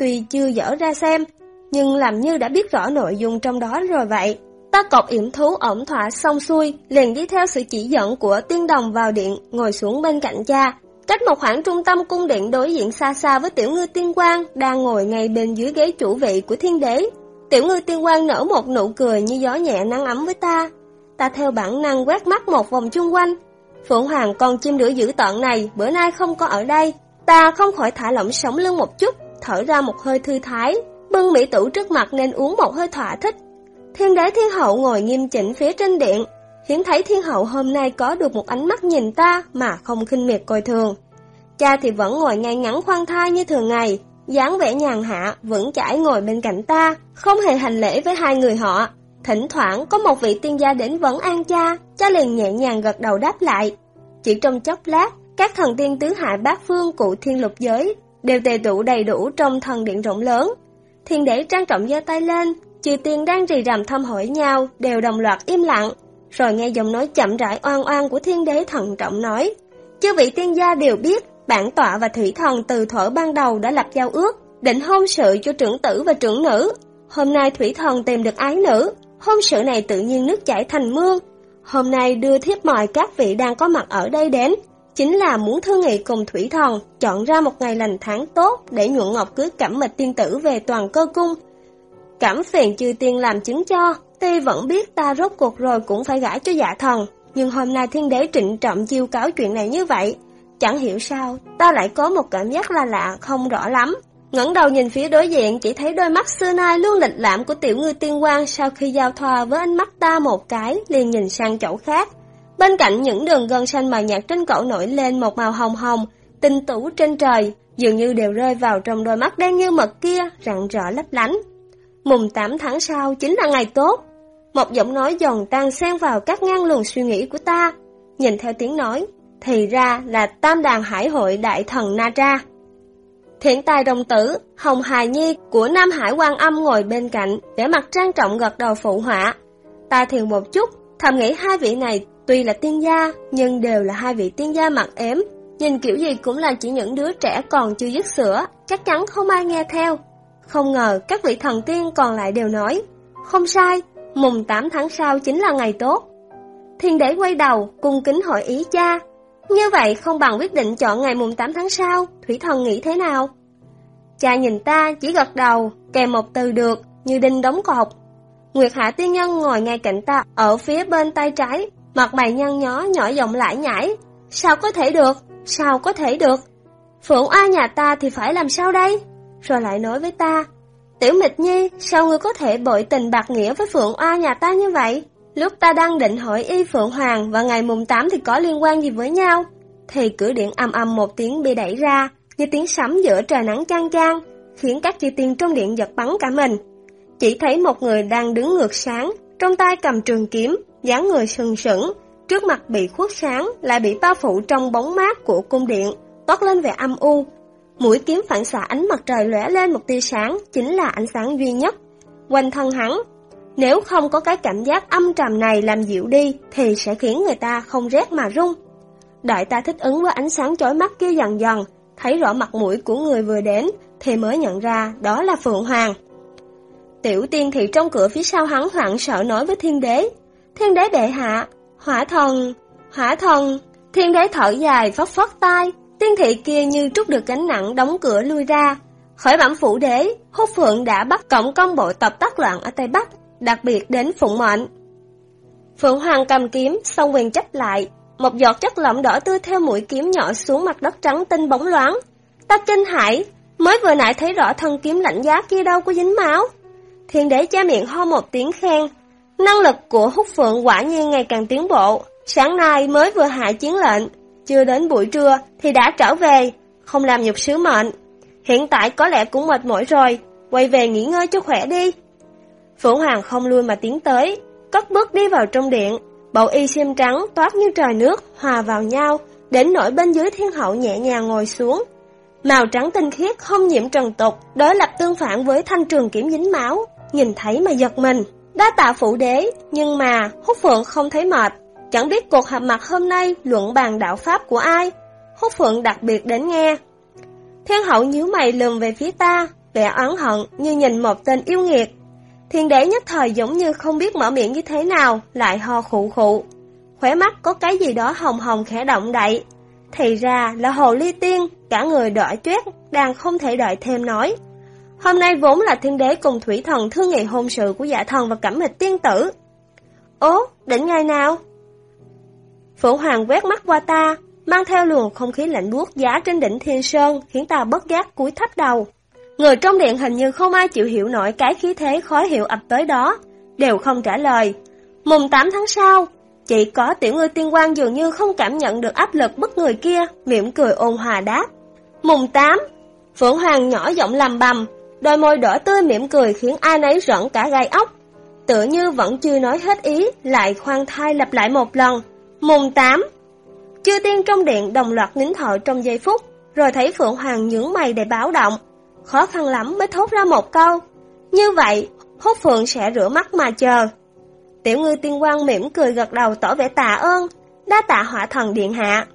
Tuy chưa dở ra xem, nhưng làm như đã biết rõ nội dung trong đó rồi vậy. Ta cọc yểm thú ổng thỏa xong xuôi, liền đi theo sự chỉ dẫn của tiên đồng vào điện, ngồi xuống bên cạnh cha. Cách một khoảng trung tâm cung điện đối diện xa xa với tiểu ngư tiên quang đang ngồi ngay bên dưới ghế chủ vị của thiên đế. Tiểu ngư tiên quang nở một nụ cười như gió nhẹ nắng ấm với ta. Ta theo bản năng quét mắt một vòng chung quanh. Phượng Hoàng con chim lửa dữ tợn này bữa nay không có ở đây. Ta không khỏi thả lỏng sống lưng một chút, thở ra một hơi thư thái, bưng mỹ tủ trước mặt nên uống một hơi thỏa thích. Thiên đế thiên hậu ngồi nghiêm chỉnh phía trên điện, hiển thấy thiên hậu hôm nay có được một ánh mắt nhìn ta mà không khinh miệt coi thường. Cha thì vẫn ngồi ngay ngắn khoan thai như thường ngày, dáng vẻ nhàn hạ, vững chãi ngồi bên cạnh ta, không hề hành lễ với hai người họ. Thỉnh thoảng có một vị tiên gia đến vấn an cha, cha liền nhẹ nhàng gật đầu đáp lại. Chỉ trong chốc lát, các thần tiên tứ hải bát phương cụ thiên lục giới đều tề tụ đầy đủ trong thần điện rộng lớn. Thiên đế trang trọng giơ tay lên, chư tiên đang rì rầm thăm hỏi nhau đều đồng loạt im lặng, rồi nghe giọng nói chậm rãi oan oan của thiên đế thận trọng nói. Chư vị tiên gia đều biết, bản tọa và thủy thần từ thuở ban đầu đã lập giao ước, định hôn sự cho trưởng tử và trưởng nữ. Hôm nay thủy thần tìm được ái nữ, hôn sự này tự nhiên nước chảy thành mương. Hôm nay đưa thiếp mời các vị đang có mặt ở đây đến, chính là muốn thương nghị cùng thủy thần chọn ra một ngày lành tháng tốt để nhuận ngọc cưới cẩm mịch tiên tử về toàn cơ cung. Cảm phiền chư tiên làm chứng cho, tuy vẫn biết ta rốt cuộc rồi cũng phải gả cho dạ thần, nhưng hôm nay thiên đế trịnh trọng chiêu cáo chuyện này như vậy. Chẳng hiểu sao, ta lại có một cảm giác là lạ không rõ lắm. ngẩng đầu nhìn phía đối diện chỉ thấy đôi mắt xưa nay luôn lịch lãm của tiểu ngư tiên quan sau khi giao thoa với ánh mắt ta một cái liền nhìn sang chỗ khác. Bên cạnh những đường gân xanh mờ nhạt trên cổ nổi lên một màu hồng hồng, tinh tủ trên trời, dường như đều rơi vào trong đôi mắt đen như mật kia, rạng rỡ lấp lánh. Mùng 8 tháng sau chính là ngày tốt. Một giọng nói giòn tan xen vào các ngang luồng suy nghĩ của ta. Nhìn theo tiếng nói, thì ra là tam đàn hải hội đại thần Na Tra. Thiện tài đồng tử, Hồng Hài Nhi của Nam Hải quan Âm ngồi bên cạnh, vẻ mặt trang trọng gật đầu phụ họa. Ta thiền một chút, thầm nghĩ hai vị này tuy là tiên gia, nhưng đều là hai vị tiên gia mặt ếm. Nhìn kiểu gì cũng là chỉ những đứa trẻ còn chưa dứt sữa, chắc chắn không ai nghe theo. Không ngờ các vị thần tiên còn lại đều nói, không sai, mùng 8 tháng sau chính là ngày tốt. Thiên đế quay đầu, cung kính hỏi ý cha, như vậy không bằng quyết định chọn ngày mùng 8 tháng sau, Thủy Thần nghĩ thế nào? Cha nhìn ta chỉ gật đầu, kèm một từ được, như đinh đóng cột. Nguyệt Hạ Tiên Nhân ngồi ngay cạnh ta, ở phía bên tay trái, mặt mày nhăn nhó nhỏ giọng lải nhải. Sao có thể được? Sao có thể được? Phượng A nhà ta thì phải làm sao đây? Rồi lại nói với ta, Tiểu Mịch Nhi, sao ngươi có thể bội tình bạc nghĩa với Phượng A nhà ta như vậy? Lúc ta đang định hỏi y Phượng Hoàng và ngày mùng 8 thì có liên quan gì với nhau, thì cửa điện âm âm một tiếng bị đẩy ra, như tiếng sấm giữa trời nắng chang chang, khiến các chi tiên trong điện giật bắn cả mình. Chỉ thấy một người đang đứng ngược sáng, trong tay cầm trường kiếm, dáng người sừng sững, trước mặt bị khuất sáng lại bị bao phủ trong bóng mát của cung điện, toát lên vẻ âm u. Mũi kiếm phản xạ ánh mặt trời lóe lên một tia sáng, chính là ánh sáng duy nhất. Quanh thân hắn nếu không có cái cảm giác âm trầm này làm dịu đi thì sẽ khiến người ta không rét mà run. đại ta thích ứng với ánh sáng chói mắt kia dần dần, thấy rõ mặt mũi của người vừa đến, thì mới nhận ra đó là Phượng Hoàng. Tiểu tiên thị trong cửa phía sau hắn hoảng sợ nói với thiên đế. Thiên đế đệ hạ, hỏa thần, hỏa thần, thiên đế thở dài phất phất tay, tiên thị kia như trút được gánh nặng đóng cửa lui ra. Khởi bẩm phủ đế, hút phượng đã bắt cộng công bộ tập tác loạn ở Tây Bắc, đặc biệt đến phụng mệnh. Phượng Hoàng cầm kiếm, song quyền chấp lại, một giọt chất lỏng đỏ tươi theo mũi kiếm nhỏ xuống mặt đất trắng tinh bóng loáng. Ta kinh hãi, mới vừa nãy thấy rõ thân kiếm lạnh giá kia đâu có dính máu. Thiên đế cha miệng ho một tiếng khen. Năng lực của hút phượng quả nhiên ngày càng tiến bộ. Sáng nay mới vừa hạ chiến lệnh, chưa đến buổi trưa thì đã trở về, không làm nhục sứ mệnh. Hiện tại có lẽ cũng mệt mỏi rồi, quay về nghỉ ngơi cho khỏe đi. Phượng Hoàng không lui mà tiến tới, cất bước đi vào trong điện, bầu y xiêm trắng toát như trời nước, hòa vào nhau, đến nỗi bên dưới thiên hậu nhẹ nhàng ngồi xuống. Màu trắng tinh khiết không nhiễm trần tục, đối lập tương phản với thanh trường kiểm dính máu, nhìn thấy mà giật mình. Đã tạ phụ đế, nhưng mà Húc phượng không thấy mệt, chẳng biết cuộc họp mặt hôm nay luận bàn đạo pháp của ai. Húc phượng đặc biệt đến nghe. Thiên hậu nhíu mày lườm về phía ta, vẻ oán hận như nhìn một tên yêu nghiệt. Thiên đế nhất thời giống như không biết mở miệng như thế nào, lại ho khụ khụ. Khóe mắt có cái gì đó hồng hồng khẽ động đậy. Thì ra là hồ ly tiên, cả người đỏ chét, đang không thể đợi thêm nói. Hôm nay vốn là thiên đế cùng thủy thần thương nghị hôn sự của dạ thần và cẩm mịch tiên tử. Ố, định ngày nào? Phượng Hoàng quét mắt qua ta, mang theo luồng không khí lạnh buốt giá trên đỉnh thiên sơn, khiến ta bất giác cúi thấp đầu. Người trong điện hình như không ai chịu hiểu nổi cái khí thế khó hiểu ập tới đó, đều không trả lời. Mùng 8 tháng sau, chỉ có tiểu ngư tiên quan dường như không cảm nhận được áp lực bất người kia, mỉm cười ôn hòa đáp. Mùng 8, Phượng Hoàng nhỏ giọng làm bầm, đôi môi đỏ tươi mỉm cười khiến ai nấy rợn cả gai ốc. Tựa như vẫn chưa nói hết ý, lại khoan thai lặp lại một lần. Mùng 8 Chư tiên trong điện đồng loạt nín thở trong giây phút, rồi thấy Phượng Hoàng nhướng mày để báo động. Khó khăn lắm mới thốt ra một câu. Như vậy, hốt Phượng sẽ rửa mắt mà chờ. Tiểu ngư tiên quan mỉm cười gật đầu tỏ vẻ tạ ơn, đa tạ hỏa thần điện hạ.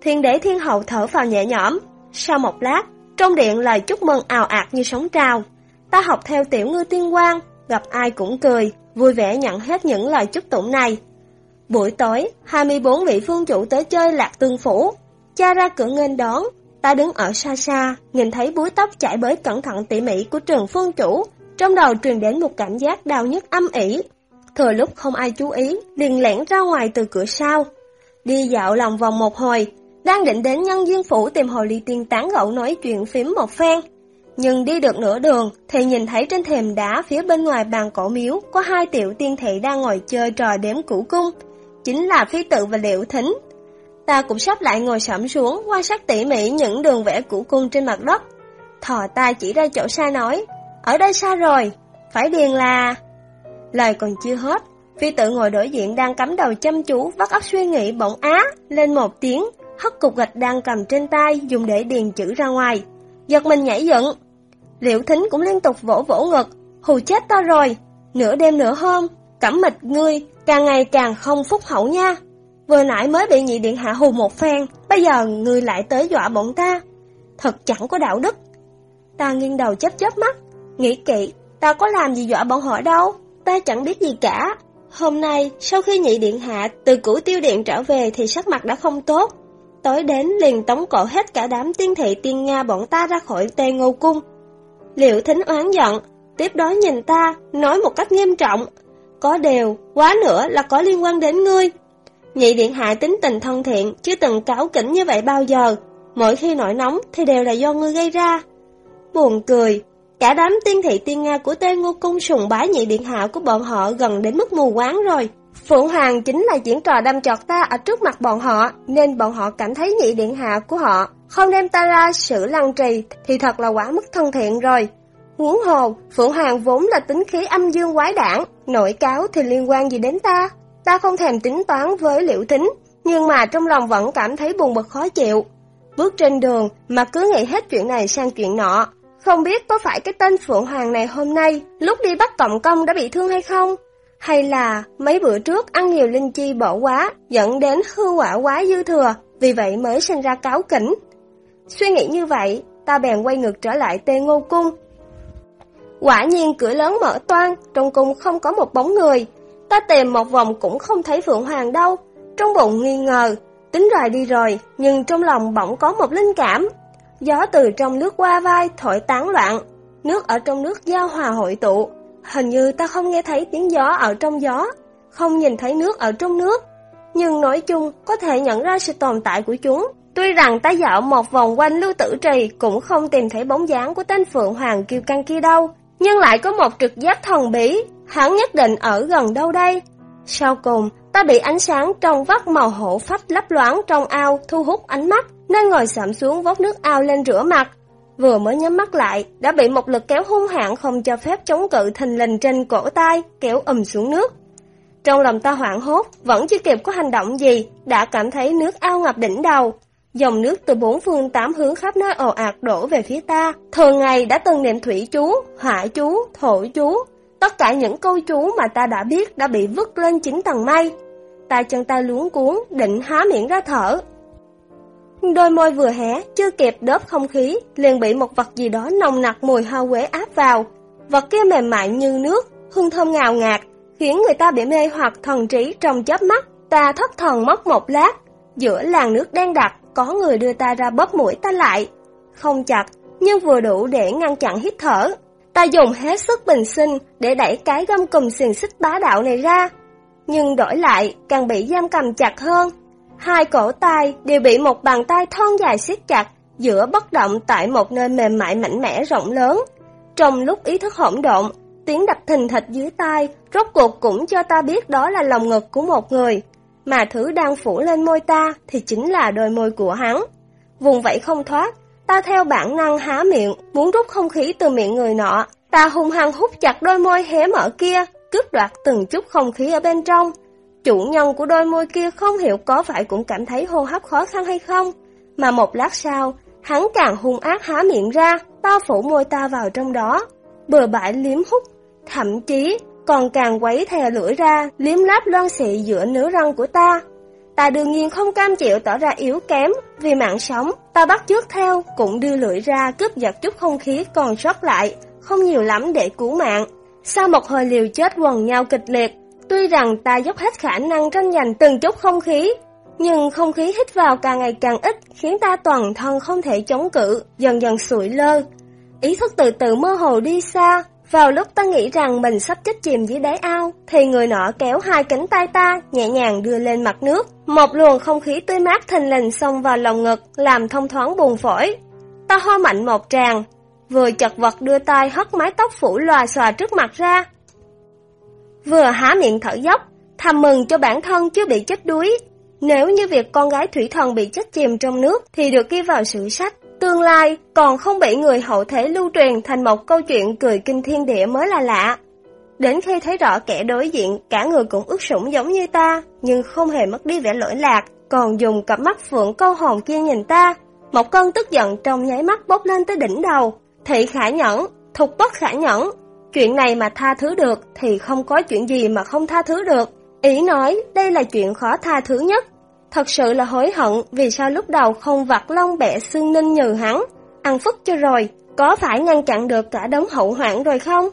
Thiên đế thiên hậu thở vào nhẹ nhõm, sau một lát, trong điện lời chúc mừng ào ạt như sóng trào. Ta học theo tiểu ngư tiên quang gặp ai cũng cười, vui vẻ nhận hết những lời chúc tụng này. Buổi tối, 24 vị phương chủ tới chơi lạc tương phủ. Cha ra cửa nghênh đón, ta đứng ở xa xa, nhìn thấy búi tóc chảy bới cẩn thận tỉ mỉ của trường phương chủ, trong đầu truyền đến một cảm giác đau nhức âm ỉ. Thừa lúc không ai chú ý, liền lẻn ra ngoài từ cửa sau. Đi dạo lòng vòng một hồi, đang định đến nhân duyên phủ tìm hồ ly tiên tán gẫu nói chuyện phím một phen. Nhưng đi được nửa đường thì nhìn thấy trên thềm đá phía bên ngoài bàn cổ miếu có hai tiểu tiên thị đang ngồi chơi trò đếm củ cung, chính là phi tự và liệu thính. Ta cũng sắp lại ngồi sẫm xuống quan sát tỉ mỉ những đường vẽ củ cung trên mặt đất. Thò tay chỉ ra chỗ xa nói, ở đây xa rồi, phải điền là... Lời còn chưa hết, phi tự ngồi đối diện đang cắm đầu chăm chú vắt óc suy nghĩ bỗng á lên một tiếng, hất cục gạch đang cầm trên tay dùng để điền chữ ra ngoài. Giật mình nhảy dựng. Liệu thính cũng liên tục vỗ vỗ ngực, hù chết ta rồi. Nửa đêm nửa hôm, cẩm mịch ngươi, càng ngày càng không phúc hậu nha. Vừa nãy mới bị nhị điện hạ hù một phen, bây giờ ngươi lại tới dọa bọn ta. Thật chẳng có đạo đức. Ta nghiêng đầu chớp chớp mắt, nghĩ kỹ, ta có làm gì dọa bọn họ đâu, ta chẳng biết gì cả. Hôm nay, sau khi nhị điện hạ từ cửu tiêu điện trở về thì sắc mặt đã không tốt. Tối đến liền tống cổ hết cả đám tiên thị tiên Nga bọn ta ra khỏi tê ngô cung. Liệu thính oán giận, tiếp đó nhìn ta, nói một cách nghiêm trọng. Có đều, quá nữa là có liên quan đến ngươi. Nhị điện hạ tính tình thân thiện, chưa từng cáo kỉnh như vậy bao giờ. Mỗi khi nổi nóng thì đều là do ngươi gây ra. Buồn cười, cả đám tiên thị tiên Nga của Tê Ngô Cung sùng bái nhị điện hạ của bọn họ gần đến mức mù quáng rồi. Phượng Hoàng chính là diễn trò đâm chọt ta ở trước mặt bọn họ, nên bọn họ cảm thấy nhị điện hạ của họ không đem ta ra xử lăng trì thì thật là quá mức thân thiện rồi. Huống hồ, Phượng Hoàng vốn là tính khí âm dương quái đản, nội cáo thì liên quan gì đến ta? Ta không thèm tính toán với liễu tính, nhưng mà trong lòng vẫn cảm thấy buồn bực khó chịu. Bước trên đường mà cứ nghĩ hết chuyện này sang chuyện nọ, không biết có phải cái tên Phượng Hoàng này hôm nay lúc đi bắt cộng công đã bị thương hay không? Hay là mấy bữa trước ăn nhiều linh chi bỏ quá dẫn đến hư quả quá dư thừa, vì vậy mới sinh ra cáo kỉnh? Suy nghĩ như vậy, ta bèn quay ngược trở lại tê ngô cung. Quả nhiên cửa lớn mở toan, trong cung không có một bóng người. Ta tìm một vòng cũng không thấy Phượng Hoàng đâu, trong bụng nghi ngờ, tính rời đi rồi, nhưng trong lòng bỗng có một linh cảm. Gió từ trong nước qua vai thổi tán loạn, nước ở trong nước giao hòa hội tụ. Hình như ta không nghe thấy tiếng gió ở trong gió, không nhìn thấy nước ở trong nước. Nhưng nói chung, có thể nhận ra sự tồn tại của chúng. Tuy rằng ta dạo một vòng quanh lưu tử trì cũng không tìm thấy bóng dáng của tên Phượng Hoàng kiêu căng kia đâu, nhưng lại có một trực giác thần bí, hắn nhất định ở gần đâu đây. Sau cùng, ta bị ánh sáng trong vắt màu hổ phách lấp loáng trong ao thu hút ánh mắt, nên ngồi sạm xuống vót nước ao lên rửa mặt. Vừa mới nhắm mắt lại, đã bị một lực kéo hung hãn không cho phép chống cự thình lình trên cổ tay, kéo ầm xuống nước. Trong lòng ta hoảng hốt, vẫn chưa kịp có hành động gì, đã cảm thấy nước ao ngập đỉnh đầu. Dòng nước từ bốn phương tám hướng khắp nơi ồ ạt đổ về phía ta. Thường ngày đã từng niệm thủy chú, hỏa chú, thổ chú. Tất cả những câu chú mà ta đã biết đã bị vứt lên chín tầng mây. Ta chân tay luống cuốn, định há miệng ra thở. Đôi môi vừa hé, chưa kịp đớp không khí, liền bị một vật gì đó nồng nặc mùi hoa quế áp vào. Vật kia mềm mại như nước, hương thơm ngào ngạt, khiến người ta bị mê hoặc thần trí trong chớp mắt. Ta thất thần mất một lát, giữa làn nước đen đặc, có người đưa ta ra bóp mũi ta lại. Không chặt, nhưng vừa đủ để ngăn chặn hít thở. Ta dùng hết sức bình sinh để đẩy cái găm cùm xiềng xích bá đạo này ra. Nhưng đổi lại, càng bị giam cầm chặt hơn. Hai cổ tay đều bị một bàn tay thon dài siết chặt, giữa bất động tại một nơi mềm mại mạnh mẽ rộng lớn. Trong lúc ý thức hỗn độn, tiếng đập thình thịch dưới tai, rốt cuộc cũng cho ta biết đó là lòng ngực của một người mà thứ đang phủ lên môi ta thì chính là đôi môi của hắn. Vùng vậy không thoát, ta theo bản năng há miệng, muốn rút không khí từ miệng người nọ. Ta hung hăng hút chặt đôi môi hé mở kia, cướp đoạt từng chút không khí ở bên trong. Chủ nhân của đôi môi kia không hiểu có phải cũng cảm thấy hô hấp khó khăn hay không. Mà một lát sau, hắn càng hung ác há miệng ra, bao phủ môi ta vào trong đó. Bừa bãi liếm hút, thậm chí còn càng quấy thè lưỡi ra, liếm láp loan xị giữa nửa răng của ta. Ta đương nhiên không cam chịu tỏ ra yếu kém, vì mạng sống, ta bắt trước theo, cũng đưa lưỡi ra cướp giật chút không khí còn sót lại, không nhiều lắm để cứu mạng. Sau một hồi liều chết quần nhau kịch liệt, tuy rằng ta dốc hết khả năng tranh giành từng chút không khí, nhưng không khí hít vào càng ngày càng ít, khiến ta toàn thân không thể chống cự, dần dần sụi lơ. Ý thức từ từ mơ hồ đi xa, vào lúc ta nghĩ rằng mình sắp chết chìm dưới đáy ao, thì người nọ kéo hai cánh tay ta, nhẹ nhàng đưa lên mặt nước. Một luồng không khí tươi mát thình lình xông vào lòng ngực, làm thông thoáng buồn phổi. Ta ho mạnh một tràng, vừa chật vật đưa tay hất mái tóc phủ lòa xòa trước mặt ra. Vừa há miệng thở dốc, thầm mừng cho bản thân chưa bị chết đuối. Nếu như việc con gái thủy thần bị chết chìm trong nước thì được ghi vào sử sách. Tương lai còn không bị người hậu thế lưu truyền thành một câu chuyện cười kinh thiên địa mới là lạ. Đến khi thấy rõ kẻ đối diện, cả người cũng ướt sũng giống như ta, nhưng không hề mất đi vẻ lỗi lạc, còn dùng cặp mắt phượng câu hồn kia nhìn ta. Một cơn tức giận trong nháy mắt bốc lên tới đỉnh đầu. Thị khả nhẫn, thục bất khả nhẫn. Chuyện này mà tha thứ được thì không có chuyện gì mà không tha thứ được. Ý nói đây là chuyện khó tha thứ nhất. Thật sự là hối hận vì sao lúc đầu không vặt lông bẹ xương ninh nhừ hắn. Ăn phức cho rồi, có phải ngăn chặn được cả đống hậu hoạn rồi không?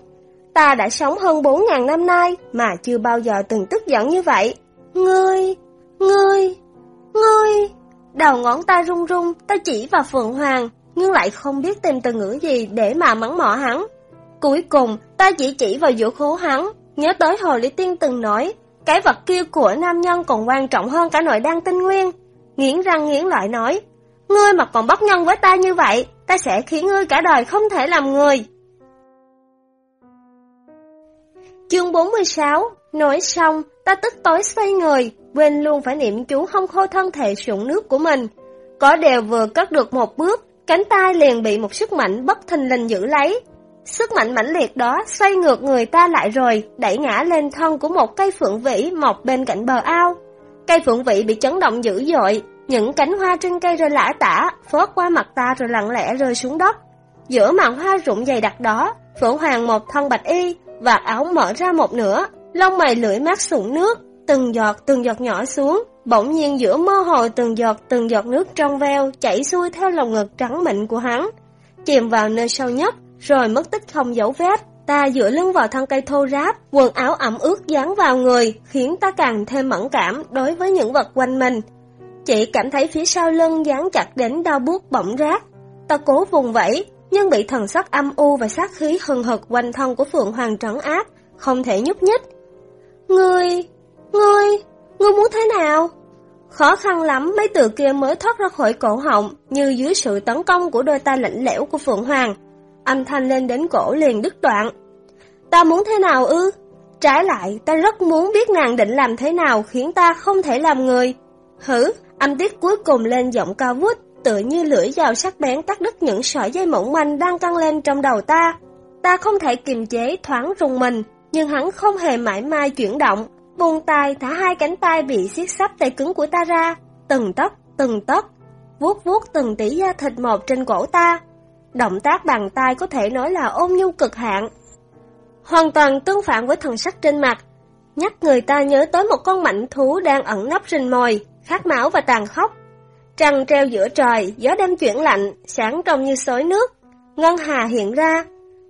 Ta đã sống hơn 4.000 năm nay mà chưa bao giờ từng tức giận như vậy. Ngươi, ngươi, ngươi... Đầu ngón ta run run, ta chỉ vào Phượng Hoàng, nhưng lại không biết tìm từ ngữ gì để mà mắng mỏ hắn. Cuối cùng, ta chỉ chỉ vào giữa khố hắn, nhớ tới Hồ Lý Tiên từng nói, cái vật kia của nam nhân còn quan trọng hơn cả nội đan tinh nguyên. Nghiến răng nghiến lại nói, ngươi mà còn bất nhân với ta như vậy, ta sẽ khiến ngươi cả đời không thể làm người. Chương 46 Nói xong, ta tức tối xoay người, quên luôn phải niệm chú không khô thân thể sụn nước của mình. Có đều vừa cất được một bước, cánh tay liền bị một sức mạnh bất thình lình giữ lấy, Sức mạnh mãnh liệt đó xoay ngược người ta lại rồi, đẩy ngã lên thân của một cây phượng vĩ mọc bên cạnh bờ ao. Cây phượng vĩ bị chấn động dữ dội, những cánh hoa trên cây rơi lả tả, phớt qua mặt ta rồi lặng lẽ rơi xuống đất. Giữa màn hoa rụng dày đặc đó, phượng hoàng một thân bạch y, và áo mở ra một nửa, lông mày lưỡi mát sụn nước, từng giọt từng giọt nhỏ xuống, bỗng nhiên giữa mơ hồ từng giọt từng giọt nước trong veo chảy xuôi theo lòng ngực trắng mịn của hắn chìm vào nơi sâu nhất, rồi mất tích không dấu vết. Ta dựa lưng vào thân cây thô ráp, quần áo ẩm ướt dán vào người, khiến ta càng thêm mẫn cảm đối với những vật quanh mình. Chị cảm thấy phía sau lưng dán chặt đến đau buốt bỗng rát. Ta cố vùng vẫy, nhưng bị thần sắc âm u và sát khí hừng hực quanh thân của Phượng Hoàng trấn áp, không thể nhúc nhích. Ngươi, ngươi, ngươi muốn thế nào? Khó khăn lắm mấy từ kia mới thoát ra khỏi cổ họng, như dưới sự tấn công của đôi tay lạnh lẽo của Phượng Hoàng. Âm thanh lên đến cổ liền đứt đoạn. Ta muốn thế nào ư? Trái lại, ta rất muốn biết nàng định làm thế nào khiến ta không thể làm người. Hử, âm tiết cuối cùng lên giọng cao vút, tựa như lưỡi dao sắc bén cắt đứt những sợi dây mỏng manh đang căng lên trong đầu ta. Ta không thể kiềm chế thoáng rùng mình, nhưng hắn không hề mãi mai chuyển động, buông tay thả hai cánh tay bị siết sắp tay cứng của ta ra, từng tấc, từng tấc, vuốt vuốt từng tỉ da thịt một trên cổ ta. Động tác bàn tay có thể nói là ôm nhu cực hạn. Hoàn toàn tương phản với thần sắc trên mặt, nhắc người ta nhớ tới một con mảnh thú đang ẩn nấp rình mồi, khát máu và tàn khốc. Trăng treo giữa trời, gió đêm chuyển lạnh, sáng trong như xối nước. Ngân hà hiện ra.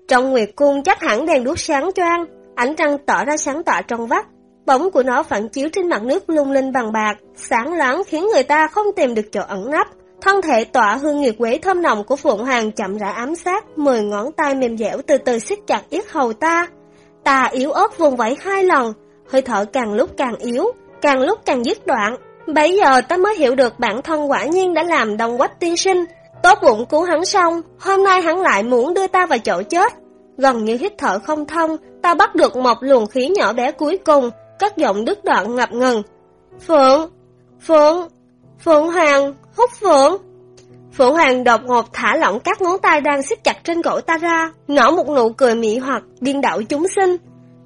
Trong nguyệt cung chắc hẳn đèn đuốc sáng choang, ánh trăng tỏ ra sáng tỏ trong vắt. Bóng của nó phản chiếu trên mặt nước lung linh bằng bạc, sáng loáng khiến người ta không tìm được chỗ ẩn nấp. Thân thể tỏa hương nghiệt quế thơm nồng của Phượng Hoàng chậm rãi ám sát, mười ngón tay mềm dẻo từ từ siết chặt yết hầu ta. Ta yếu ớt vùng vẫy hai lần, hơi thở càng lúc càng yếu, càng lúc càng dứt đoạn. Bây giờ ta mới hiểu được bản thân quả nhiên đã làm đồng quách tiên sinh. Tốt bụng cứu hắn xong, hôm nay hắn lại muốn đưa ta vào chỗ chết. Gần như hít thở không thông, ta bắt được một luồng khí nhỏ bé cuối cùng, cất giọng đứt đoạn ngập ngừng. Phượng, Phượng, Phượng Hoàng, hút Phượng. Phượng Hoàng đột ngột thả lỏng các ngón tay đang siết chặt trên cổ ta ra, nở một nụ cười mị hoặc, điên đảo chúng sinh.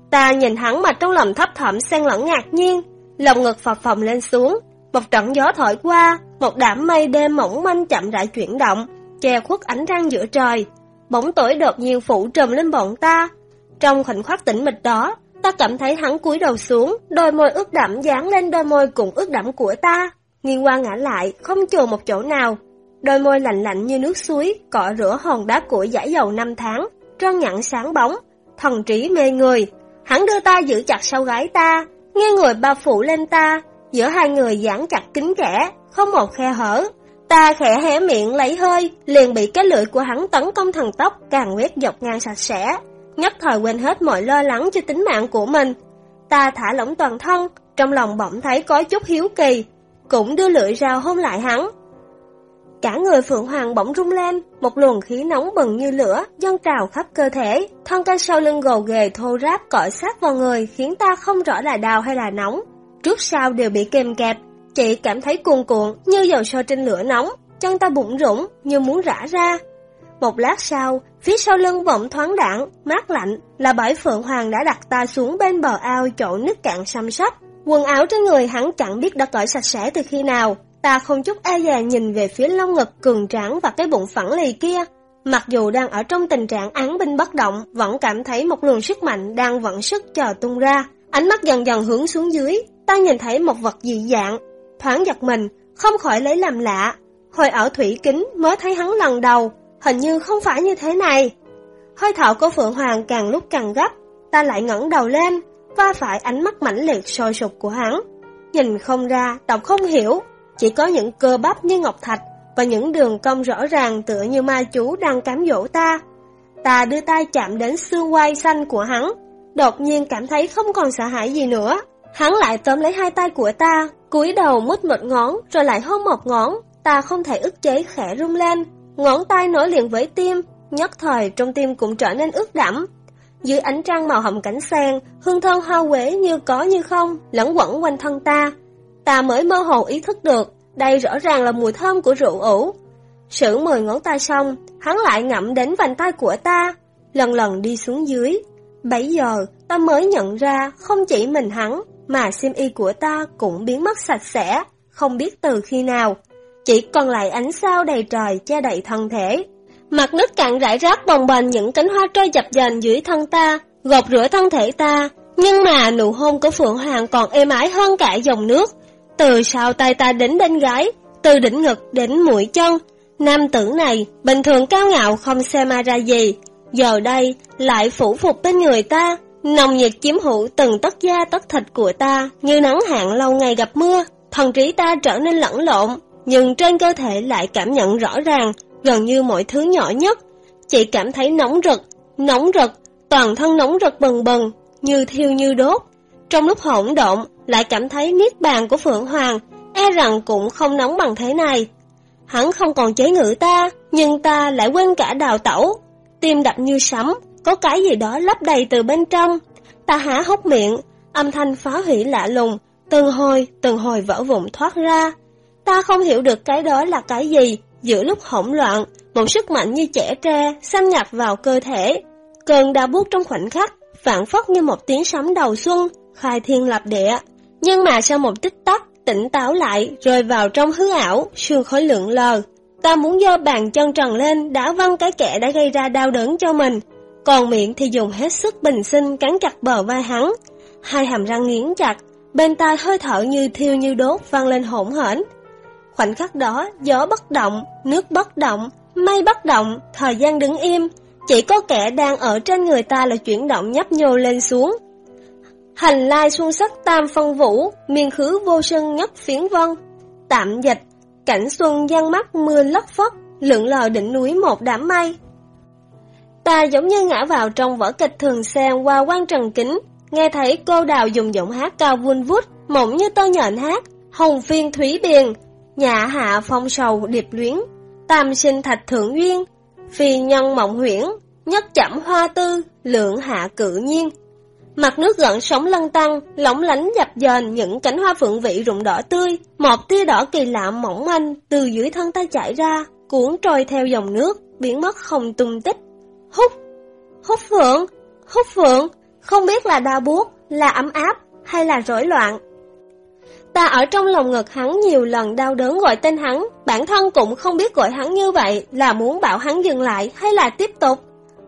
Ta nhìn hắn mà trong lòng thấp thỏm xen lẫn ngạc nhiên, lòng ngực phập phồng lên xuống, một trận gió thổi qua, một đám mây đêm mỏng manh chậm rãi chuyển động, che khuất ánh trăng giữa trời. Bóng tối đột nhiên phủ trùm lên bọn ta. Trong khoảnh khắc tĩnh mịch đó, ta cảm thấy hắn cúi đầu xuống, đôi môi ướt đẫm dán lên đôi môi cũng ướt đẫm của ta. Nghiêng qua ngã lại, không chừa một chỗ nào. Đôi môi lạnh lạnh như nước suối, cọ rửa hòn đá củi giải dầu năm tháng, trơn nhẵn sáng bóng, thần trí mê người. Hắn đưa ta giữ chặt sau gái ta, nghe người bao phủ lên ta, Giữa hai người giãn chặt kín kẽ, không một khe hở. Ta khẽ hé miệng lấy hơi, liền bị cái lưỡi của hắn tấn công thần tốc, càng quét dọc ngang sạch sẽ. Nhất thời quên hết mọi lo lắng cho tính mạng của mình. Ta thả lỏng toàn thân, trong lòng bỗng thấy có chút hiếu kỳ, cũng đưa lưỡi rào hôn lại hắn. Cả người Phượng Hoàng bỗng rung lên, một luồng khí nóng bừng như lửa, dâng trào khắp cơ thể, thân cây sau lưng gồ ghề thô ráp cọ sát vào người khiến ta không rõ là đau hay là nóng trước sau đều bị kèm kẹp. Chị cảm thấy cuồn cuộn như dầu sôi trên lửa nóng, chân ta bụng rủng như muốn rã ra. Một lát sau, phía sau lưng vọng thoáng đạn, mát lạnh là bởi Phượng Hoàng đã đặt ta xuống bên bờ ao chỗ nước cạn xăm sắp. Quần áo trên người hắn chẳng biết đã cởi sạch sẽ từ khi nào. Ta không chút e dè nhìn về phía lông ngực cường tráng và cái bụng phẳng lì kia. Mặc dù đang ở trong tình trạng án binh bất động, vẫn cảm thấy một luồng sức mạnh đang vận sức chờ tung ra. Ánh mắt dần dần hướng xuống dưới, ta nhìn thấy một vật dị dạng, thoáng giật mình, không khỏi lấy làm lạ. Hồi ở thủy kính mới thấy hắn lần đầu, hình như không phải như thế này. Hơi thở của Phượng Hoàng càng lúc càng gấp, ta lại ngẩng đầu lên, va phải ánh mắt mãnh liệt sôi sục của hắn. Nhìn không ra, đọc không hiểu, chỉ có những cơ bắp như ngọc thạch và những đường cong rõ ràng tựa như ma chú đang cám dỗ ta. Ta đưa tay chạm đến xương quai xanh của hắn, đột nhiên cảm thấy không còn sợ hãi gì nữa. Hắn lại tóm lấy hai tay của ta, cúi đầu mút một ngón, rồi lại hôn một ngón. Ta không thể ức chế khẽ rung lên, ngón tay nối liền với tim, nhất thời trong tim cũng trở nên ướt đẫm. Dưới ánh trăng màu hồng cảnh sen, hương thơm hoa quế như có như không, lẫn quẩn quanh thân ta. Ta mới mơ hồ ý thức được, đây rõ ràng là mùi thơm của rượu ủ. Sử mười ngón tay xong, hắn lại ngậm đến vành tay của ta, lần lần đi xuống dưới. Bấy giờ, ta mới nhận ra không chỉ mình hắn, mà sim y của ta cũng biến mất sạch sẽ, không biết từ khi nào. Chỉ còn lại ánh sao đầy trời che đậy thân thể. Mặt nước cạn rải rác bồng bềnh những cánh hoa trôi dập dềnh dưới thân ta, gột rửa thân thể ta. Nhưng mà nụ hôn của Phượng Hoàng còn êm ái hơn cả dòng nước. Từ sau tay ta đến bên gái, từ đỉnh ngực đến mũi chân, Nam tử này, bình thường cao ngạo không xem ai ra gì, giờ đây lại phủ phục bên người ta, nồng nhiệt chiếm hữu từng tất da tất thịt của ta như nắng hạn lâu ngày gặp mưa, thần trí ta trở nên lẫn lộn, nhưng trên cơ thể lại cảm nhận rõ ràng, gần như mọi thứ nhỏ nhất, chị cảm thấy nóng rực, nóng rực, toàn thân nóng rực bần bần, như thiêu như đốt. Trong lúc hỗn độn, lại cảm thấy niết bàn của Phượng Hoàng, e rằng cũng không nóng bằng thế này. Hắn không còn chế ngự ta, nhưng ta lại quên cả đào tẩu. Tim đập như sấm, có cái gì đó lấp đầy từ bên trong. Ta há hốc miệng, âm thanh phá hủy lạ lùng, từng hồi, từng hồi vỡ vụn thoát ra. Ta không hiểu được cái đó là cái gì, giữa lúc hỗn loạn, một sức mạnh như trẻ tre xâm nhập vào cơ thể. Cơn đau buốt trong khoảnh khắc, phản phất như một tiếng sấm đầu xuân, khai thiên lập địa. Nhưng mà sau một tích tắc, tỉnh táo lại, rơi vào trong hư ảo, sương khói lượng lờ. Ta muốn giơ bàn chân trần lên, đã văng cái kẻ đã gây ra đau đớn cho mình. Còn miệng thì dùng hết sức bình sinh cắn chặt bờ vai hắn. Hai hàm răng nghiến chặt, bên tai hơi thở như thiêu như đốt văng lên hỗn hển. Khoảnh khắc đó, gió bất động, nước bất động, mây bất động, thời gian đứng im. Chỉ có kẻ đang ở trên người ta là chuyển động nhấp nhô lên xuống, Hành lai xuân sắc tam phân vũ, miên khứ vô sân nhất phiến vân. Tạm dịch, cảnh xuân gian mắt mưa lất phất, lượn lờ đỉnh núi một đám mây. Ta giống như ngã vào trong vở kịch thường xem qua quan trần kính, nghe thấy cô đào dùng giọng hát cao vun vút, mộng như tơ nhện hát, hồng phiên thủy biền, nhà hạ phong sầu điệp luyến, tam sinh thạch thượng duyên, phi nhân mộng huyễn, nhất chẩm hoa tư, lượng hạ cự nhiên, Mặt nước gợn sóng lăn tăng, lóng lánh dập dờn những cánh hoa phượng vị rụng đỏ tươi, một tia đỏ kỳ lạ mỏng manh từ dưới thân ta chảy ra, cuốn trôi theo dòng nước, biến mất không tung tích. Hút! Hút phượng! Hút phượng! Không biết là đau buốt, là ấm áp, hay là rối loạn. Ta ở trong lòng ngực hắn nhiều lần đau đớn gọi tên hắn, bản thân cũng không biết gọi hắn như vậy là muốn bảo hắn dừng lại hay là tiếp tục.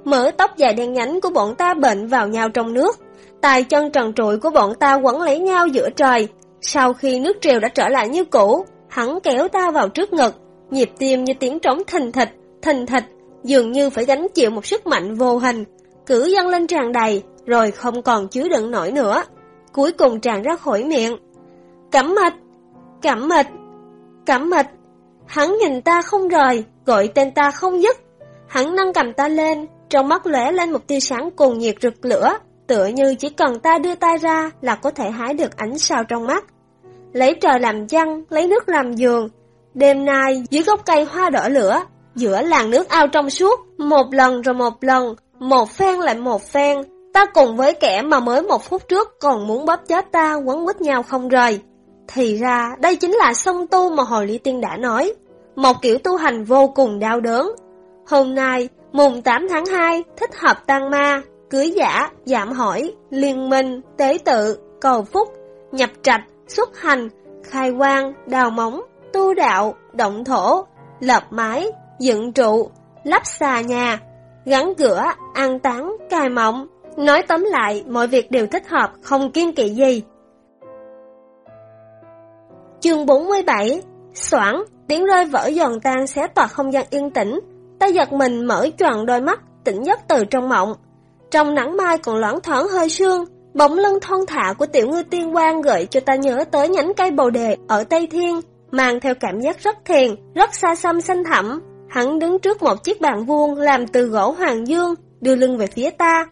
Mỡ tóc dài đen nhánh của bọn ta bệnh vào nhau trong nước, Tài chân trần trụi của bọn ta quấn lấy nhau giữa trời. Sau khi nước triều đã trở lại như cũ, hắn kéo ta vào trước ngực, nhịp tim như tiếng trống thình thịch, thình thịch, dường như phải gánh chịu một sức mạnh vô hình, cứ dâng lên tràn đầy, rồi không còn chứa đựng nổi nữa. Cuối cùng tràn ra khỏi miệng. Cẩm mịch! Cẩm mịch! Cẩm mịch! Hắn nhìn ta không rời, gọi tên ta không dứt. Hắn nâng cầm ta lên, trong mắt lóe lên một tia sáng cùng nhiệt rực lửa, tựa như chỉ cần ta đưa tay ra là có thể hái được ánh sao trong mắt. Lấy trời làm chăn, lấy nước làm giường. Đêm nay, dưới gốc cây hoa đỏ lửa, giữa làn nước ao trong suốt, một lần rồi một lần, một phen lại một phen, ta cùng với kẻ mà mới một phút trước còn muốn bóp chết ta quấn quýt nhau không rời. Thì ra, đây chính là sông tu mà Hồi Lý Tiên đã nói. Một kiểu tu hành vô cùng đau đớn. Hôm nay, mùng 8 tháng 2, thích hợp tăng ma, cưới giả, giảm hỏi, liên minh, tế tự, cầu phúc, nhập trạch, xuất hành, khai quang, đào móng, tu đạo, động thổ, lập mái, dựng trụ, lắp xà nhà, gắn cửa, an táng, cài mộng. Nói tóm lại, mọi việc đều thích hợp, không kiên kỵ gì. Chương 47 Soảng, tiếng rơi vỡ giòn tan xé toạc không gian yên tĩnh. Ta giật mình mở tròn đôi mắt, tỉnh giấc từ trong mộng. Trong nắng mai còn loãng thoáng hơi sương, bóng lưng thon thả của tiểu ngư tiên quang gợi cho ta nhớ tới nhánh cây bồ đề ở Tây Thiên, mang theo cảm giác rất thiền, rất xa xăm xanh thẳm. Hắn đứng trước một chiếc bàn vuông làm từ gỗ hoàng dương, đưa lưng về phía ta.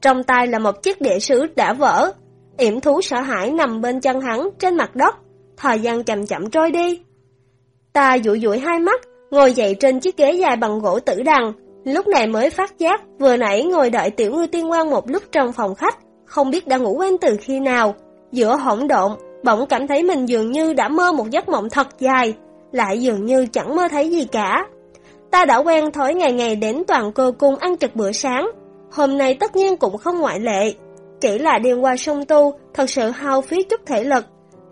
Trong tay là một chiếc đĩa sứ đã vỡ. Yểm thú sợ hãi nằm bên chân hắn trên mặt đất, thời gian chậm chậm trôi đi. Ta dụi dụi hai mắt, ngồi dậy trên chiếc ghế dài bằng gỗ tử đằng, Lúc này mới phát giác, vừa nãy ngồi đợi tiểu ngư tiên quan một lúc trong phòng khách, không biết đã ngủ quên từ khi nào. Giữa hỗn độn, bỗng cảm thấy mình dường như đã mơ một giấc mộng thật dài, lại dường như chẳng mơ thấy gì cả. Ta đã quen thói ngày ngày đến toàn cơ cung ăn trực bữa sáng, hôm nay tất nhiên cũng không ngoại lệ. Chỉ là đêm qua sông tu, thật sự hao phí chút thể lực.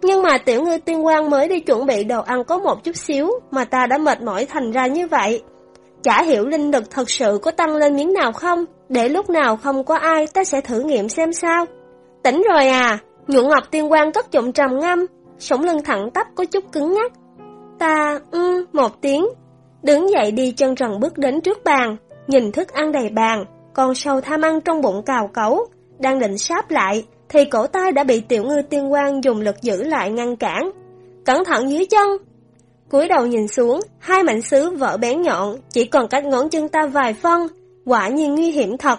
Nhưng mà tiểu ngư tiên quan mới đi chuẩn bị đồ ăn có một chút xíu mà ta đã mệt mỏi thành ra như vậy. Chả hiểu linh lực thật sự có tăng lên miếng nào không, để lúc nào không có ai ta sẽ thử nghiệm xem sao. Tỉnh rồi à, nhuận ngọc tiên quan cất giọng trầm ngâm, sống lưng thẳng tắp có chút cứng ngắc. Ta, ừ, một tiếng. đứng dậy đi chân trần bước đến trước bàn, nhìn thức ăn đầy bàn, con sâu tham ăn trong bụng cào cấu, đang định sáp lại, thì cổ tay đã bị tiểu ngư tiên quan dùng lực giữ lại ngăn cản. Cẩn thận dưới chân! cúi đầu nhìn xuống, hai mảnh sứ vỡ bén nhọn, chỉ còn cách ngón chân ta vài phân, quả nhiên nguy hiểm thật.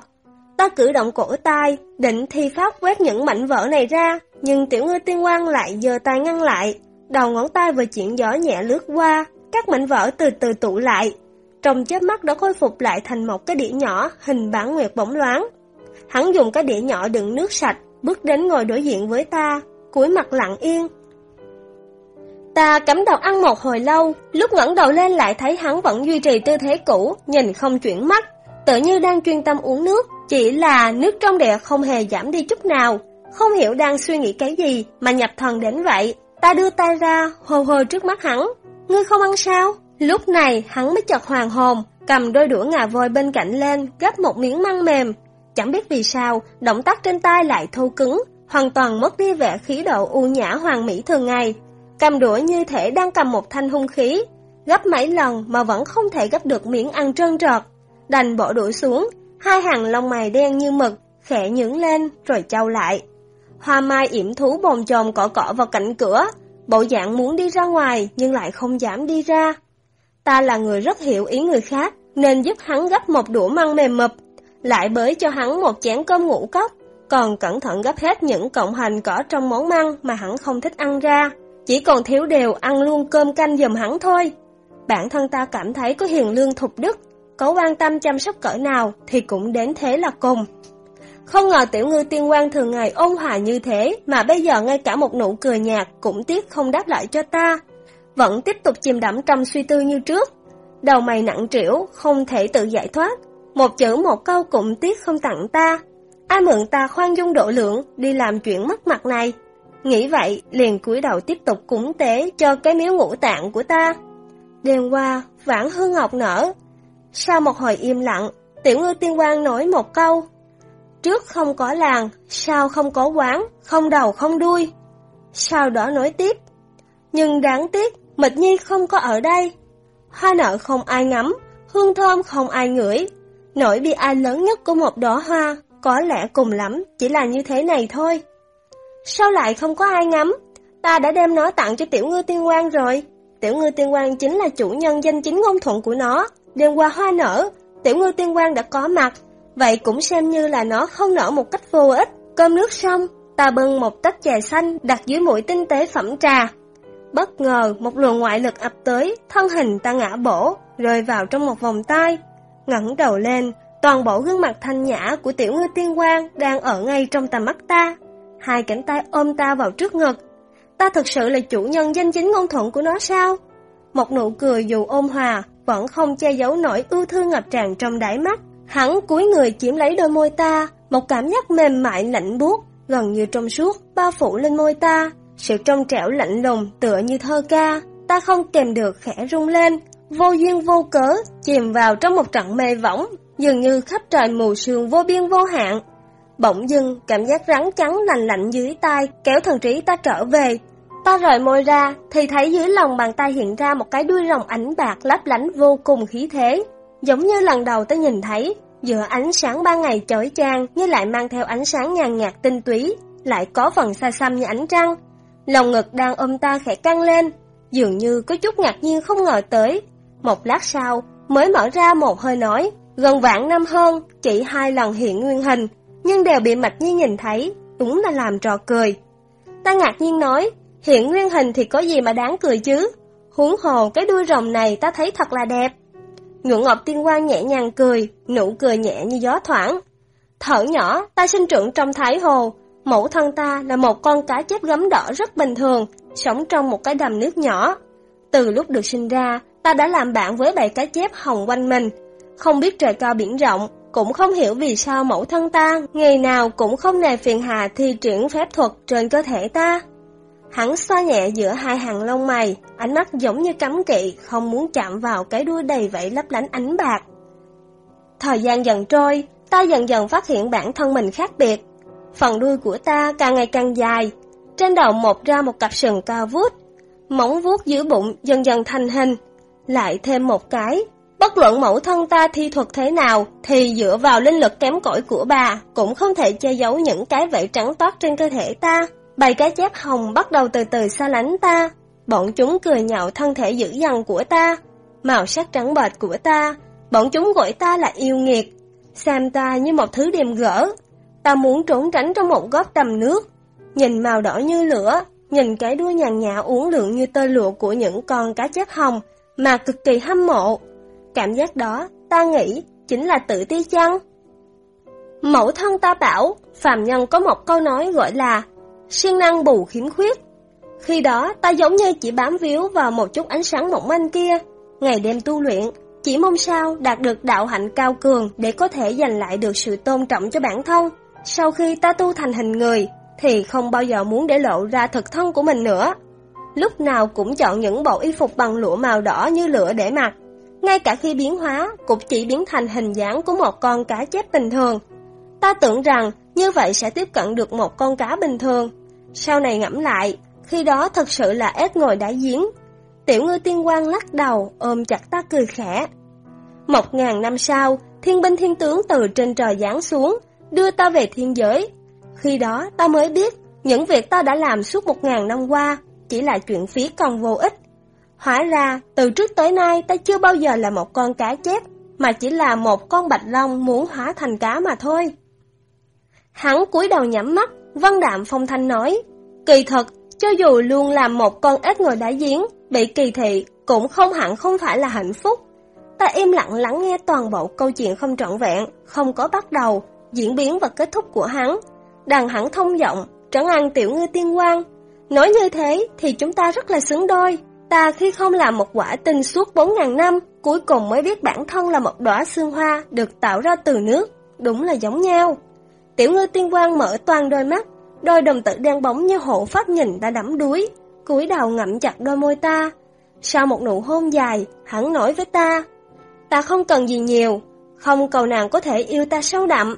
Ta cử động cổ tay, định thi pháp quét những mảnh vỡ này ra, nhưng tiểu ngư tiên quan lại giơ tay ngăn lại. Đầu ngón tay vừa chuyển gió nhẹ lướt qua, các mảnh vỡ từ từ tụ lại. Trong chớp mắt đã khôi phục lại thành một cái đĩa nhỏ hình bản nguyệt bỗng loáng. Hắn dùng cái đĩa nhỏ đựng nước sạch, bước đến ngồi đối diện với ta, cúi mặt lặng yên. Ta cắm đầu ăn một hồi lâu, lúc ngẩng đầu lên lại thấy hắn vẫn duy trì tư thế cũ, nhìn không chuyển mắt, tự như đang chuyên tâm uống nước, chỉ là nước trong đĩa không hề giảm đi chút nào, không hiểu đang suy nghĩ cái gì mà nhập thần đến vậy. Ta đưa tay ra, hồ hồ trước mắt hắn. Ngươi không ăn sao? Lúc này hắn mới chợt hoàng hồn, cầm đôi đũa ngà voi bên cạnh lên, gấp một miếng măng mềm. Chẳng biết vì sao, động tác trên tay lại thô cứng, hoàn toàn mất đi vẻ khí độ u nhã hoàng mỹ thường ngày. Cầm đũa như thể đang cầm một thanh hung khí, gấp mấy lần mà vẫn không thể gấp được miếng ăn trơn trọt. Đành bỏ đũa xuống, hai hàng lông mày đen như mực, khẽ nhướng lên rồi trao lại. Hoa mai yểm thú bồn chồn cỏ cỏ vào cạnh cửa, bộ dạng muốn đi ra ngoài nhưng lại không dám đi ra. Ta là người rất hiểu ý người khác, nên giúp hắn gấp một đũa măng mềm mập, lại bới cho hắn một chén cơm ngũ cốc, còn cẩn thận gấp hết những cộng hành cỏ trong món măng mà hắn không thích ăn ra, chỉ còn thiếu đều ăn luôn cơm canh dùm hắn thôi. Bản thân ta cảm thấy có hiền lương thục đức, có quan tâm chăm sóc cỡ nào thì cũng đến thế là cùng. Không ngờ tiểu ngư tiên quan thường ngày ôn hòa như thế mà bây giờ ngay cả một nụ cười nhạt cũng tiếc không đáp lại cho ta. Vẫn tiếp tục chìm đắm trong suy tư như trước. Đầu mày nặng trĩu, không thể tự giải thoát. Một chữ một câu cũng tiếc không tặng ta. Ai mượn ta khoan dung độ lượng đi làm chuyện mất mặt này. Nghĩ vậy, liền cúi đầu tiếp tục cúng tế cho cái miếu ngũ tạng của ta. Đêm qua, vãn hương ngọc nở. Sau một hồi im lặng, tiểu ngư tiên quan nói một câu, Trước không có làng, sau không có quán, không đầu không đuôi. Sau đó nói tiếp. Nhưng đáng tiếc, Mịch Nhi không có ở đây. Hoa nợ không ai ngắm, hương thơm không ai ngửi. Nỗi bi ai lớn nhất của một đóa hoa, có lẽ cùng lắm, chỉ là như thế này thôi. Sao lại không có ai ngắm? Ta đã đem nó tặng cho tiểu ngư tiên quan rồi. Tiểu ngư tiên quan chính là chủ nhân danh chính ngôn thuận của nó. Đêm qua hoa nở, tiểu ngư tiên quan đã có mặt, Vậy cũng xem như là nó không nở một cách vô ích. Cơm nước xong, ta bưng một tách trà xanh đặt dưới mũi tinh tế phẩm trà. Bất ngờ, một luồng ngoại lực ập tới, thân hình ta ngã bổ, rơi vào trong một vòng tay ngẩng đầu lên, toàn bộ gương mặt thanh nhã của tiểu ngư tiên quang đang ở ngay trong tầm mắt ta. Hai cánh tay ôm ta vào trước ngực. Ta thực sự là chủ nhân danh chính ngôn thuận của nó sao? Một nụ cười dù ôn hòa, vẫn không che giấu nỗi ưu thương ngập tràn trong đáy mắt. Hắn cúi người chiếm lấy đôi môi ta, một cảm giác mềm mại lạnh buốt, gần như trong suốt, bao phủ lên môi ta. Sự trong trẻo lạnh lùng tựa như thơ ca, ta không kèm được khẽ rung lên, vô duyên vô cớ, chìm vào trong một trận mê võng, dường như khắp trời mù sương vô biên vô hạn. Bỗng dưng, cảm giác rắn trắng lạnh lạnh dưới tay, kéo thần trí ta trở về. Ta rời môi ra, thì thấy dưới lòng bàn tay hiện ra một cái đuôi rồng ánh bạc lấp lánh vô cùng khí thế. Giống như lần đầu ta nhìn thấy, giữa ánh sáng ban ngày chói chang nhưng lại mang theo ánh sáng nhàn nhạt tinh túy, lại có phần xa xăm như ánh trăng. Lòng ngực đang ôm ta khẽ căng lên, dường như có chút ngạc nhiên không ngờ tới. Một lát sau, mới mở ra một hơi nói, gần vạn năm hơn, chỉ hai lần hiện nguyên hình, nhưng đều bị Mạch Nhi nhìn thấy, đúng là làm trò cười. Ta ngạc nhiên nói, hiện nguyên hình thì có gì mà đáng cười chứ? Huống hồ cái đuôi rồng này ta thấy thật là đẹp. Nhuận Ngọc Tiên Quang nhẹ nhàng cười, nụ cười nhẹ như gió thoảng. Thở nhỏ, ta sinh trưởng trong Thái Hồ, mẫu thân ta là một con cá chép gấm đỏ rất bình thường, sống trong một cái đầm nước nhỏ. Từ lúc được sinh ra, ta đã làm bạn với bầy cá chép hồng quanh mình. Không biết trời cao biển rộng, cũng không hiểu vì sao mẫu thân ta ngày nào cũng không nề phiền hà thi triển phép thuật trên cơ thể ta. Hắn xoa nhẹ giữa hai hàng lông mày, ánh mắt giống như cấm kỵ, không muốn chạm vào cái đuôi đầy vẫy lấp lánh ánh bạc. Thời gian dần trôi, ta dần dần phát hiện bản thân mình khác biệt. Phần đuôi của ta càng ngày càng dài, trên đầu một ra một cặp sừng cao vút, móng vuốt dưới bụng dần dần thành hình. Lại thêm một cái, bất luận mẫu thân ta thi thuật thế nào thì dựa vào linh lực kém cỏi của bà cũng không thể che giấu những cái vảy trắng toát trên cơ thể ta. Bầy cá chép hồng bắt đầu từ từ xa lánh ta, bọn chúng cười nhạo thân thể dữ dằn của ta, màu sắc trắng bệch của ta, bọn chúng gọi ta là yêu nghiệt, xem ta như một thứ điềm gỡ. Ta muốn trốn tránh trong một góc đầm nước, nhìn màu đỏ như lửa, nhìn cái đuôi nhàn nhã uốn lượn như tơ lụa của những con cá chép hồng mà cực kỳ hâm mộ. Cảm giác đó, ta nghĩ, chính là tự ti chăng? Mẫu thân ta bảo, phàm nhân có một câu nói gọi là siêng năng bù khiếm khuyết. Khi đó, ta giống như chỉ bám víu vào một chút ánh sáng mỏng manh kia, ngày đêm tu luyện, chỉ mong sao đạt được đạo hạnh cao cường để có thể giành lại được sự tôn trọng cho bản thân. Sau khi ta tu thành hình người, thì không bao giờ muốn để lộ ra thực thân của mình nữa. Lúc nào cũng chọn những bộ y phục bằng lụa màu đỏ như lửa để mặc. Ngay cả khi biến hóa, cũng chỉ biến thành hình dáng của một con cá chép bình thường. Ta tưởng rằng như vậy sẽ tiếp cận được một con cá bình thường. Sau này ngẫm lại, khi đó thật sự là ếch ngồi đáy giếng. Tiểu ngư tiên quang lắc đầu, ôm chặt ta cười khẽ. Một ngàn năm sau, thiên binh thiên tướng từ trên trời giáng xuống, đưa ta về thiên giới. Khi đó ta mới biết, những việc ta đã làm suốt một ngàn năm qua, chỉ là chuyện phí còn vô ích. Hóa ra, từ trước tới nay ta chưa bao giờ là một con cá chép, mà chỉ là một con bạch long muốn hóa thành cá mà thôi. Hắn cúi đầu nhắm mắt, văn đạm phong thanh nói, kỳ thật, cho dù luôn làm một con ếch ngồi đá giếng, bị kỳ thị, cũng không hẳn không phải là hạnh phúc. Ta im lặng lắng nghe toàn bộ câu chuyện không trọn vẹn, không có bắt đầu, diễn biến và kết thúc của hắn. Đàn hắn thông giọng, trấn an tiểu ngư tiên quang. Nói như thế thì chúng ta rất là xứng đôi. Ta khi không làm một quả tinh suốt 4.000 năm, cuối cùng mới biết bản thân là một đóa xương hoa được tạo ra từ nước. Đúng là giống nhau. Tiểu ngư tiên quang mở toàn đôi mắt, đôi đồng tử đen bóng như hộ pháp nhìn ta đắm đuối, cúi đầu ngậm chặt đôi môi ta. Sau một nụ hôn dài, hắn nói với ta, ta không cần gì nhiều, không cầu nàng có thể yêu ta sâu đậm,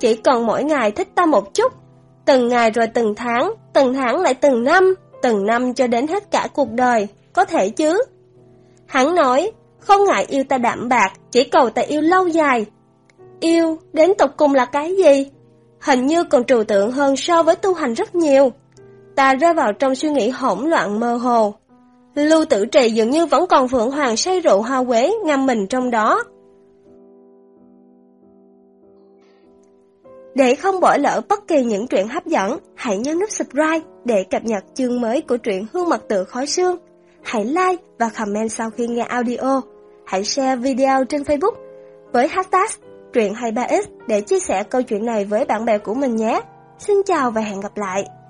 chỉ cần mỗi ngày thích ta một chút, từng ngày rồi từng tháng, từng tháng lại từng năm, từng năm cho đến hết cả cuộc đời, có thể chứ? Hắn nói, không ngại yêu ta đạm bạc, chỉ cầu ta yêu lâu dài. Yêu, đến tục cùng là cái gì? Hình như còn trừu tượng hơn so với tu hành rất nhiều. Ta rơi vào trong suy nghĩ hỗn loạn mơ hồ. Lưu tử trì dường như vẫn còn Phượng Hoàng say rượu hoa quế ngâm mình trong đó. Để không bỏ lỡ bất kỳ những truyện hấp dẫn, hãy nhấn nút subscribe để cập nhật chương mới của truyện Hương Mật Tự Khói Sương. Hãy like và comment sau khi nghe audio. Hãy share video trên Facebook với hashtag truyện 23x để chia sẻ câu chuyện này với bạn bè của mình nhé. Xin chào và hẹn gặp lại!